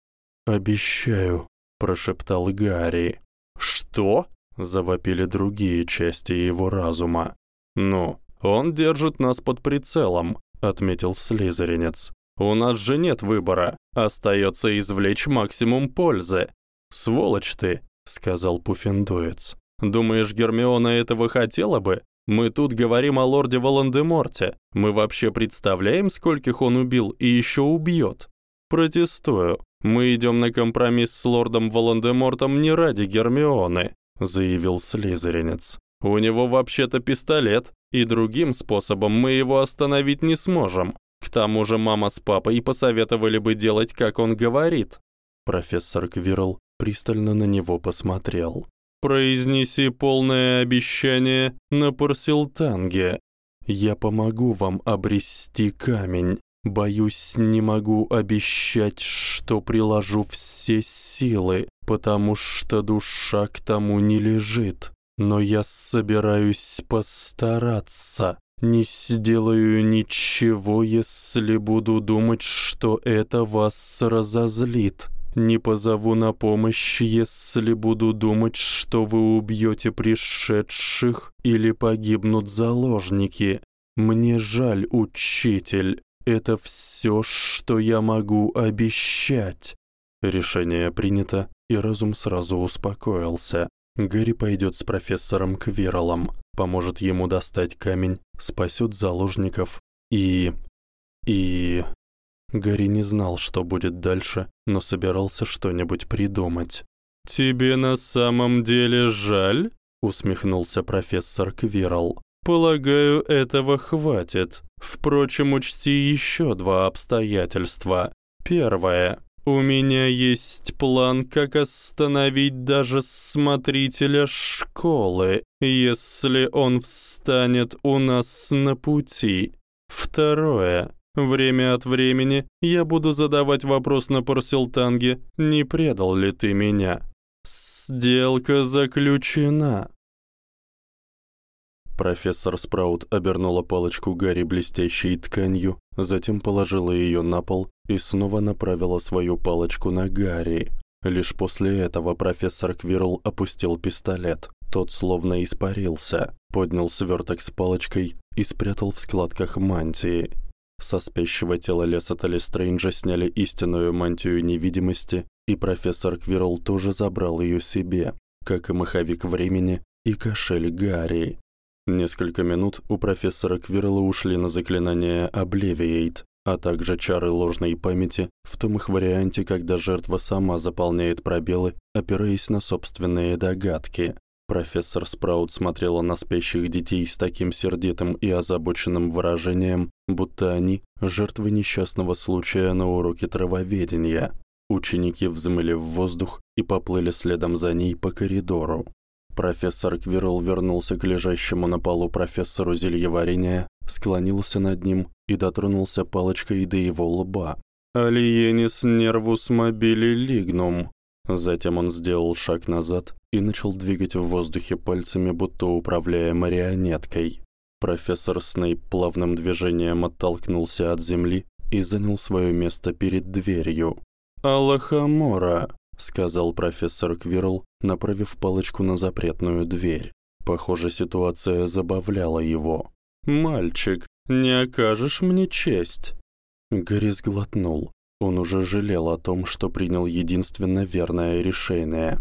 Обещаю, прошептал Гарри. Что? завопили другие части его разума. Ну, он держит нас под прицелом, отметил слизеринец. У нас же нет выбора, остаётся извлечь максимум пользы. Сволочь ты, сказал Пуффендуец. Думаешь, Гермиона этого хотела бы? Мы тут говорим о лорде Волан-де-Морте. Мы вообще представляем, скольких он убил и ещё убьёт? Протестую. Мы идем на компромисс с лордом Волан-де-Мортом не ради Гермионы, заявил слизеринец. У него вообще-то пистолет, и другим способом мы его остановить не сможем. К тому же мама с папой посоветовали бы делать, как он говорит. Профессор Квирл пристально на него посмотрел. Произнеси полное обещание на Парсилтанге. Я помогу вам обрести камень. Боюсь, не могу обещать, что приложу все силы, потому что душа к тому не лежит. но я собираюсь постараться. Не сделаю ничего, если буду думать, что это вас разозлит. Не позову на помощь, если буду думать, что вы убьёте пришедших или погибнут заложники. Мне жаль, учитель. Это всё, что я могу обещать. Решение принято, и разум сразу успокоился. Гарри пойдёт с профессором Квирлом, поможет ему достать камень, спасёт заложников и и Гарри не знал, что будет дальше, но собирался что-нибудь придумать. «Тебе на самом деле жаль?» — усмехнулся профессор Квирл. «Полагаю, этого хватит. Впрочем, учти ещё два обстоятельства. Первое. У меня есть план, как остановить даже смотрителя школы, если он встанет у нас на пути. Второе. Время от времени я буду задавать вопрос на Парсилтанге, не предал ли ты меня. Сделка заключена. Профессор Спраут обернула палочку Гарри блестящей тканью, затем положила её на пол и снова направила свою палочку на Гарри. Лишь после этого профессор Квирл опустил пистолет. Тот словно испарился, поднял свёрток с палочкой и спрятал в складках мантии. Со спящего тела Лесота Лестрейнджа сняли истинную мантию невидимости, и профессор Квирл тоже забрал её себе, как и маховик времени и кошель Гарри. Несколько минут у профессора Квирла ушли на заклинание Obliviate, а также чары ложной памяти в том их варианте, когда жертва сама заполняет пробелы, опираясь на собственные догадки. Профессор Спраут смотрела на спящих детей с таким сердитым и озабоченным выражением, будто они жертвы несчастного случая на уроке травоведения. Ученики взмыли в воздух и поплыли следом за ней по коридору. Профессор Квирл вернулся к лежащему на полу профессору зельеварения, склонился над ним и дотронулся палочкой до его лба. «Алиенис нервус мобили лигнум», Затем он сделал шаг назад и начал двигать в воздухе пальцами, будто управляя марионеткой. Профессор Снейп плавным движением оттолкнулся от земли и занял своё место перед дверью. «Аллахамора», — сказал профессор Квирл, направив палочку на запретную дверь. Похоже, ситуация забавляла его. «Мальчик, не окажешь мне честь?» Гарри сглотнул. Он уже жалел о том, что принял единственно верное решение.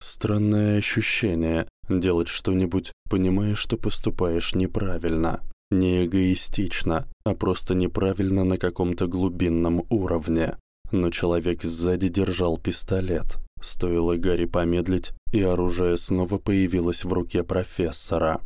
Странное ощущение делать что-нибудь, понимая, что поступаешь неправильно. Не эгоистично, а просто неправильно на каком-то глубинном уровне. Но человек сзади держал пистолет. Стоило Гарри помедлить, и оружие снова появилось в руке профессора.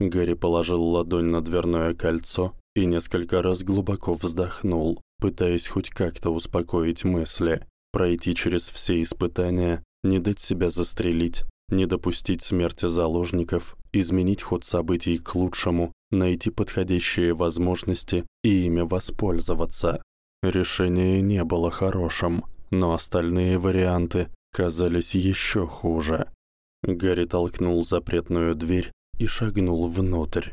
Гарри положил ладонь на дверное кольцо и несколько раз глубоко вздохнул пытаясь хоть как-то успокоить мысли, пройти через все испытания, не дать себя застрелить, не допустить смерти заложников, изменить ход событий к лучшему, найти подходящие возможности и ими воспользоваться. Решение не было хорошим, но остальные варианты казались ещё хуже. Гарри толкнул запретную дверь и шагнул внутрь.